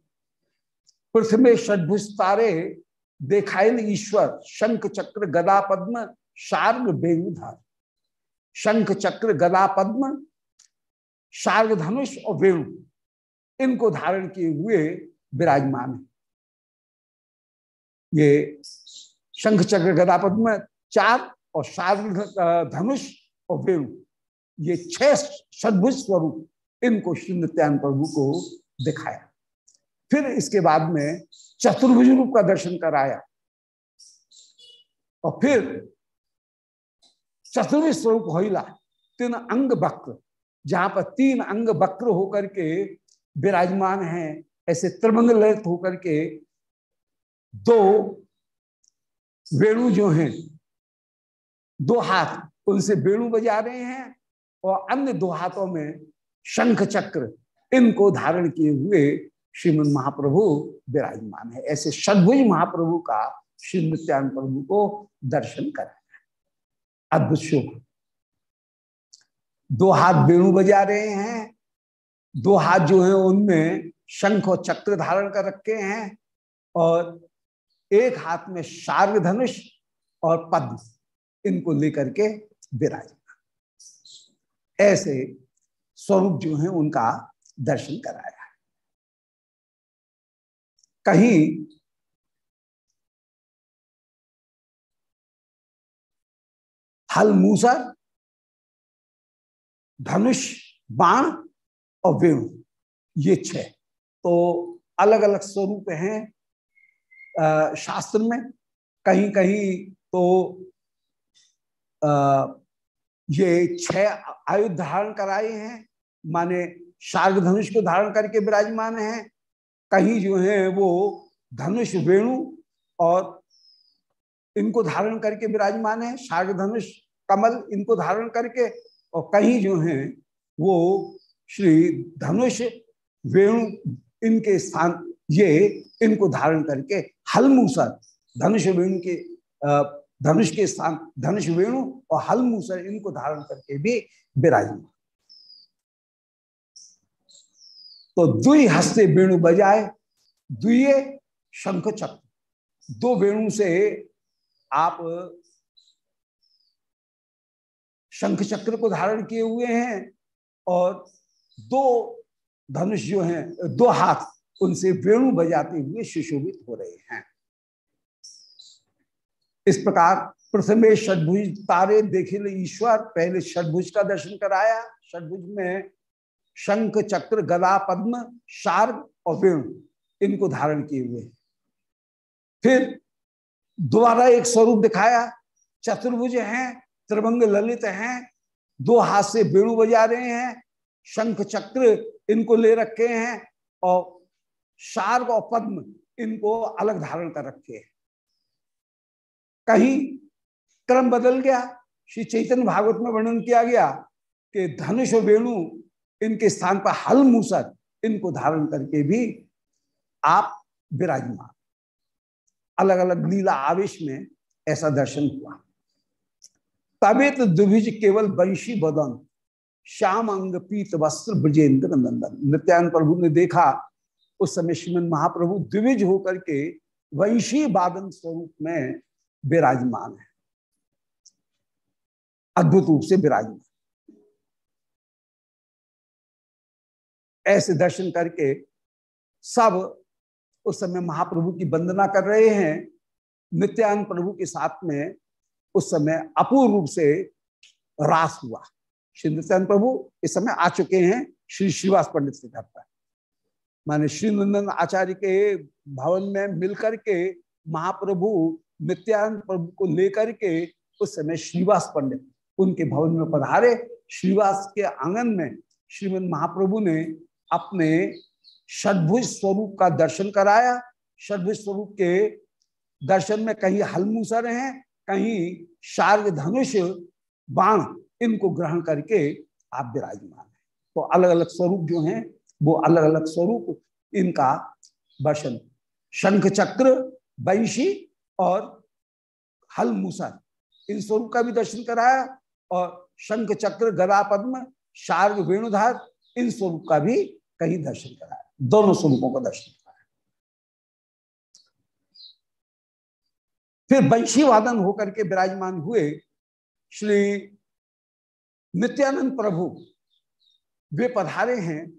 पृथ्वी षडभुज तारे देखायल ईश्वर, शंख, चक्र, गदा, पद्म, शार्ग बेणुधार शंख, चक्र, गदा, पद्म, शार्ग, धनुष और वेणु, इनको धारण किए हुए विराजमान है। ये शंख, चक्र, गदा, पद्म, चार और शार्ग धनुष और वेणु, ये छह सद्भुज स्वरूप इनको श्री नित्यान प्रभु को दिखाया। फिर इसके बाद में चतुर्भुज रूप का दर्शन कराया। और फिर चतुर्भुज स्वरूप होइला, तीन अंग वक्र, जहाँ पर तीन अंग वक्र होकर के विराजमान है, ऐसे त्रिभंग होकर के दो वेणु जो हैं दो हाथ उनसे वेणु बजा रहे हैं और अन्य दो हाथों में शंख चक्र इनको धारण किए हुए श्रीमद महाप्रभु विराजमान है। ऐसे सदभुज महाप्रभु का श्री नित्यान प्रभु को दर्शन कराया अद्भुत शुभ दो हाथ वेणु बजा रहे हैं, दो हाथ जो है उनमें शंख और चक्र धारण कर रखे हैं और एक हाथ में शार्ग धनुष और पद्म। इनको लेकर के विराज ऐसे स्वरूप जो है, उनका दर्शन कराया। है कहीं हल मूसर धनुष, बाण और वेणु, ये छह। तो अलग अलग स्वरूप हैं शास्त्र में। कहीं कहीं तो ये छह आयु धारण कराए हैं, माने शार्ग धनुष को धारण करके विराजमान है, कहीं जो है वो धनुष वेणु और इनको धारण करके विराजमान है शार्ग धनुष कमल इनको धारण करके और कहीं जो है वो श्री धनुष वेणु इनके स्थान, ये इनको धारण करके हलमूसर, धनुष वेणु के धनुष के स्थान, धनुष वेणु और हल मूसर इनको धारण करके भी विराजमान। तो दुई हस्ते वेणु बजाए दुए शंख चक्र। दो वेणु से आप शंख चक्र को धारण किए हुए हैं और दो धनुष जो हैं, दो हाथ उनसे वेणु बजाते हुए सुशोभित हो रहे हैं। इस प्रकार प्रथमे षडभुज तारे देखे ईश्वर, पहले षडभुज का दर्शन कराया, षडभुज में शंख, चक्र, गदा, पद्म शार्ग और वेणु इनको धारण किए हुए। फिर दोबारा एक स्वरूप दिखाया, चतुर्भुज हैं, त्रिभंग ललित हैं, दो हाथ से वेणु बजा रहे हैं, शंख, चक्र इनको ले रखे हैं और शार्ग और पद्म इनको अलग धारण कर रखे हैं। कहीं क्रम बदल गया, श्री चैतन्य भागवत में वर्णन किया गया कि धनुष वेणु इनके स्थान पर हल मूसर इनको धारण करके भी आप विराजमान। अलग अलग लीला आवेश में ऐसा दर्शन हुआ। तबे तो द्विज केवल वंशी बदन, श्याम अंग पीत वस्त्र ब्रजेंद्र नंदन। नित्यान प्रभु ने देखा, उस समय श्रीमन महाप्रभु द्विज होकर के वंशी बादन स्वरूप में विराजमान है। अद्भुत रूप से विराजमान। ऐसे दर्शन करके सब उस समय महाप्रभु की वंदना कर रहे हैं। नित्यानंद प्रभु के साथ में उस समय अपूर्ण रूप से रास हुआ। श्री नित्यानंद प्रभु इस समय आ चुके हैं श्री श्रीवास पंडित से घर पर। माने श्री नंदन आचार्य के भवन में मिलकर के महाप्रभु नित्यानंद प्रभु को लेकर के उस समय श्रीवास पंडित उनके भवन में पधारे। श्रीवास के आँगन में श्रीमद महाप्रभु ने अपने षडभुज स्वरूप का दर्शन कराया। षडभुज स्वरूप के दर्शन में कहीं हलमूसर हैं, कहीं शार्ग धनुष बाण इनको ग्रहण करके आप विराजमान है। तो अलग अलग स्वरूप जो हैं, वो अलग अलग स्वरूप इनका दर्शन। शंख चक्र, वंशी और हल मूसर इन स्वरूप का भी दर्शन कराया और शंख चक्र, गदा पद्म, शार्ग, वेणुधार, इन स्वरूप का भी कहीं दर्शन कराया। दोनों स्वरूपों का दर्शन कराया। फिर वंशी वादन होकर के विराजमान हुए श्री नित्यानंद प्रभु। वे पधारे हैं,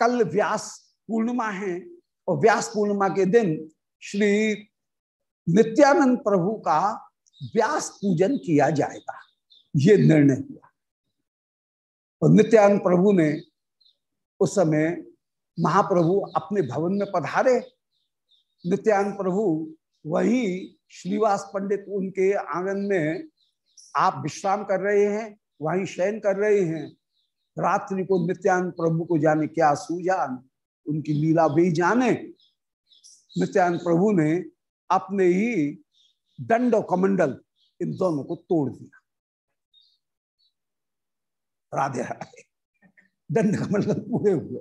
कल व्यास पूर्णिमा है और व्यास पूर्णिमा के दिन श्री नित्यानंद प्रभु का व्यास पूजन किया जाएगा। ये निर्णय हुआ और नित्यानंद प्रभु ने उस समय महाप्रभु अपने भवन में पधारे। नित्यानंद प्रभु वही श्रीवास पंडित उनके आँगन में आप विश्राम कर रहे हैं, वहीं शयन कर रहे हैं। रात्रि को नित्यानंद प्रभु को जाने क्या सूझान उनकी लीला भी जाने। नित्यानंद प्रभु ने अपने ही दंड और कमंडल इन दोनों को तोड़ दिया। राधे राधे। दंड कमंडल पूरे हुए।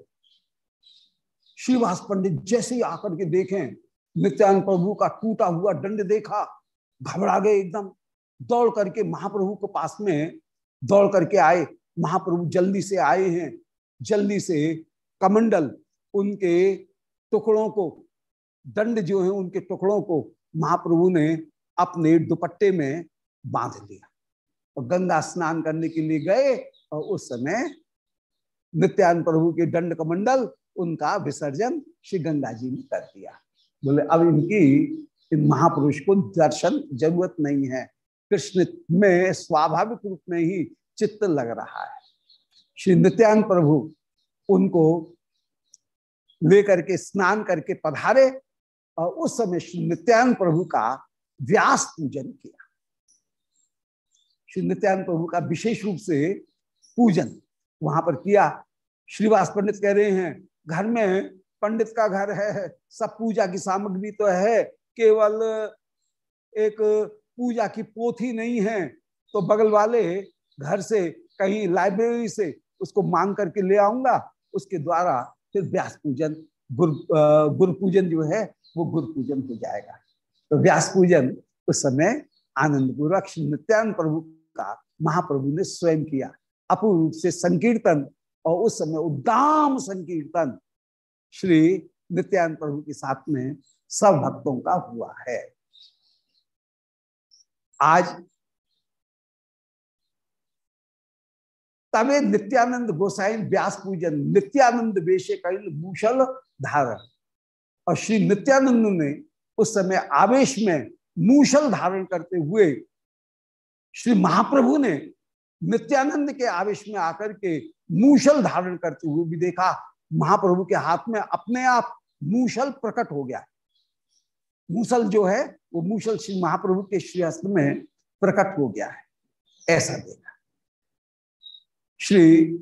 श्रीवास पंडित जैसे ही आकर के देखें, नित्यानंद प्रभु का टूटा हुआ दंड देखा, घबरा गए एकदम। दौड़ करके महाप्रभु के पास में दौड़ करके आए। महाप्रभु जल्दी से आए हैं। जल्दी से कमंडल उनके टुकड़ों को दंड जो है उनके टुकड़ों को महाप्रभु ने अपने दुपट्टे में बाँध लिया। और गंगा स्नान करने के लिए गए और उस समय नित्यान प्रभु के दंड कमंडल उनका विसर्जन श्री गंगा जी ने कर दिया। बोले, अब इनकी, इन महापुरुष को दर्शन ज़रूरत नहीं है। कृष्ण में स्वाभाविक रूप में ही चित्त लग रहा है। श्री नित्यान प्रभु उनको लेकर के स्नान करके पधारे और उस समय श्री नित्यान प्रभु का व्यास पूजन किया। श्री नित्यान प्रभु का विशेष रूप से पूजन वहाँ पर किया। श्रीवास पंडित कह रहे हैं, घर में पंडित का घर है, सब पूजा की सामग्री तो है, केवल एक पूजा की पोथी नहीं है। तो बगल वाले घर से कहीं लाइब्रेरी से उसको मांग करके ले आऊँगा, उसके द्वारा फिर व्यास पूजन, गुरु गुरु पूजन जो है वो गुरु पूजन हो जाएगा। तो व्यास पूजन उस समय आनंद पूर्वक नित्यानंद प्रभु का, महाप्रभु ने स्वयं किया। अपूर्व रूप से संकीर्तन और उस समय उद्दाम संकीर्तन श्री नित्यानंद प्रभु के साथ में सब भक्तों का हुआ है। आज तबे नित्यानंद गोसाई व्यास पूजन, नित्यानंद वेशे कैल मूषल धारण। और श्री नित्यानंद ने उस समय आवेश में मूषल धारण करते हुए श्री महाप्रभु ने नित्यानंद के आवेश में आकर के मूषल धारण करते हुए भी देखा, महाप्रभु के हाथ में अपने आप मूसल प्रकट हो गया। मूसल जो है, वो मूसल श्री महाप्रभु के श्रीहस्त में प्रकट हो गया है। ऐसा देखा। श्री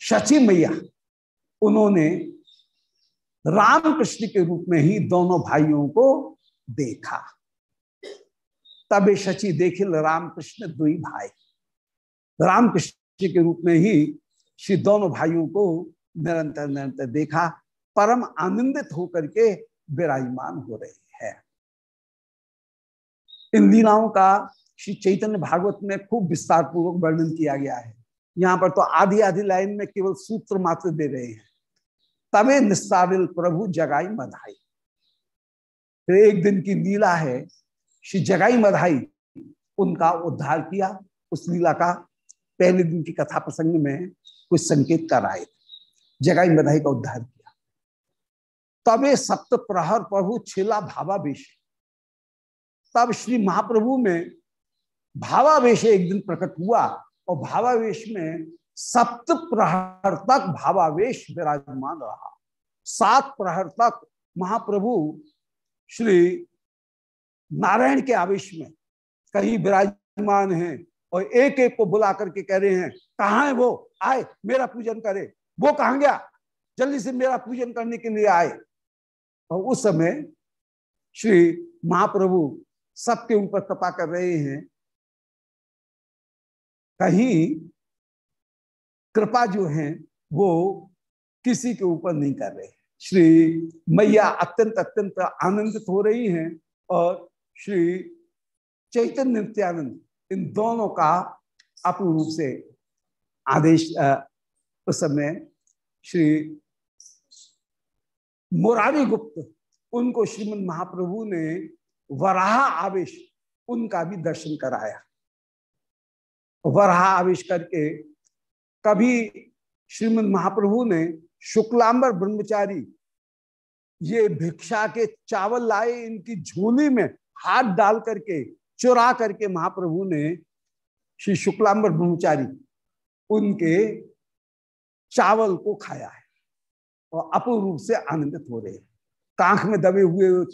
शची मैया उन्होंने राम कृष्ण के रूप में ही दोनों भाइयों को देखा। तबे शची देखिल राम कृष्ण दुई भाई। राम कृष्ण के रूप में ही श्री दोनों भाइयों को निरंतर निरंतर देखा, परम आनंदित होकर के विराजमान हो रहे हैं। इन लीलाओं का श्री चैतन्य भागवत में खूब विस्तार पूर्वक वर्णन किया गया है। यहाँ पर तो आधी आधी लाइन में केवल सूत्र मात्र दे रहे हैं। तबे निस्तारिल प्रभु जगाई मधाई। फिर एक दिन की लीला है, श्री जगाई मधाई, उनका उद्धार किया उस लीला का। पहले दिन की कथा प्रसंग में कुछ संकेत कराए जगाई मधाई का उद्धार किया। तबे सप्त प्रहर प्रभु छिला भावावेश तब श्री महाप्रभु में भावावेश एक दिन प्रकट हुआ और भावावेश में सप्त प्रहर तक भावावेश विराजमान रहा। सात प्रहर तक महाप्रभु श्री नारायण के आवेश में कहीं विराजमान हैं और एक एक को बुला करके कह रहे हैं, कहा है वो? आए, मेरा पूजन करे। वो कहा गया? जल्दी से मेरा पूजन करने के लिए आए। और उस समय श्री महाप्रभु सबके ऊपर कृपा कर रहे हैं। कहीं कृपा जो है, वो किसी के ऊपर नहीं कर रहे। श्री मैया अत्यंत अत्यंत आनंदित हो रही हैं और श्री चैतन्य नित्यानंद, इन दोनों का अपूर्ण रूप से आदेश उस समय श्री मुरारी गुप्त, उनको श्रीमद महाप्रभु ने वराह आवेश उनका भी दर्शन कराया। वराह आवेश करके कभी श्रीमद महाप्रभु ने शुक्लांबर ब्रह्मचारी ये भिक्षा के चावल लाए, इनकी झोली में हाथ डाल करके, चुरा करके महाप्रभु ने श्री शुक्लांबर ब्रह्मचारी उनके चावल को खाया है और अपूर्ण रूप से आनंदित हो रहे हैं। कांख में दबे हुए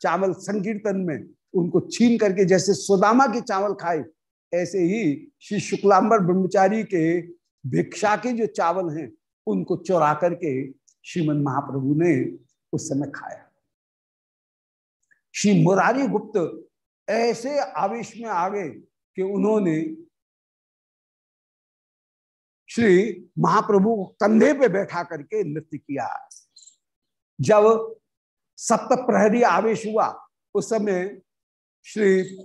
चावल संकीर्तन में उनको छीन करके जैसे सुदामा के चावल खाए, ऐसे ही श्री शुक्लांबर ब्रह्मचारी के भिक्षा के जो चावल हैं, उनको चुरा करके श्रीमद महाप्रभु ने उस समय खाया। श्री मुरारी गुप्त ऐसे आवेश में आ गए कि उन्होंने श्री महाप्रभु को कंधे पे बैठा करके नृत्य किया। जब सप्त प्रहरी आवेश हुआ, उस समय श्री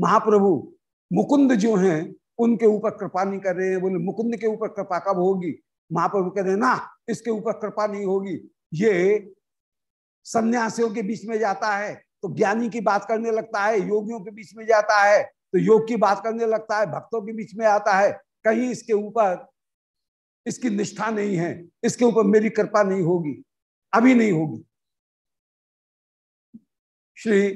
महाप्रभु मुकुंद जो हैं उनके ऊपर कृपा नहीं कर रहे हैं, बोले, मुकुंद के ऊपर कृपा कब होगी? महाप्रभु कह रहे हैं, ना, इसके ऊपर कृपा नहीं होगी। ये सन्यासियों के बीच में जाता है तो ज्ञानी की बात करने लगता है, योगियों के बीच में जाता है तो योग की बात करने लगता है, भक्तों के बीच में आता है, कहीं इसके ऊपर इसकी निष्ठा नहीं है, इसके ऊपर मेरी कृपा नहीं होगी, अभी नहीं होगी। श्री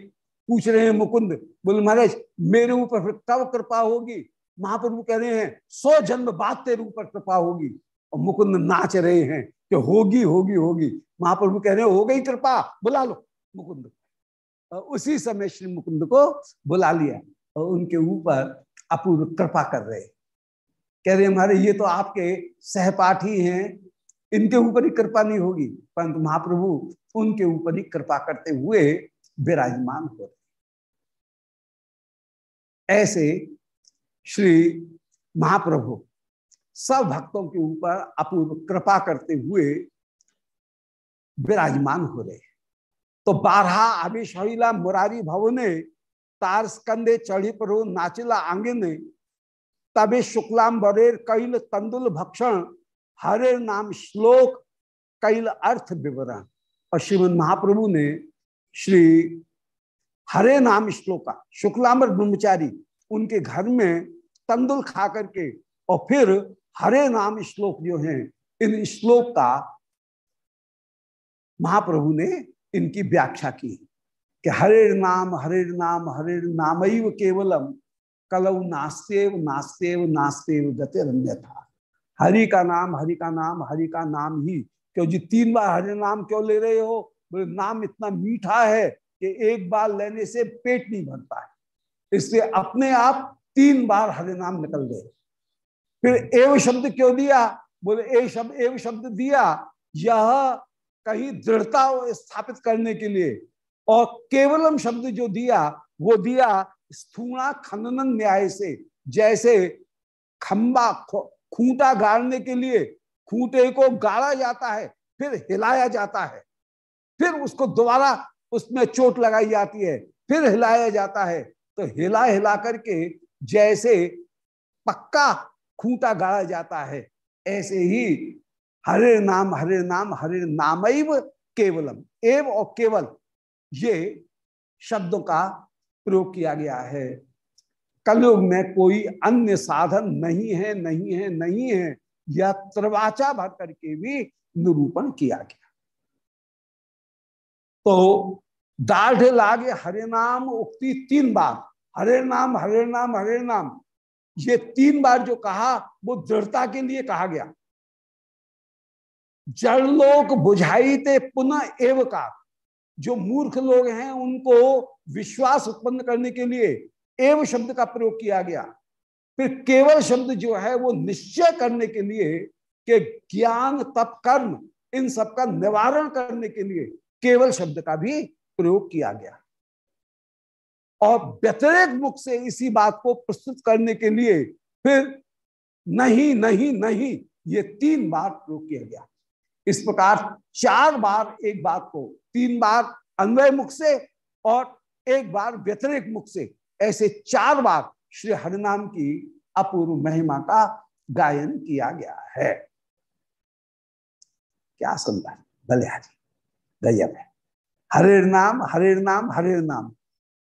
पूछ रहे हैं मुकुंद, बोले, महाराज, मेरे ऊपर फिर कब कृपा होगी? महाप्रभु कह रहे हैं, सौ जन्म बाद तेरे ऊपर कृपा होगी और मुकुंद नाच रहे हैं कि होगी होगी होगी। महाप्रभु कह रहे हैं गई कृपा, बुला लो मुकुंद। उसी समय श्री मुकुंद को बुला लिया और उनके ऊपर अपूर्व कृपा कर रहे। कह रहे हमारे, ये तो आपके सहपाठी हैं, इनके ऊपर ही कृपा नहीं होगी। परंतु महाप्रभु उनके ऊपर ही कृपा करते हुए विराजमान हो रहे। ऐसे श्री महाप्रभु सब भक्तों के ऊपर अपूर्व कृपा करते हुए विराजमान हो रहे तो बारह आवेश मुरारी भवने तार स्कंदे चढ़ी पर नाचिला आंगे तबे शुक्लाम बरेर कैल तंदुल भक्षण हरे नाम श्लोक, कैल अर्थ विवरण। और श्रीमद महाप्रभु ने श्री हरे नाम श्लोका शुक्लाम्बर ब्रह्मचारी, उनके घर में तंदुल खा करके, और फिर हरे नाम श्लोक जो है, इन श्लोक का महाप्रभु ने इनकी व्याख्या की कि हरे नाम हरे नाम हरे नाम केवलम कलव नास्तेव नास्तेव नास्तेव गतिरन्य था हरि का नाम, हरि का नाम, हरि का नाम ही। क्यों जी तीन बार हरे नाम क्यों ले रहे हो? बोले, नाम इतना मीठा है कि एक बार लेने से पेट नहीं भरता है। इसलिए अपने आप तीन बार हरे नाम निकल गए। फिर एव शब्द क्यों दिया? बोले, ए शब्द एव शब्द दिया, यह कहीं दृढ़ता स्थापित करने के लिए। और केवलम शब्द जो दिया, वो दिया स्थूणा खनन न्याय से, जैसे खंबा खूंटा गाड़ने के लिए खूंटे को गाड़ा जाता है, फिर हिलाया जाता है। फिर उसको दोबारा उसमें चोट लगाई जाती है, फिर हिलाया जाता है। तो हिला हिला करके जैसे पक्का खूंटा गाड़ा जाता है, ऐसे ही हरे नाम हरे नाम हरे नाम केवलम, एव और केवल, ये शब्दों का प्रयोग किया गया है। कलयुग में कोई अन्य साधन नहीं है नहीं है नहीं है यह त्रवाचा भर करके भी निरूपण किया गया। तो दाढ़ लागे हरे नाम उक्ति तीन बार हरे नाम हरे नाम हरे नाम। ये तीन बार जो कहा, वो दृढ़ता के लिए कहा गया। जड़ लोग बुझाई थे पुनः एव का। जो मूर्ख लोग हैं, उनको विश्वास उत्पन्न करने के लिए एव शब्द का प्रयोग किया गया। फिर केवल शब्द जो है, वो निश्चय करने के लिए कि ज्ञान तप कर्म इन सब का निवारण करने के लिए केवल शब्द का भी प्रयोग किया गया। और व्यतिरेक मुख से इसी बात को प्रस्तुत करने के लिए फिर नहीं नहीं नहीं, ये तीन बार प्रयोग किया गया। इस प्रकार चार बार एक बात को, तीन बार अन्वय मुख से और एक बार व्यतिरिक मुख से, ऐसे चार बार श्री हरिनाम की अपूर्व महिमा का गायन किया गया है। क्या सुंदर भले हरी गजब है। हरे नाम हरे नाम हरे नाम।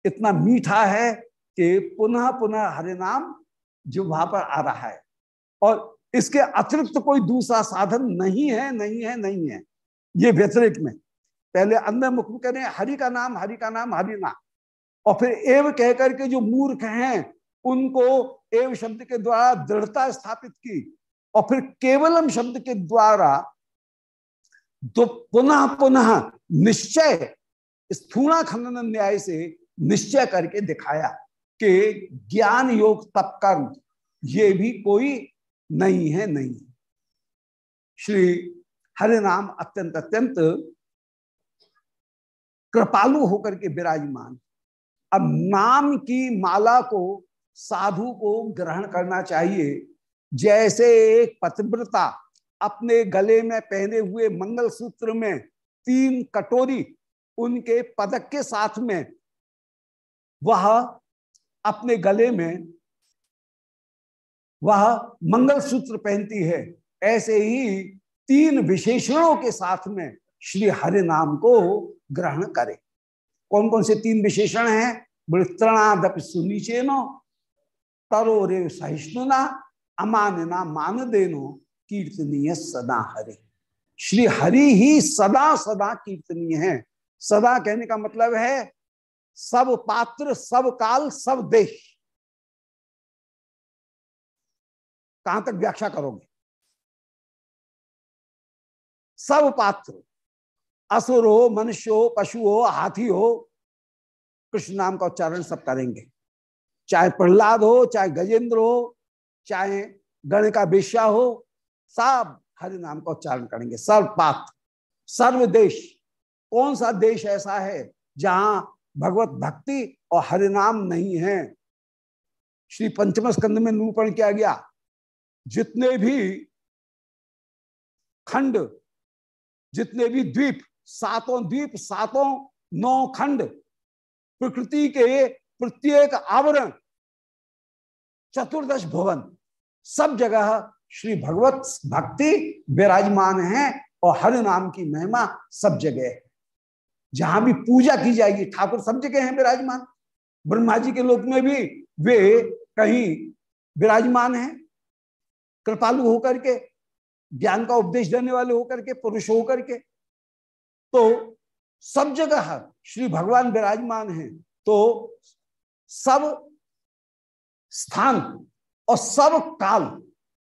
इतना मीठा है कि पुनः पुनः हरे नाम जो वहाँ पर आ रहा है। और इसके अतिरिक्त तो कोई दूसरा साधन नहीं है नहीं है नहीं है। ये व्यतिरिक में। पहले अंदर मुख करें, हरि का नाम, हरि का नाम, हरि नाम। और फिर एव कहकर के जो मूर्ख हैं, उनको एव शब्द के द्वारा दृढ़ता स्थापित की। और फिर केवलम शब्द के द्वारा तो पुनः पुनः निश्चय स्थूणा खंडन न्याय से निश्चय करके दिखाया कि ज्ञान योग तप कर्म ये भी कोई नहीं है, नहीं श्री हरे नाम अत्यंत अत्यंत कृपालु होकर के विराजमान। अब नाम की माला को, साधु को ग्रहण करना चाहिए। जैसे एक पतिव्रता अपने गले में पहने हुए मंगल सूत्र में तीन कटोरी उनके पदक के साथ में वह अपने गले में, वह मंगल सूत्र पहनती है। ऐसे ही तीन विशेषणों के साथ में श्री हरि नाम को ग्रहण करे। कौन कौन से तीन विशेषण हैं? वृत्रणादप सुनिचेनो तरो रे सहिष्णुना, अमानना मान देनो कीर्तनीय सदा हरि। श्री हरि ही सदा सदा कीर्तनीय है। सदा कहने का मतलब है सब पात्र, सब काल, सब देश कहाँ तक व्याख्या करोगे? सब पात्र, असुर हो मनुष्य हो पशु हो हाथी हो कृष्ण नाम का उच्चारण सब करेंगे। चाहे प्रहलाद हो, चाहे गजेंद्र हो, चाहे गण का बेश्या हो, सब हरि नाम का उच्चारण करेंगे। सर्व पात्र सर्व देश कौन सा देश ऐसा है जहाँ भगवत भक्ति और हरिनाम नहीं है। श्री पंचम स्कंद में निरूपण किया गया। जितने भी खंड, जितने भी द्वीप, सातों द्वीप, सातों नौ खंड, प्रकृति के प्रत्येक आवरण, चतुर्दश भवन, सब जगह श्री भगवत भक्ति विराजमान है और हरि नाम की महिमा सब जगह है। जहाँ भी पूजा की जाएगी। ठाकुर सब जगह हैं विराजमान। ब्रह्मा जी के लोक में भी वे कहीं विराजमान हैं। कृपालु होकर के, ज्ञान का उपदेश देने वाले होकर के, पुरुष होकर के। तो सब जगह श्री भगवान विराजमान हैं। तो सब स्थान और सब काल,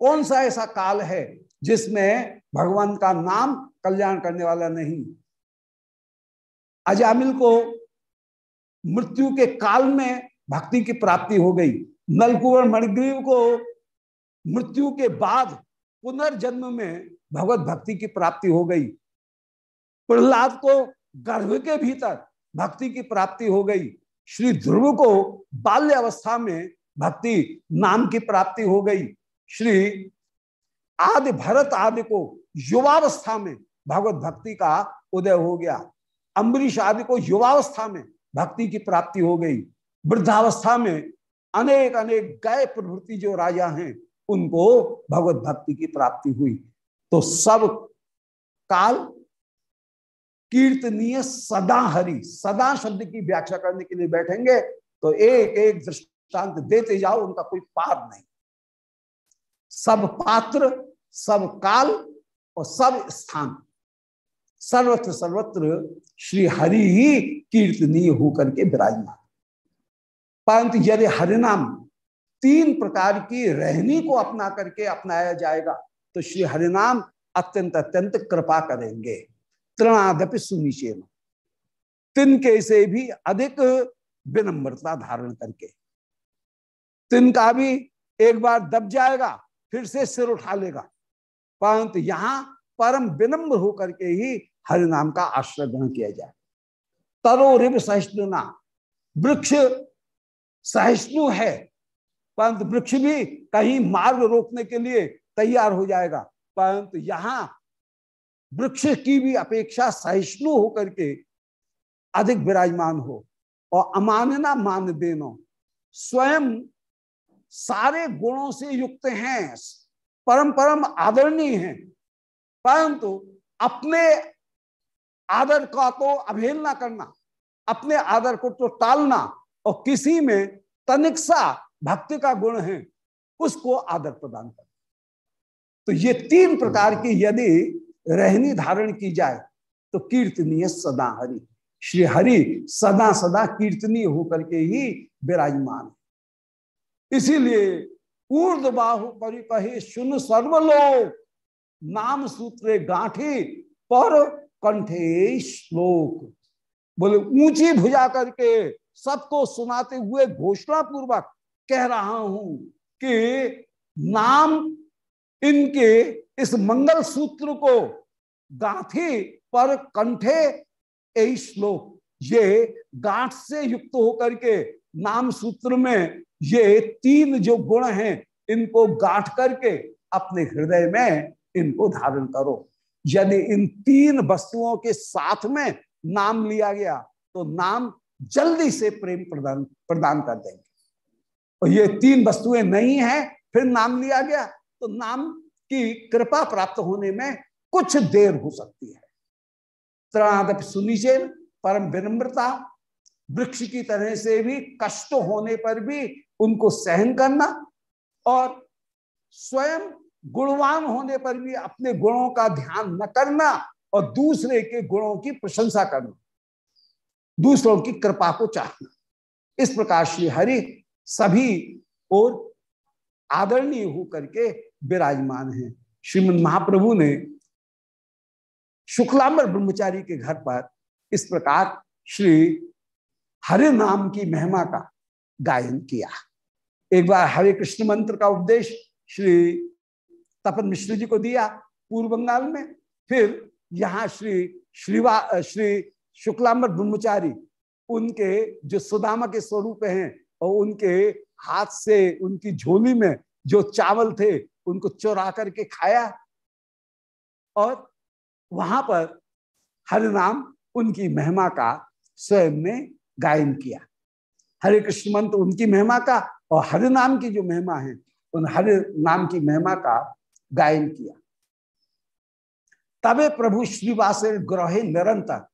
कौन सा ऐसा काल है जिसमें भगवान का नाम कल्याण करने वाला नहीं? अजामिल को मृत्यु के काल में भक्ति की प्राप्ति हो गई। नलकुवर मणिग्रीव को मृत्यु के बाद पुनर्जन्म में भगवत भक्ति की प्राप्ति हो गई। प्रहलाद को गर्भ के भीतर भक्ति की प्राप्ति हो गई। श्री ध्रुव को बाल्य अवस्था में भक्ति नाम की प्राप्ति हो गई। श्री आदि भरत आदि को युवावस्था में भगवत भक्ति का उदय हो गया। अम्बरीश आदि को युवावस्था में भक्ति की प्राप्ति हो गई। वृद्धावस्था में अनेक अनेक गय प्रभृति जो राजा हैं, उनको भगवत भक्ति की प्राप्ति हुई। तो सब काल कीर्तनीय सदा हरि सदा शब्द की व्याख्या करने के लिए बैठेंगे तो एक एक दृष्टांत देते जाओ, उनका कोई पार नहीं। सब पात्र, सब काल और सब स्थान। सर्वत्र सर्वत्र श्री हरि ही कीर्तनीय होकर के विराजमान। परंतु यदि हरिनाम तीन प्रकार की रहनी को अपना करके अपनाया जाएगा तो श्री हरिनाम अत्यंत अत्यंत कृपा करेंगे। तृणादपि सुनिचेन तिनके से भी अधिक विनम्रता धारण करके। तिनका भी एक बार दब जाएगा, फिर से सिर उठा लेगा। परंतु यहाँ परम विनम्र होकर के ही हरि नाम का आश्रय ग्रहण किया जाए। तरो रिव सहिष्णुना वृक्ष सहिष्णु है, परंतु वृक्ष भी कहीं मार्ग रोकने के लिए तैयार हो जाएगा। परंतु यहाँ वृक्ष की भी अपेक्षा सहिष्णु होकर के अधिक विराजमान हो और अमानना मान देनो। स्वयं सारे गुणों से युक्त हैं, परम परम आदरणीय हैं। परंतु अपने आदर का तो अवहेलना करना, अपने आदर को तो टालना और किसी में तनिक सा भक्ति का गुण है, उसको आदर प्रदान करना। तो ये तीन प्रकार की यदि रहनी धारण की जाए तो कीर्तनीय सदा हरि। श्री हरि सदा सदा कीर्तनीय होकर के ही विराजमान इसीलिए ऊर्द बाहु परिकहे सुन सर्वलोक नाम सूत्र गांठी पर कंठे श्लोक। बोले, ऊँची भुजा करके सबको सुनाते हुए घोषणा पूर्वक कह रहा हूँ कि नाम इनके इस मंगल सूत्र को गांठी पर कंठे यही श्लोक, ये गांठ से युक्त होकर के नाम सूत्र में ये तीन जो गुण हैं, इनको गांठ करके अपने हृदय में इनको धारण करो। यदि इन तीन वस्तुओं के साथ में नाम लिया गया तो नाम जल्दी से प्रेम प्रदान प्रदान कर देंगे। और ये तीन वस्तुएँ नहीं है, फिर नाम लिया गया तो नाम की कृपा प्राप्त होने में कुछ देर हो सकती है। त्रणादप सुनिचेन परम विनम्रता, वृक्ष की तरह से भी कष्ट होने पर भी उनको सहन करना और स्वयं गुणवान होने पर भी अपने गुणों का ध्यान न करना और दूसरे के गुणों की प्रशंसा करना। दूसरों की कृपा को चाहना। इस प्रकार श्री हरि सभी और आदरणीय होकर के विराजमान हैं। श्रीमद महाप्रभु ने शुक्लांबर ब्रह्मचारी के घर पर इस प्रकार श्री हरे नाम की महिमा का गायन किया। एक बार हरे कृष्ण मंत्र का उपदेश श्री तपन मिश्र जी को दिया पूर्व बंगाल में। फिर यहाँ श्री श्रीवा, श्री शुक्लांबर ब्रह्मचारी, उनके जो सुदामा के स्वरूप हैं और उनके हाथ से उनकी झोली में जो चावल थे, उनको चोरा करके खाया और वहाँ पर हरे नाम उनकी महिमा का स्वयं ने गायन किया। हरे कृष्ण मंत्र उनकी महिमा का और हरे नाम की जो महिमा है, उन हरे नाम की महिमा का गायन किया। तबे प्रभु श्रीवास ग्रहे निरंतर।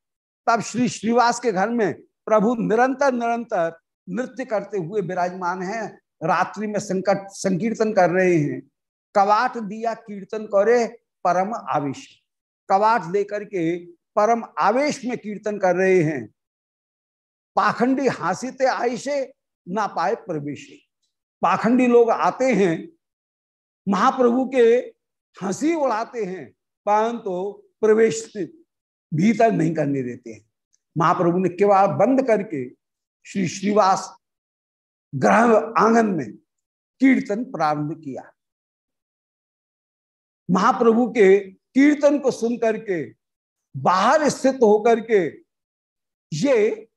तब श्री श्रीवास के घर में प्रभु निरंतर निरंतर नृत्य करते हुए विराजमान हैं, रात्रि में संकट, संकीर्तन कर रहे हैं। कवाट दिया कीर्तन करे, परम आवेश। कवाट लेकर के परम आवेश में कीर्तन कर रहे हैं। पाखंडी हासीते आयशे, ना पाए प्रवेश। पाखंडी लोग आते हैं महाप्रभु के हँसी उड़ाते हैं परंतु तो प्रवेश भीतर नहीं करने देते हैं। महाप्रभु ने केवल बंद करके श्री श्रीवास ग्रह आँगन में कीर्तन प्रारंभ किया। महाप्रभु के कीर्तन को सुन करके, बाहर स्थित होकर के, ये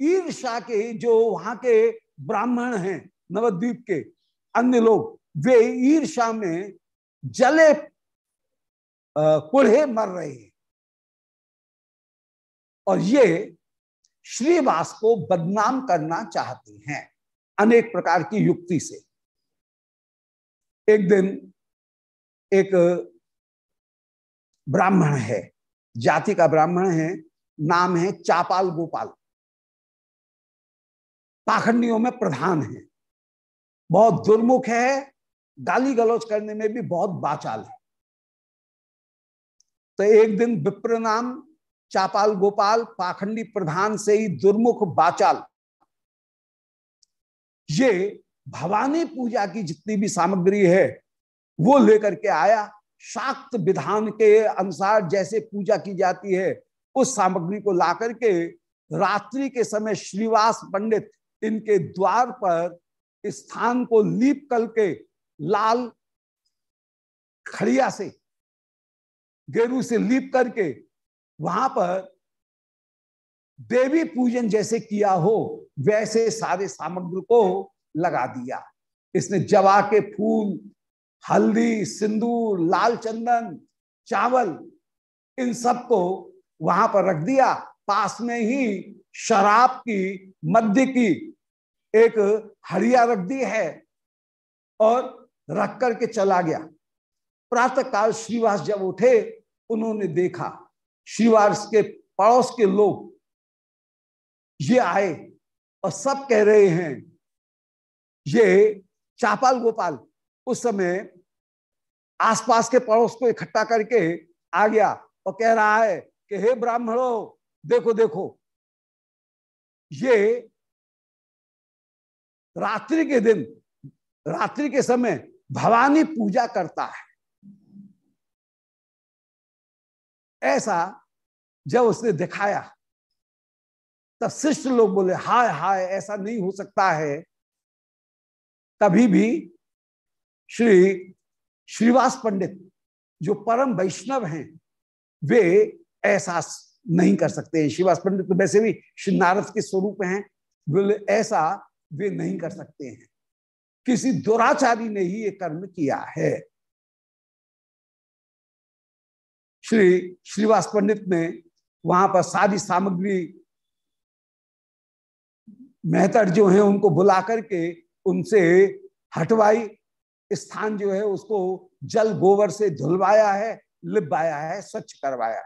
ईर्षा के जो वहाँ के ब्राह्मण हैं, नवद्वीप के अन्य लोग वे ईर्षा में जले कुढ़े मर रहे हैं। और ये श्रीवास को बदनाम करना चाहते हैं, अनेक प्रकार की युक्ति से। एक दिन एक ब्राह्मण है, जाति का ब्राह्मण है, नाम है चापाल गोपाल। पाखंडियों में प्रधान है, बहुत दुर्मुख है गाली गलौज करने में भी बहुत बाचाल है। तो एक दिन विप्र नाम चापाल गोपाल, पाखंडी प्रधान से ही दुर्मुख बाचाल। ये भवानी पूजा की जितनी भी सामग्री है, वो लेकर के आया। शाक्त विधान के अनुसार जैसे पूजा की जाती है, उस सामग्री को ला करके रात्रि के समय श्रीवास पंडित इनके द्वार पर स्थान को लीप करके लाल खड़िया से, गेरू से लीप करके वहाँ पर देवी पूजन जैसे किया हो, वैसे सारे सामग्री को लगा दिया। इसने जवा के फूल, हल्दी, सिंदूर, लाल चंदन, चावल, इन सबको वहाँ पर रख दिया। पास में ही शराब की मध्य की एक हड़िया रख दी है और रख करके चला गया। प्रातः काल श्रीवास जब उठे, उन्होंने देखा, श्रीवास के पड़ोस के लोग ये आए और सब कह रहे हैं, ये चापाल गोपाल उस समय आसपास के पड़ोस को इकट्ठा करके आ गया और कह रहा है कि, हे ब्राह्मणों, देखो देखो, ये रात्रि के दिन, रात्रि के समय भवानी पूजा करता है। ऐसा जब उसने दिखाया, तब शिष्ट लोग बोले, हाय हाय, ऐसा नहीं हो सकता है। कभी भी श्री श्रीवास पंडित जो परम वैष्णव हैं, वे ऐसा नहीं कर सकते हैं। श्रीवास पंडित तो वैसे भी श्री नारद के स्वरूप हैं, बोले, ऐसा वे नहीं कर सकते हैं। किसी दुराचारी ने ही ये कर्म किया है। श्री श्रीवास पंडित ने वहाँ पर सारी सामग्री, मेहतर जो है उनको बुला करके उनसे हटवाई, स्थान जो है उसको जल गोबर से धुलवाया है, लिपवाया है, स्वच्छ करवाया।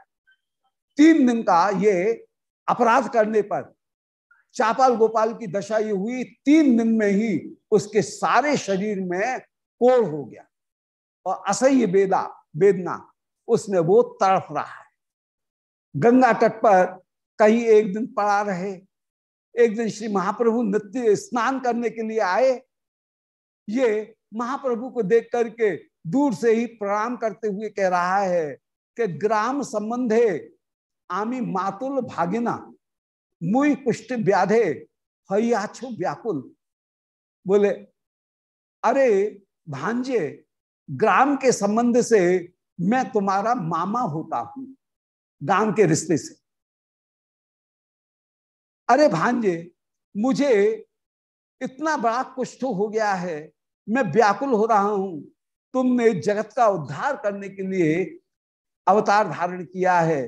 तीन दिन का ये अपराध करने पर चापाल गोपाल की दशा ये हुई, तीन दिन में ही उसके सारे शरीर में कोड़ हो गया। और असह्य बेदा वेदना उसने वो तड़फ रहा है। गंगा तट पर कहीं एक दिन पड़ा रहे, एक दिन श्री महाप्रभु नित्य स्नान करने के लिए आए। ये महाप्रभु को देख करके दूर से ही प्रणाम करते हुए कह रहा है कि ग्राम संबंधे आमी मातुल भागिना मुई पुष्ट व्याधे हयाछु व्याकुल बोले अरे भांजे ग्राम के संबंध से मैं तुम्हारा मामा होता हूँ गाँव के रिश्ते से अरे भांजे मुझे इतना बड़ा कुष्ठ हो गया है मैं व्याकुल हो रहा हूँ तुमने जगत का उद्धार करने के लिए अवतार धारण किया है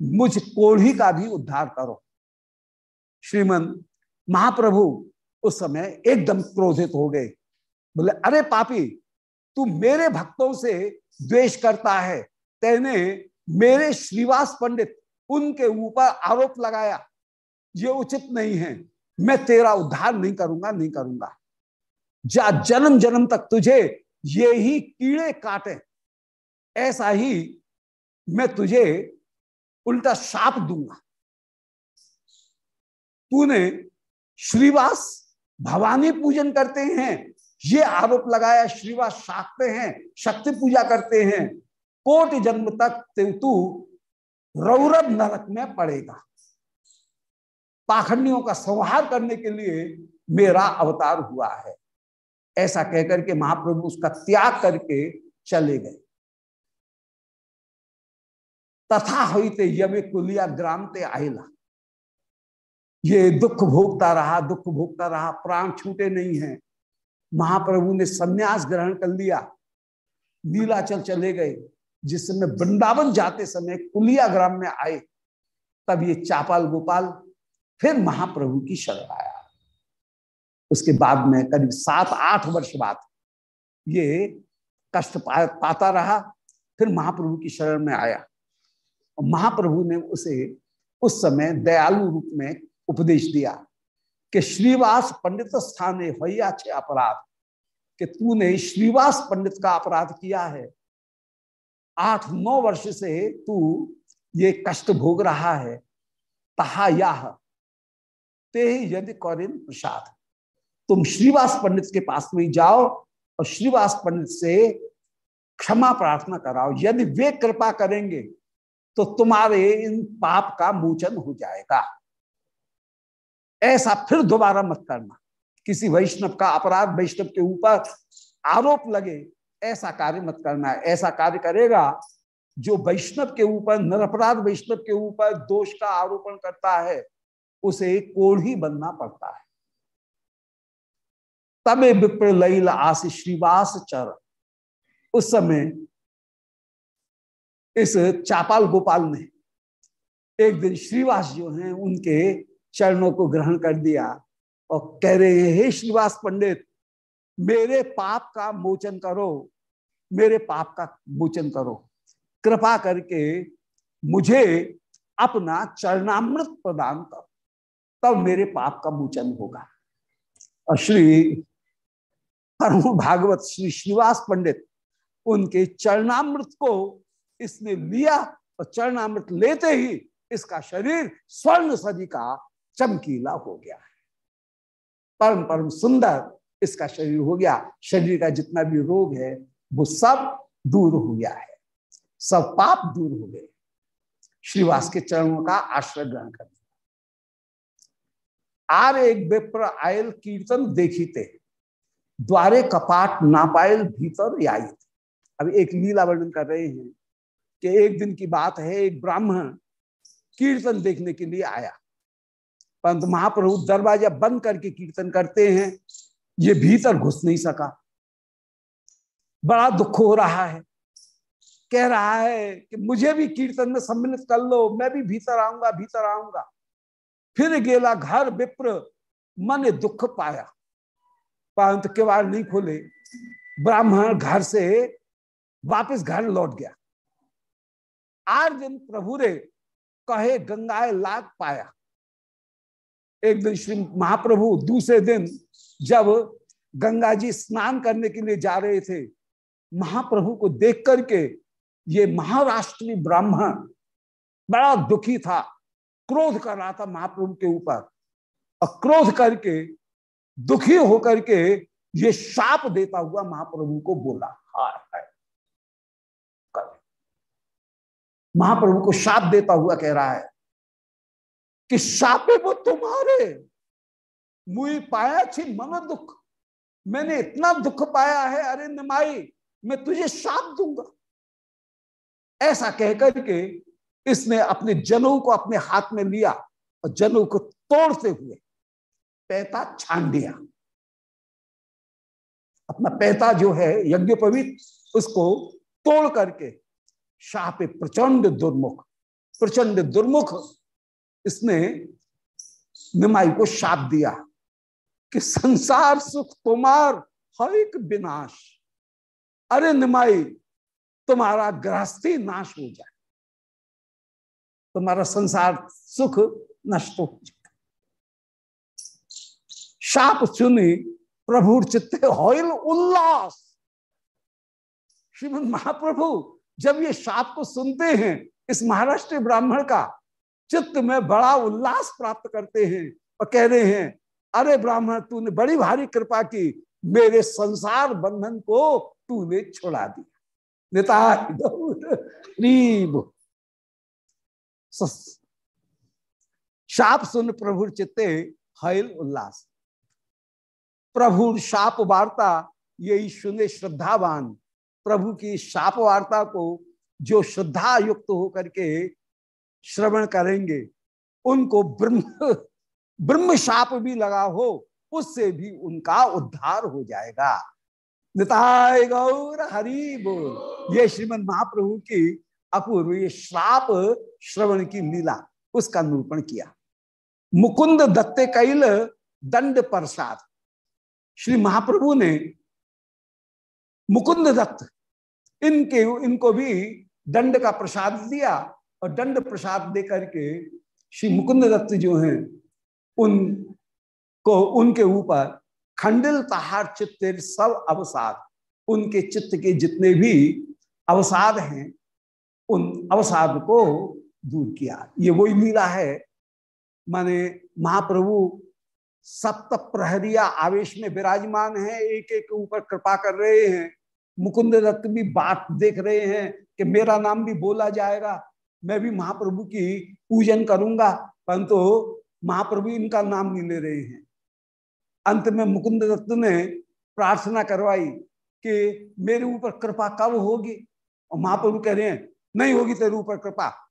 मुझ कोढ़ी का भी उद्धार करो श्रीमन महाप्रभु उस समय एकदम क्रोधित हो गए। बोले, अरे पापी, तू मेरे भक्तों से द्वेष करता है। तेने मेरे श्रीवास पंडित, उनके ऊपर आरोप लगाया। ये उचित नहीं है। मैं तेरा उद्धार नहीं करूँगा नहीं करूँगा। जा जन्म जन्म तक तुझे ये ही कीड़े काटे। ऐसा ही मैं तुझे उल्टा शाप दूँगा। तूने श्रीवास भवानी पूजन करते हैं, ये आरोप लगाया श्रीवास शाकते हैं, शक्ति पूजा करते हैं, कोट जन्म तक तू रौरव नरक में पड़ेगा। पाखंडियों का संहार करने के लिए मेरा अवतार हुआ है। ऐसा कहकर के महाप्रभु उसका त्याग करके चले गए। तथा होते यमे कुलिया ग्राम ते आयला। ये दुख भोगता रहा दुख भोगता रहा प्राण छूटे नहीं है। महाप्रभु ने सन्यास ग्रहण कर लिया। नीलाचल चले गए जिस समय वृंदावन जाते समय कुलिया ग्राम में आए। तब ये चापाल गोपाल फिर महाप्रभु की शरण आया। उसके बाद में करीब सात आठ वर्ष बाद ये कष्ट पा, पाता रहा फिर महाप्रभु की शरण में आया। महाप्रभु ने उसे उस समय दयालु रूप में उपदेश दिया कि श्रीवास पंडित स्थान भैया छे अपराध, कि तूने श्रीवास पंडित का अपराध किया है। आठ नौ वर्ष से तू ये कष्ट भोग रहा है। तहा याह, ते यदि कौरिन प्रसाद। तुम श्रीवास पंडित के पास में जाओ और श्रीवास पंडित से क्षमा प्रार्थना कराओ। यदि वे कृपा करेंगे तो तुम्हारे इन पाप का मोचन हो जाएगा। ऐसा फिर दोबारा मत करना। किसी वैष्णव का अपराध वैष्णव के ऊपर आरोप लगे, ऐसा कार्य मत करना। है ऐसा कार्य करेगा जो वैष्णव के ऊपर, निरपराध वैष्णव के ऊपर दोष का आरोपण करता है, उसे कोढ़ी बनना पड़ता है। तबे विप्र लैल आस श्रीवास चर। उस समय इस चापाल गोपाल ने एक दिन श्रीवास जो हैं, उनके चरणों को ग्रहण कर दिया और कह रहे हैं, हे श्रीवास पंडित, मेरे पाप का मोचन करो, मेरे पाप का मोचन करो। कृपा करके मुझे अपना चरणामृत प्रदान करो, तब मेरे पाप का मोचन होगा। और श्री परम भागवत श्री श्रीवास पंडित उनके चरणामृत को इसने लिया और चरणामृत लेते ही इसका शरीर स्वर्ण सदी का चमकीला हो गया है। परम परम सुंदर इसका शरीर हो गया। शरीर का जितना भी रोग है, वो सब दूर हो गया है। सब पाप दूर हो गए। श्रीवास के चरणों का आश्रय ग्रहण कर आर एक विप्र आयल कीर्तन देखीते द्वारे कपाट नापायल भीतर आई अब एक लीला वर्णन कर रहे हैं कि एक दिन की बात है, एक ब्राह्मण कीर्तन देखने के लिए आया। परंतु महाप्रभु दरवाज़ा बंद करके कीर्तन करते हैं, ये भीतर घुस नहीं सका। बड़ा दुख हो रहा है। कह रहा है कि मुझे भी कीर्तन में सम्मिलित कर लो, मैं भी भीतर आऊँगा भीतर आऊँगा। फिर गेला घर विप्र, मन दुख पाया। परंतु केवाड़ नहीं खोले। ब्राह्मण घर से वापस घर लौट गया। आठ दिन प्रभु रे कहे, गंगाए लाग पाया। एक दिन श्री महाप्रभु दूसरे दिन जब गंगा जी स्नान करने के लिए जा रहे थे, महाप्रभु को देख करके ये महाराष्ट्रीय ब्राह्मण बड़ा दुखी था, क्रोध कर रहा था महाप्रभु के ऊपर। और क्रोध करके, दुखी होकर के ये शाप देता हुआ महाप्रभु को बोला, हाय हाय महाप्रभु को शाप देता हुआ कह रहा है कि शापे वो तुम्हारे। मुई पाया छी मन दुख। मैंने इतना दुख पाया है, अरे निमाई, मैं तुझे शाप दूँगा। ऐसा कहकर के इसने अपने जनऊ को अपने हाथ में लिया और जनऊ को तोड़ते हुए पैता छान दिया। अपना पैता जो है यज्ञोपवीत उसको तोड़ करके शाह पे प्रचंड दुर्मुख प्रचंड दुर्मुख इसने निमाई को शाप दिया कि संसार सुख तुम्हार हरिक विनाश। अरे निमाई, तुम्हारा गृहस्थी नाश हो जाए। तुम्हारा संसार सुख नष्ट हो जाए। शाप सुनी प्रभु चित्ते हॉल उल्लास। श्रीमद महाप्रभु, जब ये शाप को सुनते हैं, इस महाराष्ट्र ब्राह्मण का चित्त में बड़ा उल्लास प्राप्त करते हैं और कह रहे हैं, अरे ब्राह्मण, तूने बड़ी भारी कृपा की, मेरे संसार बंधन को तूने छोड़ा दिया। शाप सुन प्रभु चित्ते हयल उल्लास। प्रभु शाप वार्ता, यही सुने श्रद्धावान। प्रभु की शाप वार्ता को जो श्रद्धा युक्त होकर के श्रवण करेंगे, उनको ब्रह्म ब्रह्म शाप भी लगा हो, उससे भी उनका उद्धार हो जाएगा। निताय गौर हरि बोल। ये श्रीमद महाप्रभु की अपूर्व ये श्राप, श्रवण की लीला, उसका निरूपण किया। मुकुंद दत्ते कैल दंड प्रसाद। श्री महाप्रभु ने मुकुंद दत्त, इनके, इनको भी दंड का प्रसाद दिया। और दंड प्रसाद दे करके श्री मुकुंद दत्त जो हैं, उन को, उनके ऊपर खंडिल तहार चित्त सब अवसाद, उनके चित्त के जितने भी अवसाद हैं, उन अवसाद को दूर किया। ये वही लीला है। माने महाप्रभु सप्त प्रहरिया आवेश में विराजमान है एक एक ऊपर कृपा कर रहे हैं। मुकुंद दत्त भी बात देख रहे हैं कि मेरा नाम भी बोला जाएगा। मैं भी महाप्रभु की पूजन करूँगा, परंतु तो महाप्रभु इनका नाम नहीं ले रहे हैं। अंत में मुकुंद दत्त ने प्रार्थना करवाई कि मेरे ऊपर कृपा कब होगी? और महाप्रभु कह रहे हैं, नहीं होगी तेरे ऊपर कृपा।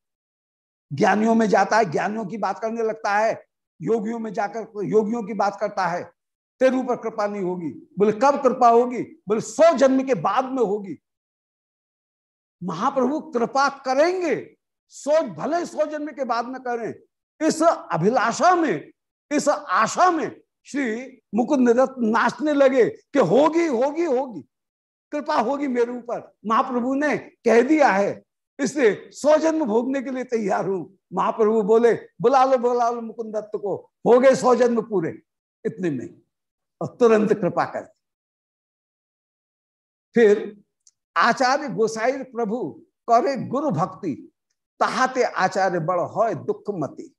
ज्ञानियों में जाता है, ज्ञानियों की बात करने लगता है, योगियों में जाकर, योगियों की बात करता है। तेरे ऊपर कृपा नहीं होगी। बोले, कब कृपा होगी? बोले, सौ जन्म के बाद में होगी। महाप्रभु कृपा करेंगे। सौ भले सौ जन्म के बाद में करें। इस अभिलाषा में, इस आशा में श्री मुकुंद नाचने लगे कि होगी होगी होगी। कृपा होगी मेरे ऊपर। महाप्रभु ने कह दिया है इसलिए सौ जन्म भोगने के लिए तैयार हूँ। महाप्रभु बोले, बुला लो बुला लो मुकुंद दत्त को। हो गए सौ जन्म पूरे। इतने में। और तुरंत कृपा कर फिर आचार्य गोसाई प्रभु करे गुरु भक्ति तहाते आचार्य बड़ हो दुख मती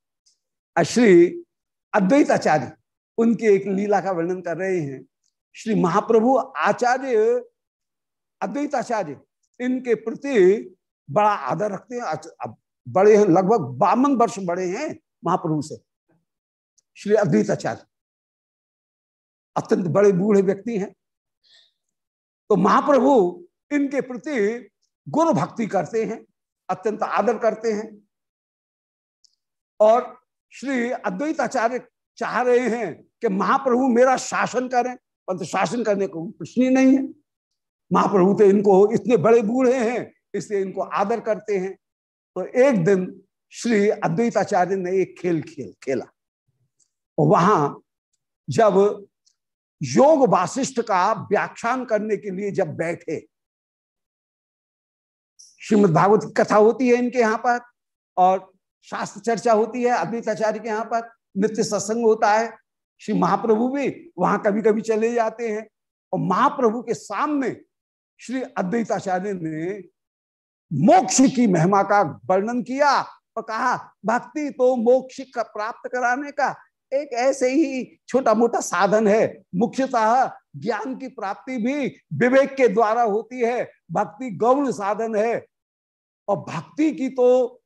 श्री अद्वैत आचार्य उनकी एक लीला का वर्णन कर रहे हैं श्री महाप्रभु आचार्य अद्वैत आचार्य इनके प्रति बड़ा आदर रखते हैं। बड़े हैं, लगभग बावन वर्ष बड़े हैं महाप्रभु से। श्री अद्वैत आचार्य, अत्यंत बड़े बूढ़े व्यक्ति हैं। तो महाप्रभु इनके प्रति गुरु भक्ति करते हैं। अत्यंत आदर करते हैं। और श्री अद्वैत आचार्य चाह रहे हैं कि महाप्रभु मेरा शासन करें, परंतु शासन करने को प्रश्न ही नहीं है। महाप्रभु तो इनको इतने बड़े बूढ़े हैं, इसलिए इनको आदर करते हैं। तो एक दिन श्री अद्वैत आचार्य ने एक खेल खेल खेला। और वहाँ जब योग वासिष्ठ का व्याख्यान करने के लिए जब बैठे श्रीमद भागवत की कथा होती है इनके यहाँ पर, और शास्त्र चर्चा होती है अद्वैत आचार्य के यहाँ पर नित्य सत्संग होता है। श्री महाप्रभु भी वहाँ कभी कभी चले जाते हैं, और महाप्रभु के सामने श्री अद्वैताचार्य ने मोक्ष की महिमा का वर्णन किया और कहा, भक्ति तो मोक्ष का प्राप्त कराने का एक ऐसे ही छोटा मोटा साधन है। मुख्यतः ज्ञान की प्राप्ति भी विवेक के द्वारा होती है। भक्ति गौण साधन है। और भक्ति की तो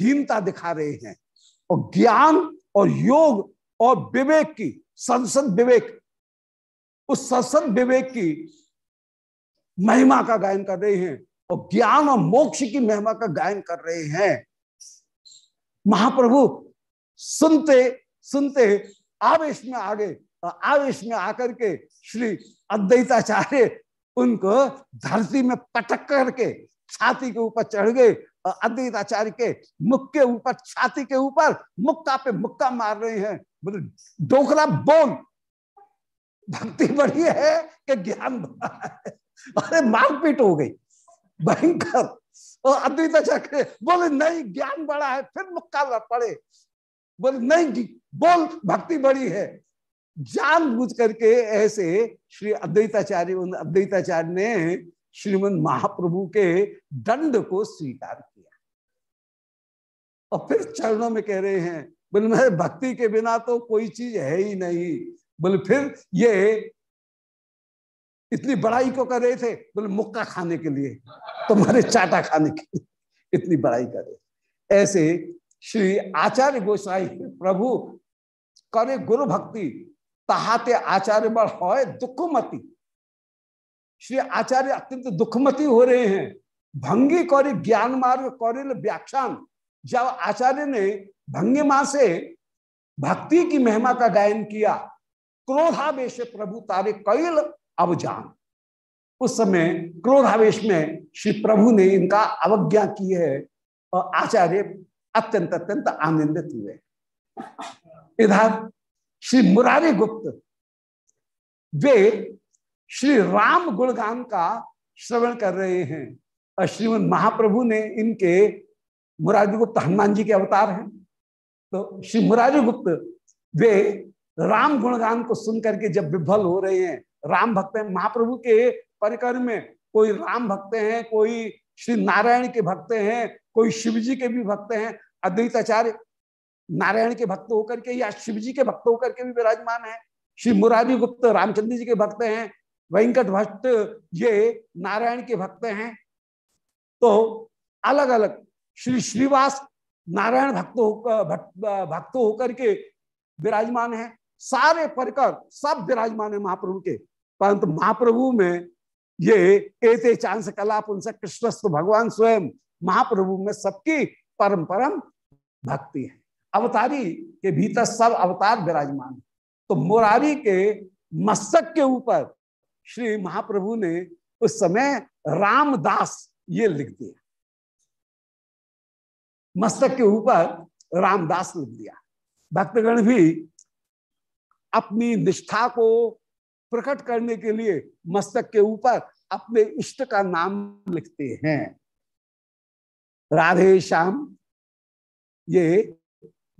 हीनता दिखा रहे हैं। और ज्ञान और योग और विवेक की, संसद विवेक, उस संसद विवेक की महिमा का गायन कर रहे हैं और ज्ञान और मोक्ष की महिमा का गायन कर रहे हैं। महाप्रभु, सुनते सुनते आवेश में आ गए और आवेश में आकर के श्री अद्वैताचार्य उनको धरती में पटक करके छाती के ऊपर चढ़ गए और अद्वैताचार्य के मुख के ऊपर, छाती के ऊपर मुक्का पे मुक्का मार रहे हैं। बोले, डोकरा बोल। भक्ति बढ़ी है कि ज्ञान अरे, मारपीट हो गई। भयंकर। और अद्वैताचार्य बोले, नहीं, ज्ञान बड़ा है, फिर मुक्का पड़े। बोले, नहीं बोल, भक्ति बड़ी है। जान बुझ करके ऐसे श्री अद्वैताचार्य अद्वैताचार्य ने श्रीमद महाप्रभु के दंड को स्वीकार किया। और फिर चरणों में कह रहे हैं, बोले, मैं भक्ति के बिना तो कोई चीज़ है ही नहीं। बोले, फिर ये इतनी बड़ाई को कर रहे थे, बोले, मुक्का खाने के लिए, तुम्हारे चाटा खाने के लिए इतनी बड़ाई कर रहे ऐसे श्री आचार्य गोसाई, प्रभु, करे गुरु भक्ति, तहाते आचार्य बड़ हो दुखमती। श्री आचार्य अत्यंत दुखमती हो रहे हैं। भंगी कौरी ज्ञान मार्ग कौरिल व्याख्यान। जब आचार्य ने भंगिमा से भक्ति की महिमा का गायन किया, क्रोधावेश प्रभु तारे कैल अब जान उस समय क्रोधावेश में श्री प्रभु ने इनका अवज्ञा की है और आचार्य अत्यंत अत्यंत आनंदित हुए। इधर श्री मुरारी गुप्त, वे श्री राम गुणगान का श्रवण कर रहे हैं। और श्रीमद महाप्रभु ने इनके मुरारी गुप्त हनुमान जी के अवतार हैं। तो श्री मुरारी गुप्त, वे राम गुणगान को सुन करके जब विफल हो रहे हैं, राम भक्त हैं, महाप्रभु के परिकर में कोई राम भक्त हैं, कोई श्री नारायण के भक्त हैं, कोई शिव जी के भी भक्त हैं, अद्वैताचार्य नारायण के भक्त होकर के या शिव जी के भक्त होकर के भी विराजमान है। श्री मुरारी गुप्त, रामचंद्र जी के भक्त हैं वेंकट भट्ट ये नारायण के भक्त हैं। तो अलग अलग श्री श्रीवास नारायण भक्त होकर भक्त होकर के विराजमान है। सारे परिकर सब विराजमान है महाप्रभु के। परंतु महाप्रभु में ये एते चांस कला पुंस कृष्णस्त भगवान स्वयं महाप्रभु में सबकी परम परम भक्ति है। अवतारी के भीतर सब अवतार विराजमान है। तो मुरारी के मस्तक के ऊपर श्री महाप्रभु ने उस समय रामदास ये लिख दिया। मस्तक के ऊपर रामदास लिख दिया। भक्तगण भी अपनी निष्ठा को प्रकट करने के लिए मस्तक के ऊपर अपने इष्ट का नाम लिखते हैं। राधे श्याम, ये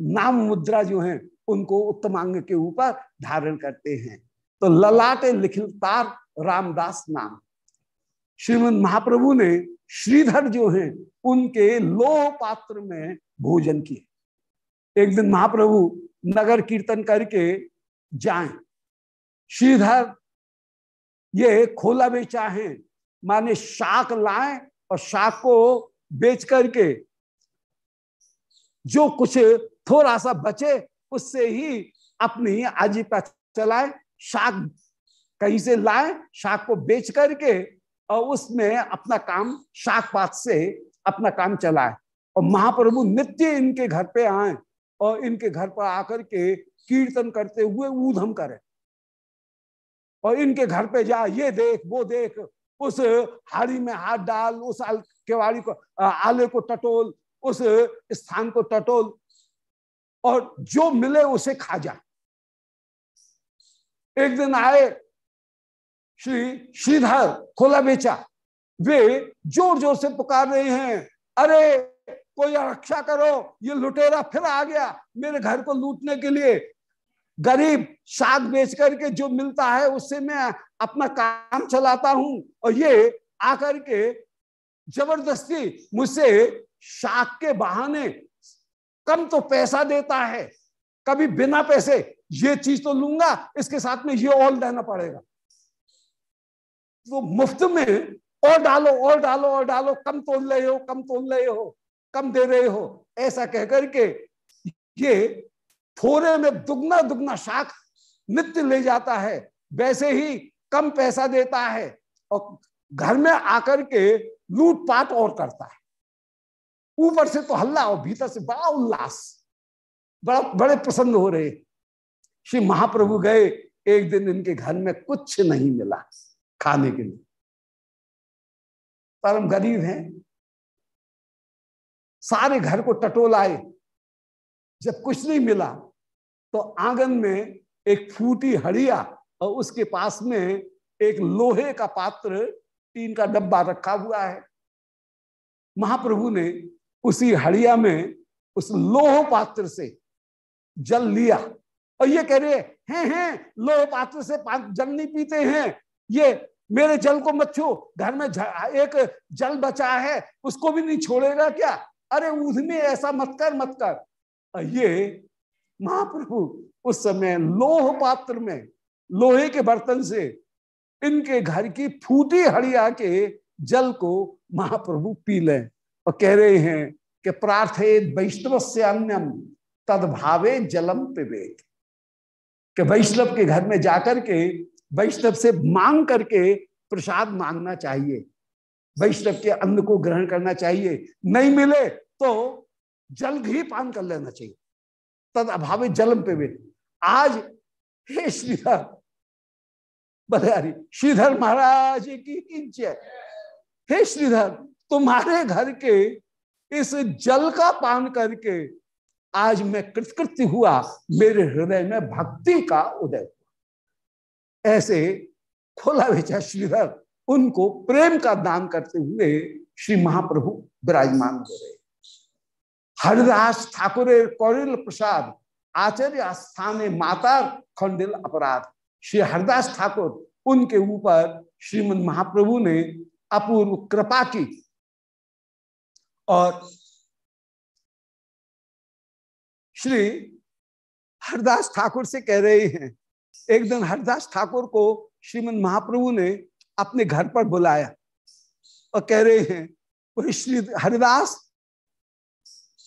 नाम मुद्रा जो है, उनको उत्तमांग के ऊपर धारण करते हैं। तो ललाटे लिखतार रामदास नाम। श्रीमद महाप्रभु ने श्रीधर जो हैं, उनके लोह पात्र में भोजन किए। एक दिन महाप्रभु नगर कीर्तन करके जाएँ। श्रीधर, ये खोला बेचा है, माने शाक लाए और शाक को बेच करके जो कुछ थोड़ा सा बचे, उससे ही अपनी आजीविका चलाए। शाक, कहीं से लाए शाक को बेच करके और उसमें अपना काम शाक पात से अपना काम चलाए। और महाप्रभु नित्य इनके घर पे आए और इनके घर पर आकर के कीर्तन करते हुए ऊधम करें। और इनके घर पे जा, ये देख, वो देख, उस हाड़ी में हाथ डाल, उस आल केवाड़ी को आले को टटोल, उस स्थान को टटोल और जो मिले उसे खा जा। एक दिन आए श्री श्रीधर खोला बेचा। वे ज़ोर ज़ोर से पुकार रहे हैं। अरे, कोई रक्षा करो, ये लुटेरा फिर आ गया मेरे घर को लूटने के लिए। गरीब साग बेच करके जो मिलता है, उससे मैं अपना काम चलाता हूँ। और ये आकर के ज़बरदस्ती मुझसे शाक के बहाने कम तो पैसा देता है, कभी बिना पैसे ये चीज़ तो लूँगा, इसके साथ में ये और देना पड़ेगा। तो मुफ़्त में और डालो और डालो और डालो, कम तोल रहे हो, कम तोल रहे हो, कम दे रहे हो, ऐसा कहकर के ये थोड़े में दुगना दुगना शाख नित्य ले जाता है, वैसे ही कम पैसा देता है और घर में आकर के लूटपाट और करता है। ऊपर से तो हल्ला और भीतर से बड़ा उल्लास, बड़ा, बड़े प्रसन्न हो रहे श्री महाप्रभु गए, एक दिन इनके घर में कुछ नहीं मिला खाने के लिए। परम गरीब हैं। सारे घर को टटोल आए जब कुछ नहीं मिला तो आँगन में एक फूटी हड़िया और उसके पास में एक लोहे का पात्र, टीन का डब्बा रखा हुआ है। महाप्रभु ने उसी हड़िया में उस लोह पात्र से जल लिया। और ये कह रहे हैं हैं लोह पात्र से जल नहीं पीते हैं। ये मेरे जल को मत छो, घर में एक जल बचा है, उसको भी नहीं छोड़ेगा क्या? अरे उसमें ऐसा मत कर मत कर। ये महाप्रभु, उस समय लोह पात्र में, लोहे के बर्तन से, इनके घर की फूटी हड़िया के जल को महाप्रभु पी लें। और कह रहे हैं कि प्रार्थे वैष्णव से अन्यम तदभावे जलम पिवेक कि वैष्णव के घर में जाकर के वैष्णव से मांग करके प्रसाद मांगना चाहिए। वैष्णव के अन्न को ग्रहण करना चाहिए। नहीं मिले तो जल घी पान कर लेना चाहिए। तद अभाव जलम पे वे। आज हे श्रीधर बधारी श्रीधर महाराज की जय हे श्रीधर, तुम्हारे घर के इस जल का पान करके आज मैं कृतकृत्य हुआ, मेरे हृदय में भक्ति का उदय हुआ। ऐसे खोला भेजा श्रीधर, उनको प्रेम का दान करते हुए श्री महाप्रभु विराजमान हो रहे हरिदास ठाकुर, कौरिल प्रसाद, आचार्य स्थान माता खंडिल अपराध, श्री हरिदास ठाकुर, उनके ऊपर श्रीमद महाप्रभु ने अपूर्व कृपा की। और श्री हरदास ठाकुर से कह रहे हैं, एक दिन हरदास ठाकुर को श्रीमद महाप्रभु ने अपने घर पर बुलाया और कह रहे हैं श्री हरिदास,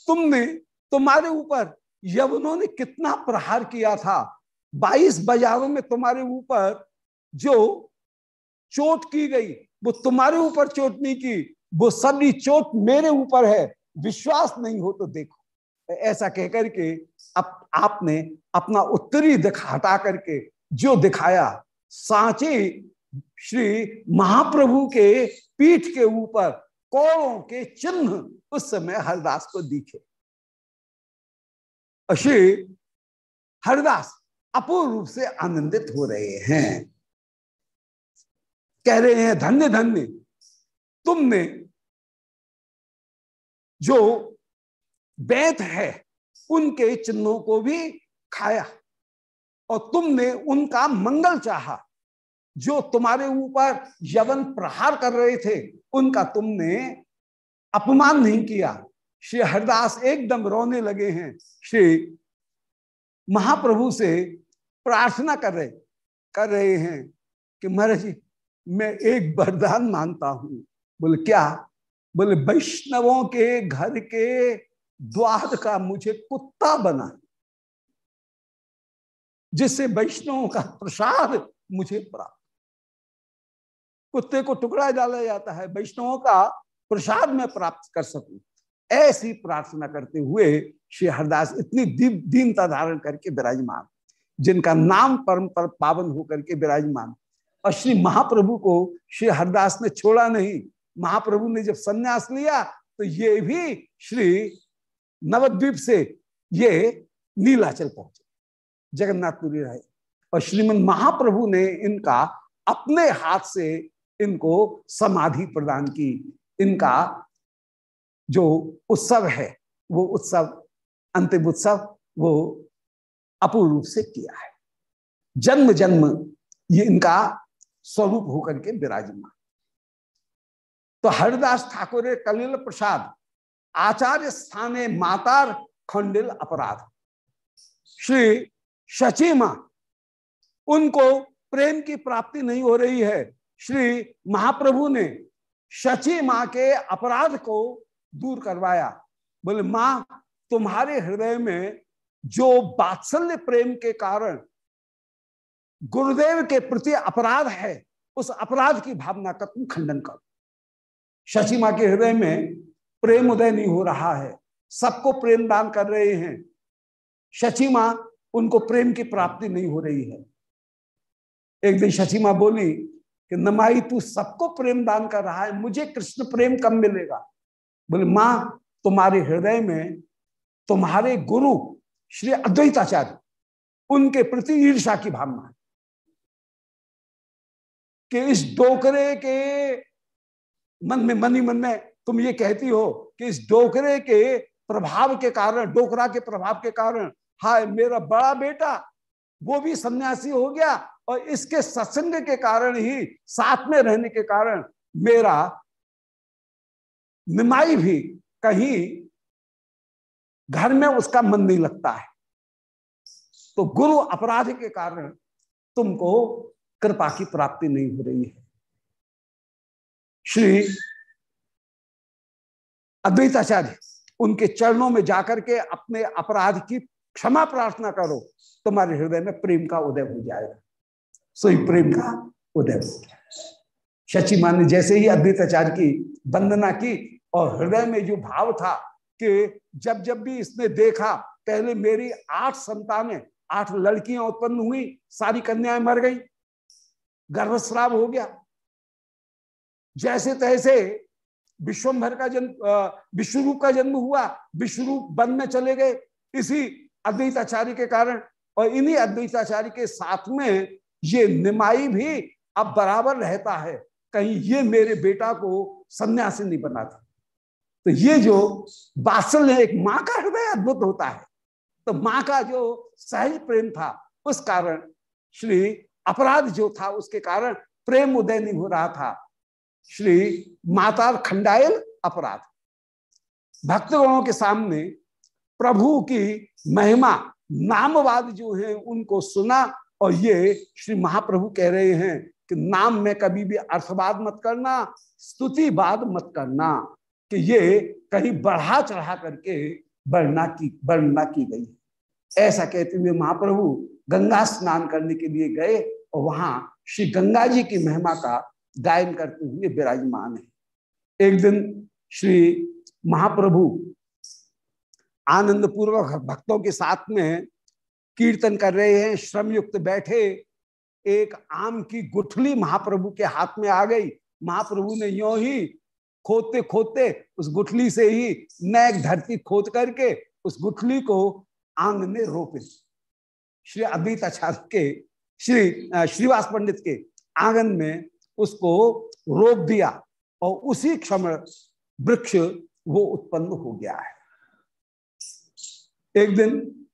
तुमने तुम्हारे ऊपर यवनों ने कितना प्रहार किया था? बाईस बाजारों में तुम्हारे ऊपर जो चोट की गई, वो तुम्हारे ऊपर चोट नहीं की, वो सभी चोट मेरे ऊपर है। विश्वास नहीं हो तो देखो। ऐसा कहकर के अब आपने अपना उत्तरी दिखा, हटा करके जो दिखाया, सांचे श्री महाप्रभु के पीठ के ऊपर कौड़ों के चिन्ह उस समय हरदास को दिखे। श्री हरदास अपूर्ण रूप से आनंदित हो रहे हैं। कह रहे हैं, धन्य धन्य, तुमने जो बैत है, उनके चिन्हों को भी खाया। और तुमने उनका मंगल चाहा, जो तुम्हारे ऊपर यवन प्रहार कर रहे थे, उनका तुमने अपमान नहीं किया। श्री हरदास एकदम रोने लगे हैं। श्री महाप्रभु से प्रार्थना कर रहे कर रहे हैं कि महाराज जी, मैं एक वरदान मानता हूँ। बोले, क्या? बोले, वैष्णवों के घर के द्वार का मुझे कुत्ता बना। जिससे वैष्णवों का प्रसाद मुझे प्राप्त। कुत्ते को टुकड़ा डाला जाता है, वैष्णवों का प्रसाद में प्राप्त कर सकूँ। ऐसी प्रार्थना करते हुए श्री हरदास इतनी दीप, दीनता धारण करके विराजमान, जिनका नाम परम पर पावन होकर के विराजमान। और श्री महाप्रभु को श्री हरदास ने छोड़ा नहीं। महाप्रभु ने जब संन्यास लिया तो ये भी श्री नवद्वीप से ये नीलाचल पहुँचे। जगन्नाथपुरी रहे और श्रीमद महाप्रभु ने इनका अपने हाथ से इनको समाधि प्रदान की। इनका जो उत्सव है, वो उत्सव, अंतिम उत्सव, वो अपूर्ण रूप से किया है। जन्म जन्म ये इनका स्वरूप होकर के विराजमान। तो हरिदास ठाकुर कलिल प्रसाद आचार्य स्थाने मातार खंडिल अपराध। श्री शचीमा, उनको प्रेम की प्राप्ति नहीं हो रही है। श्री महाप्रभु ने शची माँ के अपराध को दूर करवाया। बोले, माँ, तुम्हारे हृदय में जो बात्सल्य प्रेम के कारण गुरुदेव के प्रति अपराध है, उस अपराध की भावना का तुम खंडन करो। शशि माँ के हृदय में प्रेम उदय नहीं हो रहा है। सबको प्रेम दान कर रहे हैं। शची माँ, उनको प्रेम की प्राप्ति नहीं हो रही है। एक दिन शची माँ बोली कि, नमाई, तू सबको प्रेम दान कर रहा है। मुझे कृष्ण प्रेम कम मिलेगा? बोले, माँ, तुम्हारे हृदय में तुम्हारे गुरु श्री अद्वैताचार्य, उनके प्रति ईर्षा की भावना है कि इस डोकरे के मन में, मनी मन में तुम ये कहती हो कि इस डोकरे के प्रभाव के कारण, डोकरा के प्रभाव के कारण, हाय मेरा बड़ा बेटा, वो भी सन्यासी हो गया और इसके सत्संग के कारण ही, साथ में रहने के कारण मेरा निमाई भी कहीं घर में उसका मन नहीं लगता है। तो गुरु अपराध के कारण तुमको कृपा की प्राप्ति नहीं हो रही है। श्री अद्वैताचार्य उनके चरणों में जाकर के अपने अपराध की क्षमा प्रार्थना करो, तुम्हारे हृदय में प्रेम का उदय हो जाएगा। सोई प्रेम का उदय हो शची मान ने जैसे ही अद्वैताचार्य की वंदना की और हृदय में जो भाव था कि जब जब भी इसने देखा, पहले मेरी आठ संतानें, आठ लड़कियाँ उत्पन्न हुई, सारी कन्याएँ मर गई। गर्भस्राव हो गया। जैसे तैसे विश्वभर का जन्म विश्वरूप का जन्म हुआ, विश्वरूप वन में चले गए। इसी अद्वैताचार्य के कारण और इन्हीं अद्वैताचार्य के साथ में ये निमाई भी अब बराबर रहता है। कहीं ये मेरे बेटा को सन्यासी नहीं बनाता। तो ये जो बासल है, एक माँ का हृदय अद्भुत होता है। तो माँ का जो सहज प्रेम था, उस कारण श्री अपराध जो था, उसके कारण प्रेम उदय नहीं हो रहा था। श्री माता खंडायल अपराध। भक्तगणों के सामने प्रभु की महिमा, नामवाद जो है, उनको सुना और ये श्री महाप्रभु कह रहे हैं कि नाम में कभी भी अर्थवाद मत करना, स्तुतिवाद मत करना, कि ये कहीं बढ़ा चढ़ा करके वर्णना की वर्णना की गई ऐसा कहते हुए महाप्रभु गंगा स्नान करने के लिए गए और वहाँ श्री गंगा जी की महिमा का गायन करते हुए विराजमान है। एक दिन श्री महाप्रभु आनंद पूर्वक भक्तों के साथ में कीर्तन कर रहे हैं श्रम युक्त बैठे, एक आम की गुठली महाप्रभु के हाथ में आ गई। महाप्रभु ने यो ही खोदते खोदते उस गुठली से ही नैक धरती खोद करके उस गुठली को आंग में रोपे। श्री अद्वित आचार्य के, श्री श्रीवास पंडित के आँगन में उसको रोप दिया और उसी क्षण वृक्ष वो उत्पन्न हो गया है। एक दिन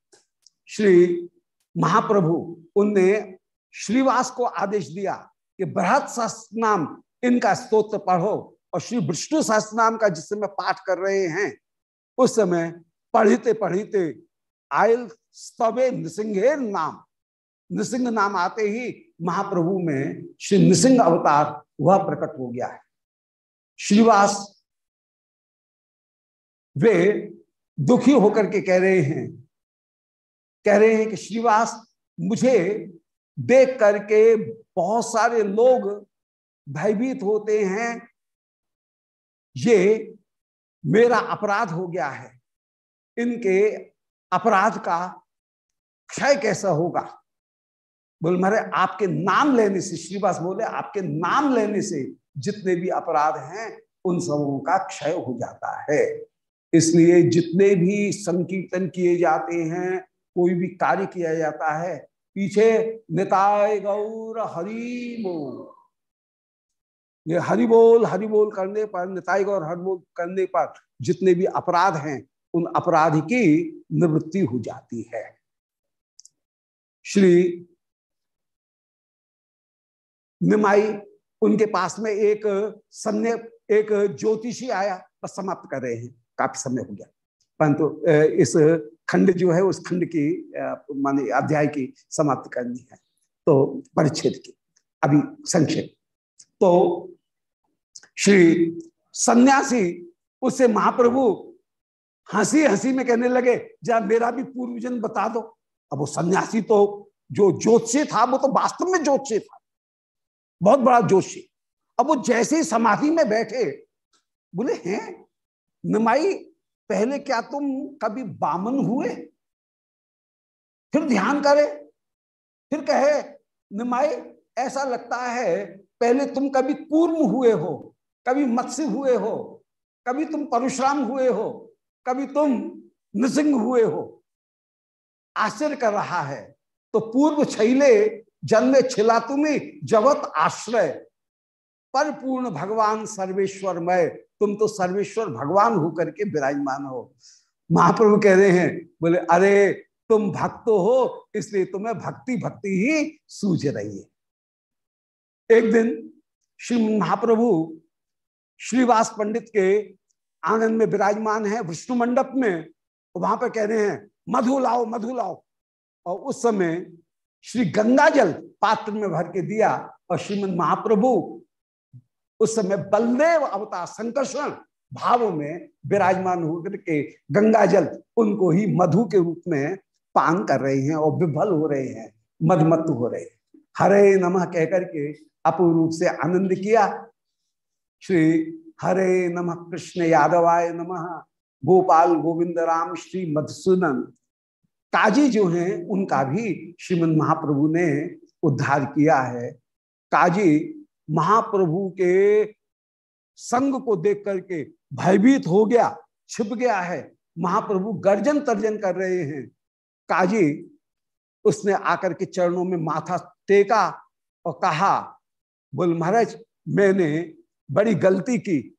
श्री महाप्रभु, उनने श्रीवास को आदेश दिया कि बृहत शास्त्र नाम इनका स्तोत्र पढ़ो और श्री विष्णु शास्त्र नाम का जिस समय पाठ कर रहे हैं, उस समय पढ़ते पढ़ते आयल स्तवे नृसिंहेर नाम नृसिंह नाम आते ही महाप्रभु में श्री नृसिंह अवतार वह प्रकट हो गया है। श्रीवास वे दुखी होकर के कह रहे हैं, कह रहे हैं कि श्रीवास, मुझे देख करके बहुत सारे लोग भयभीत होते हैं। ये मेरा अपराध हो गया है। इनके अपराध का क्षय कैसा होगा? बोल मारे आपके नाम लेने से, श्रीवास बोले, आपके नाम लेने से जितने भी अपराध हैं, उन सबों का क्षय हो जाता है। इसलिए जितने भी संकीर्तन किए जाते हैं, कोई भी कार्य किया जाता है, पीछे निताय गौर हरि बोल। ये हरि बोल हरि बोल करने पर, निताय गौर, हरि बोल करने पर जितने भी अपराध हैं, उन अपराध की निवृत्ति हो जाती है। श्री निमाई, उनके पास में एक सन्य एक ज्योतिषी आया, बस समाप्त कर रहे हैं। काफ़ी समय हो गया। परंतु इस खंड जो है, उस खंड की माने अध्याय की समाप्त करनी है। तो परिच्छेद की, अभी संक्षेप। तो श्री सन्यासी उससे महाप्रभु हँसी हँसी में कहने लगे जब मेरा भी पूर्वजन बता दो। अब वो सन्यासी तो जो ज्योतिषी था, वो तो वास्तव में ज्योतिषी था। बहुत बड़ा जोशी। अब वो जैसे ही समाधि में बैठे, बोले, हैं? निमाई, पहले क्या तुम कभी बामन हुए? फिर ध्यान करे। फिर कहे, निमाई, ऐसा लगता है, पहले तुम कभी कूर्म हुए हो, कभी मत्स्य हुए हो, कभी तुम परशुराम हुए हो, कभी तुम नृसिंह हुए हो। आश्चर्य कर रहा है। तो पूर्व छैले जन्मे छिला तुम्हें जगत आश्रय। परिपूर्ण भगवान सर्वेश्वर मय तुम तो सर्वेश्वर भगवान होकर के विराजमान हो। महाप्रभु कह रहे हैं, बोले, अरे, तुम भक्त हो, इसलिए तुम्हें भक्ति भक्ति ही सूझ रही है। एक दिन श्री महाप्रभु श्रीवास पंडित के आँगन में विराजमान है, विष्णु मंडप में वहाँ पर कह रहे हैं, मधु लाओ मधु लाओ। और उस समय श्री गंगा जल पात्र में भर के दिया और श्रीमद महाप्रभु उस समय बलदेव अवतार संकर्षण भाव में विराजमान होकर के गंगा जल उनको ही मधु के रूप में पान कर रहे हैं और विभल हो रहे हैं मधमत्त हो रहे हैं। हरे नमः कहकर के अपूर्ण रूप से आनंद किया। श्री हरे नमः कृष्ण यादवाय नमः। गोपाल गोविंद राम श्री मधुसूदन काजी जो हैं, उनका भी श्रीमद महाप्रभु ने उद्धार किया है। काजी महाप्रभु के संग को देख करके भयभीत हो गया, छिप गया है। महाप्रभु गर्जन तर्जन कर रहे हैं। काजी उसने आकर के चरणों में माथा टेका और कहा, बोल महाराज, मैंने बड़ी गलती की।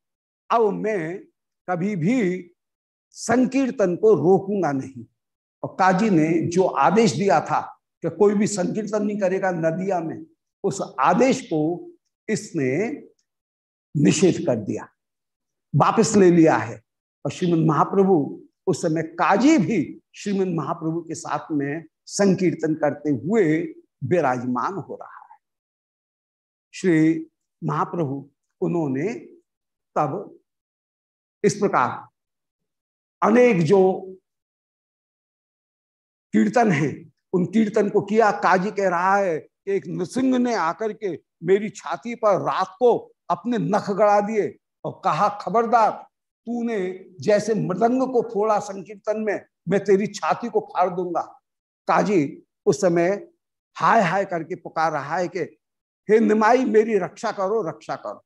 अब मैं कभी भी संकीर्तन को रोकूँगा नहीं। और काजी ने जो आदेश दिया था कि कोई भी संकीर्तन नहीं करेगा नदिया में, उस आदेश को इसने निषेध कर दिया, वापस ले लिया है। और श्रीमद महाप्रभु उस समय काजी भी श्रीमद महाप्रभु के साथ में संकीर्तन करते हुए विराजमान हो रहा है। श्री महाप्रभु, उन्होंने तब इस प्रकार अनेक जो कीर्तन है। उन कीर्तन को किया। काजी कह रहा है कि एक नृसिंह ने आकर के मेरी छाती पर रात को अपने नख गड़ा दिए और कहा, खबरदार, तूने जैसे मृदंग को फोड़ा संकीर्तन में, मैं तेरी छाती को फाड़ दूँगा। काजी उस समय हाय हाय करके पुकार रहा है कि, हे निमाई, मेरी रक्षा करो रक्षा करो।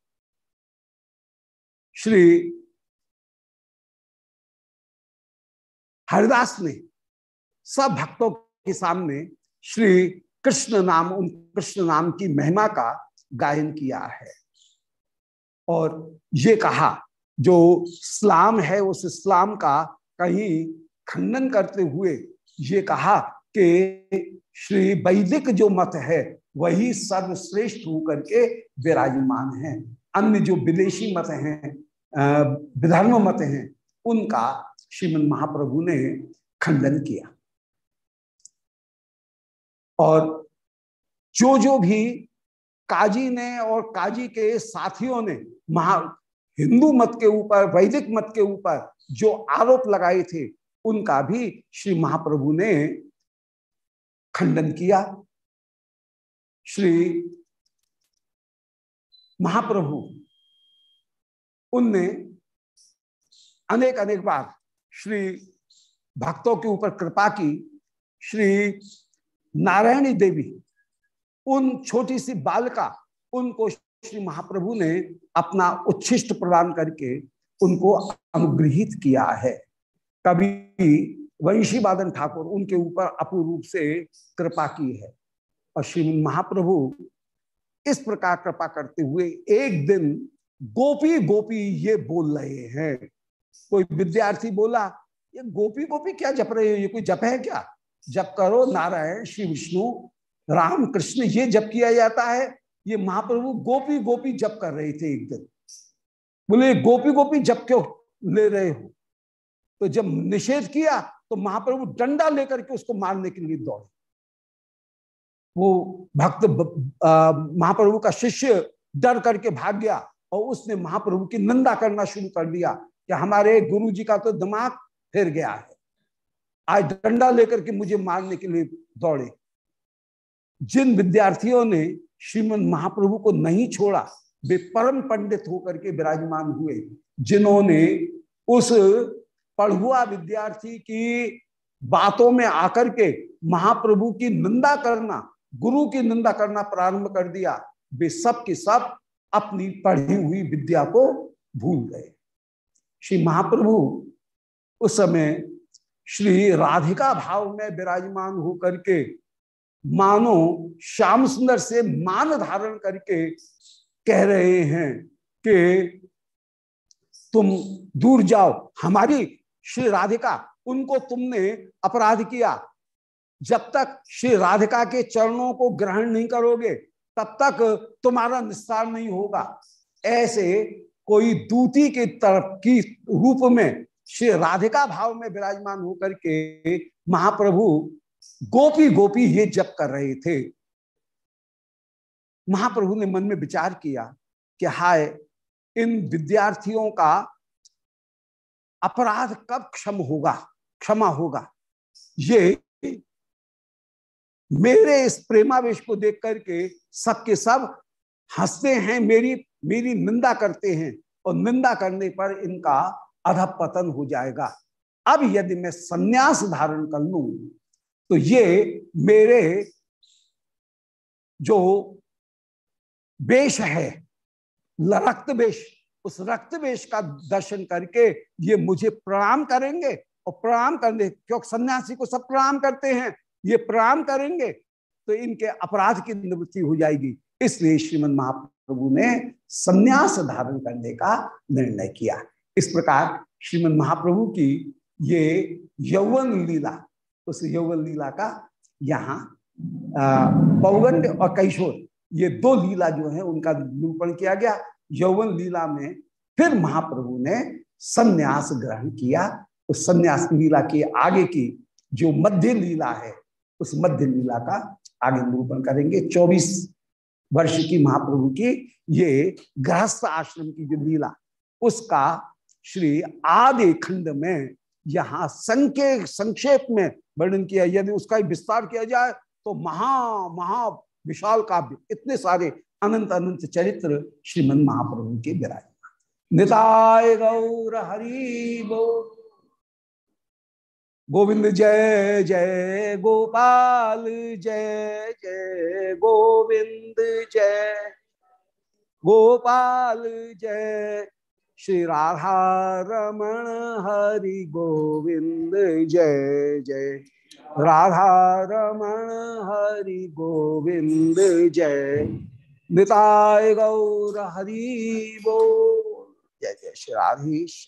श्री हरिदास ने सब भक्तों के सामने श्री कृष्ण नाम, उन कृष्ण नाम की महिमा का गायन किया है। और ये कहा, जो इस्लाम है, उस इस्लाम का कहीं खंडन करते हुए ये कहा कि श्री वैदिक जो मत है, वही सर्वश्रेष्ठ होकर के विराजमान है। अन्य जो विदेशी मत हैं विधर्म मत हैं, उनका श्रीमद महाप्रभु ने खंडन किया। और जो जो भी काजी ने और काजी के साथियों ने महा हिंदू मत के ऊपर, वैदिक मत के ऊपर जो आरोप लगाए थे, उनका भी श्री महाप्रभु ने खंडन किया। श्री महाप्रभु, उनने अनेक अनेक बार श्री भक्तों के ऊपर कृपा की। श्री नारायणी देवी, उन छोटी सी बालिका, उनको श्री महाप्रभु ने अपना उच्छिष्ट प्रदान करके उनको अनुग्रहित किया है। कभी वंशी बादन ठाकुर उनके ऊपर अपूर्व रूप से कृपा की है और श्री महाप्रभु इस प्रकार कृपा करते हुए एक दिन गोपी गोपी ये बोल रहे हैं। कोई विद्यार्थी बोला, ये गोपी गोपी क्या जप रहे हो? ये कोई जप है क्या? जप करो नारायण श्री विष्णु राम कृष्ण ये जप किया जाता है। ये महाप्रभु गोपी गोपी जप कर रहे थे एक दिन। बोले, गोपी गोपी जप क्यों ले रहे हो? तो जब निषेध किया तो महाप्रभु डंडा लेकर के उसको मारने के लिए दौड़े। वो भक्त महाप्रभु का शिष्य डर करके भाग गया और उसने महाप्रभु की निंदा करना शुरू कर दिया कि हमारे गुरु जी का तो दिमाग फिर गया है। आज डंडा लेकर के मुझे मारने के लिए दौड़े। जिन विद्यार्थियों ने श्रीमद महाप्रभु को नहीं छोड़ा, वे परम पंडित होकर के विराजमान हुए, जिन्होंने उस पढ़ुआ विद्यार्थी की बातों में आकर के महाप्रभु की निंदा करना, गुरु की निंदा करना प्रारंभ कर दिया। वे सब के सब अपनी पढ़ी हुई विद्या को भूल गए। श्री महाप्रभु उस समय श्री राधिका भाव में विराजमान होकर के मानो श्याम सुंदर से मान धारण करके कह रहे हैं कि तुम दूर जाओ। हमारी श्री राधिका, उनको तुमने अपराध किया। जब तक श्री राधिका के चरणों को ग्रहण नहीं करोगे, तब तक तुम्हारा निस्तार नहीं होगा। ऐसे कोई दूती के तरफ़ की रूप में श्री राधिका भाव में विराजमान होकर के महाप्रभु गोपी गोपी ये जप कर रहे थे। महाप्रभु ने मन में विचार किया कि हाय, इन विद्यार्थियों का अपराध कब क्षम होगा, क्षमा होगा? ये मेरे इस प्रेमावेश को देख करके सबके सब हँसते हैं, मेरी मेरी निंदा करते हैं और निंदा करने पर इनका अधपतन हो जाएगा। अब यदि मैं सन्यास धारण कर लू तो ये मेरे जो वेश है, रक्त वेश उस रक्त वेश का दर्शन करके ये मुझे प्रणाम करेंगे और प्रणाम करने, क्योंकि सन्यासी को सब प्रणाम करते हैं, ये प्रणाम करेंगे तो इनके अपराध की निवृत्ति हो जाएगी। इसलिए श्रीमद महाप्रभु ने संन्यास धारण करने का निर्णय किया। इस प्रकार श्रीमद महाप्रभु की ये यौवन लीला, उस यौवन लीला का यहाँ पौगंड और कैशोर, ये दो लीला जो है, उनका निरूपण किया गया। यौवन लीला में फिर महाप्रभु ने संन्यास ग्रहण किया। उस संन्यास लीला के आगे की जो मध्य लीला है, उस मध्य लीला का आगे निरूपण करेंगे। चौबीस वर्ष की महाप्रभु की ये गृहस्थ आश्रम की जो लीला, उसका श्री आदि खंड में यहाँ संके, संक्षेप में वर्णन किया, यदि उसका विस्तार किया जाए तो महा महा विशाल काव्य, इतने सारे अनंत अनंत चरित्र श्रीमन महाप्रभु के विराजमान। निताय गौर हरि बोल गोविंद जय जय गोपाल, जय जय गोविंद, जय गोपाल, जय श्री राधा रमण हरि गोविंद, जय जय। राधा रमण हरि गोविंद, जय। निताय गौर हरि बो। जय जय श्री राधेश।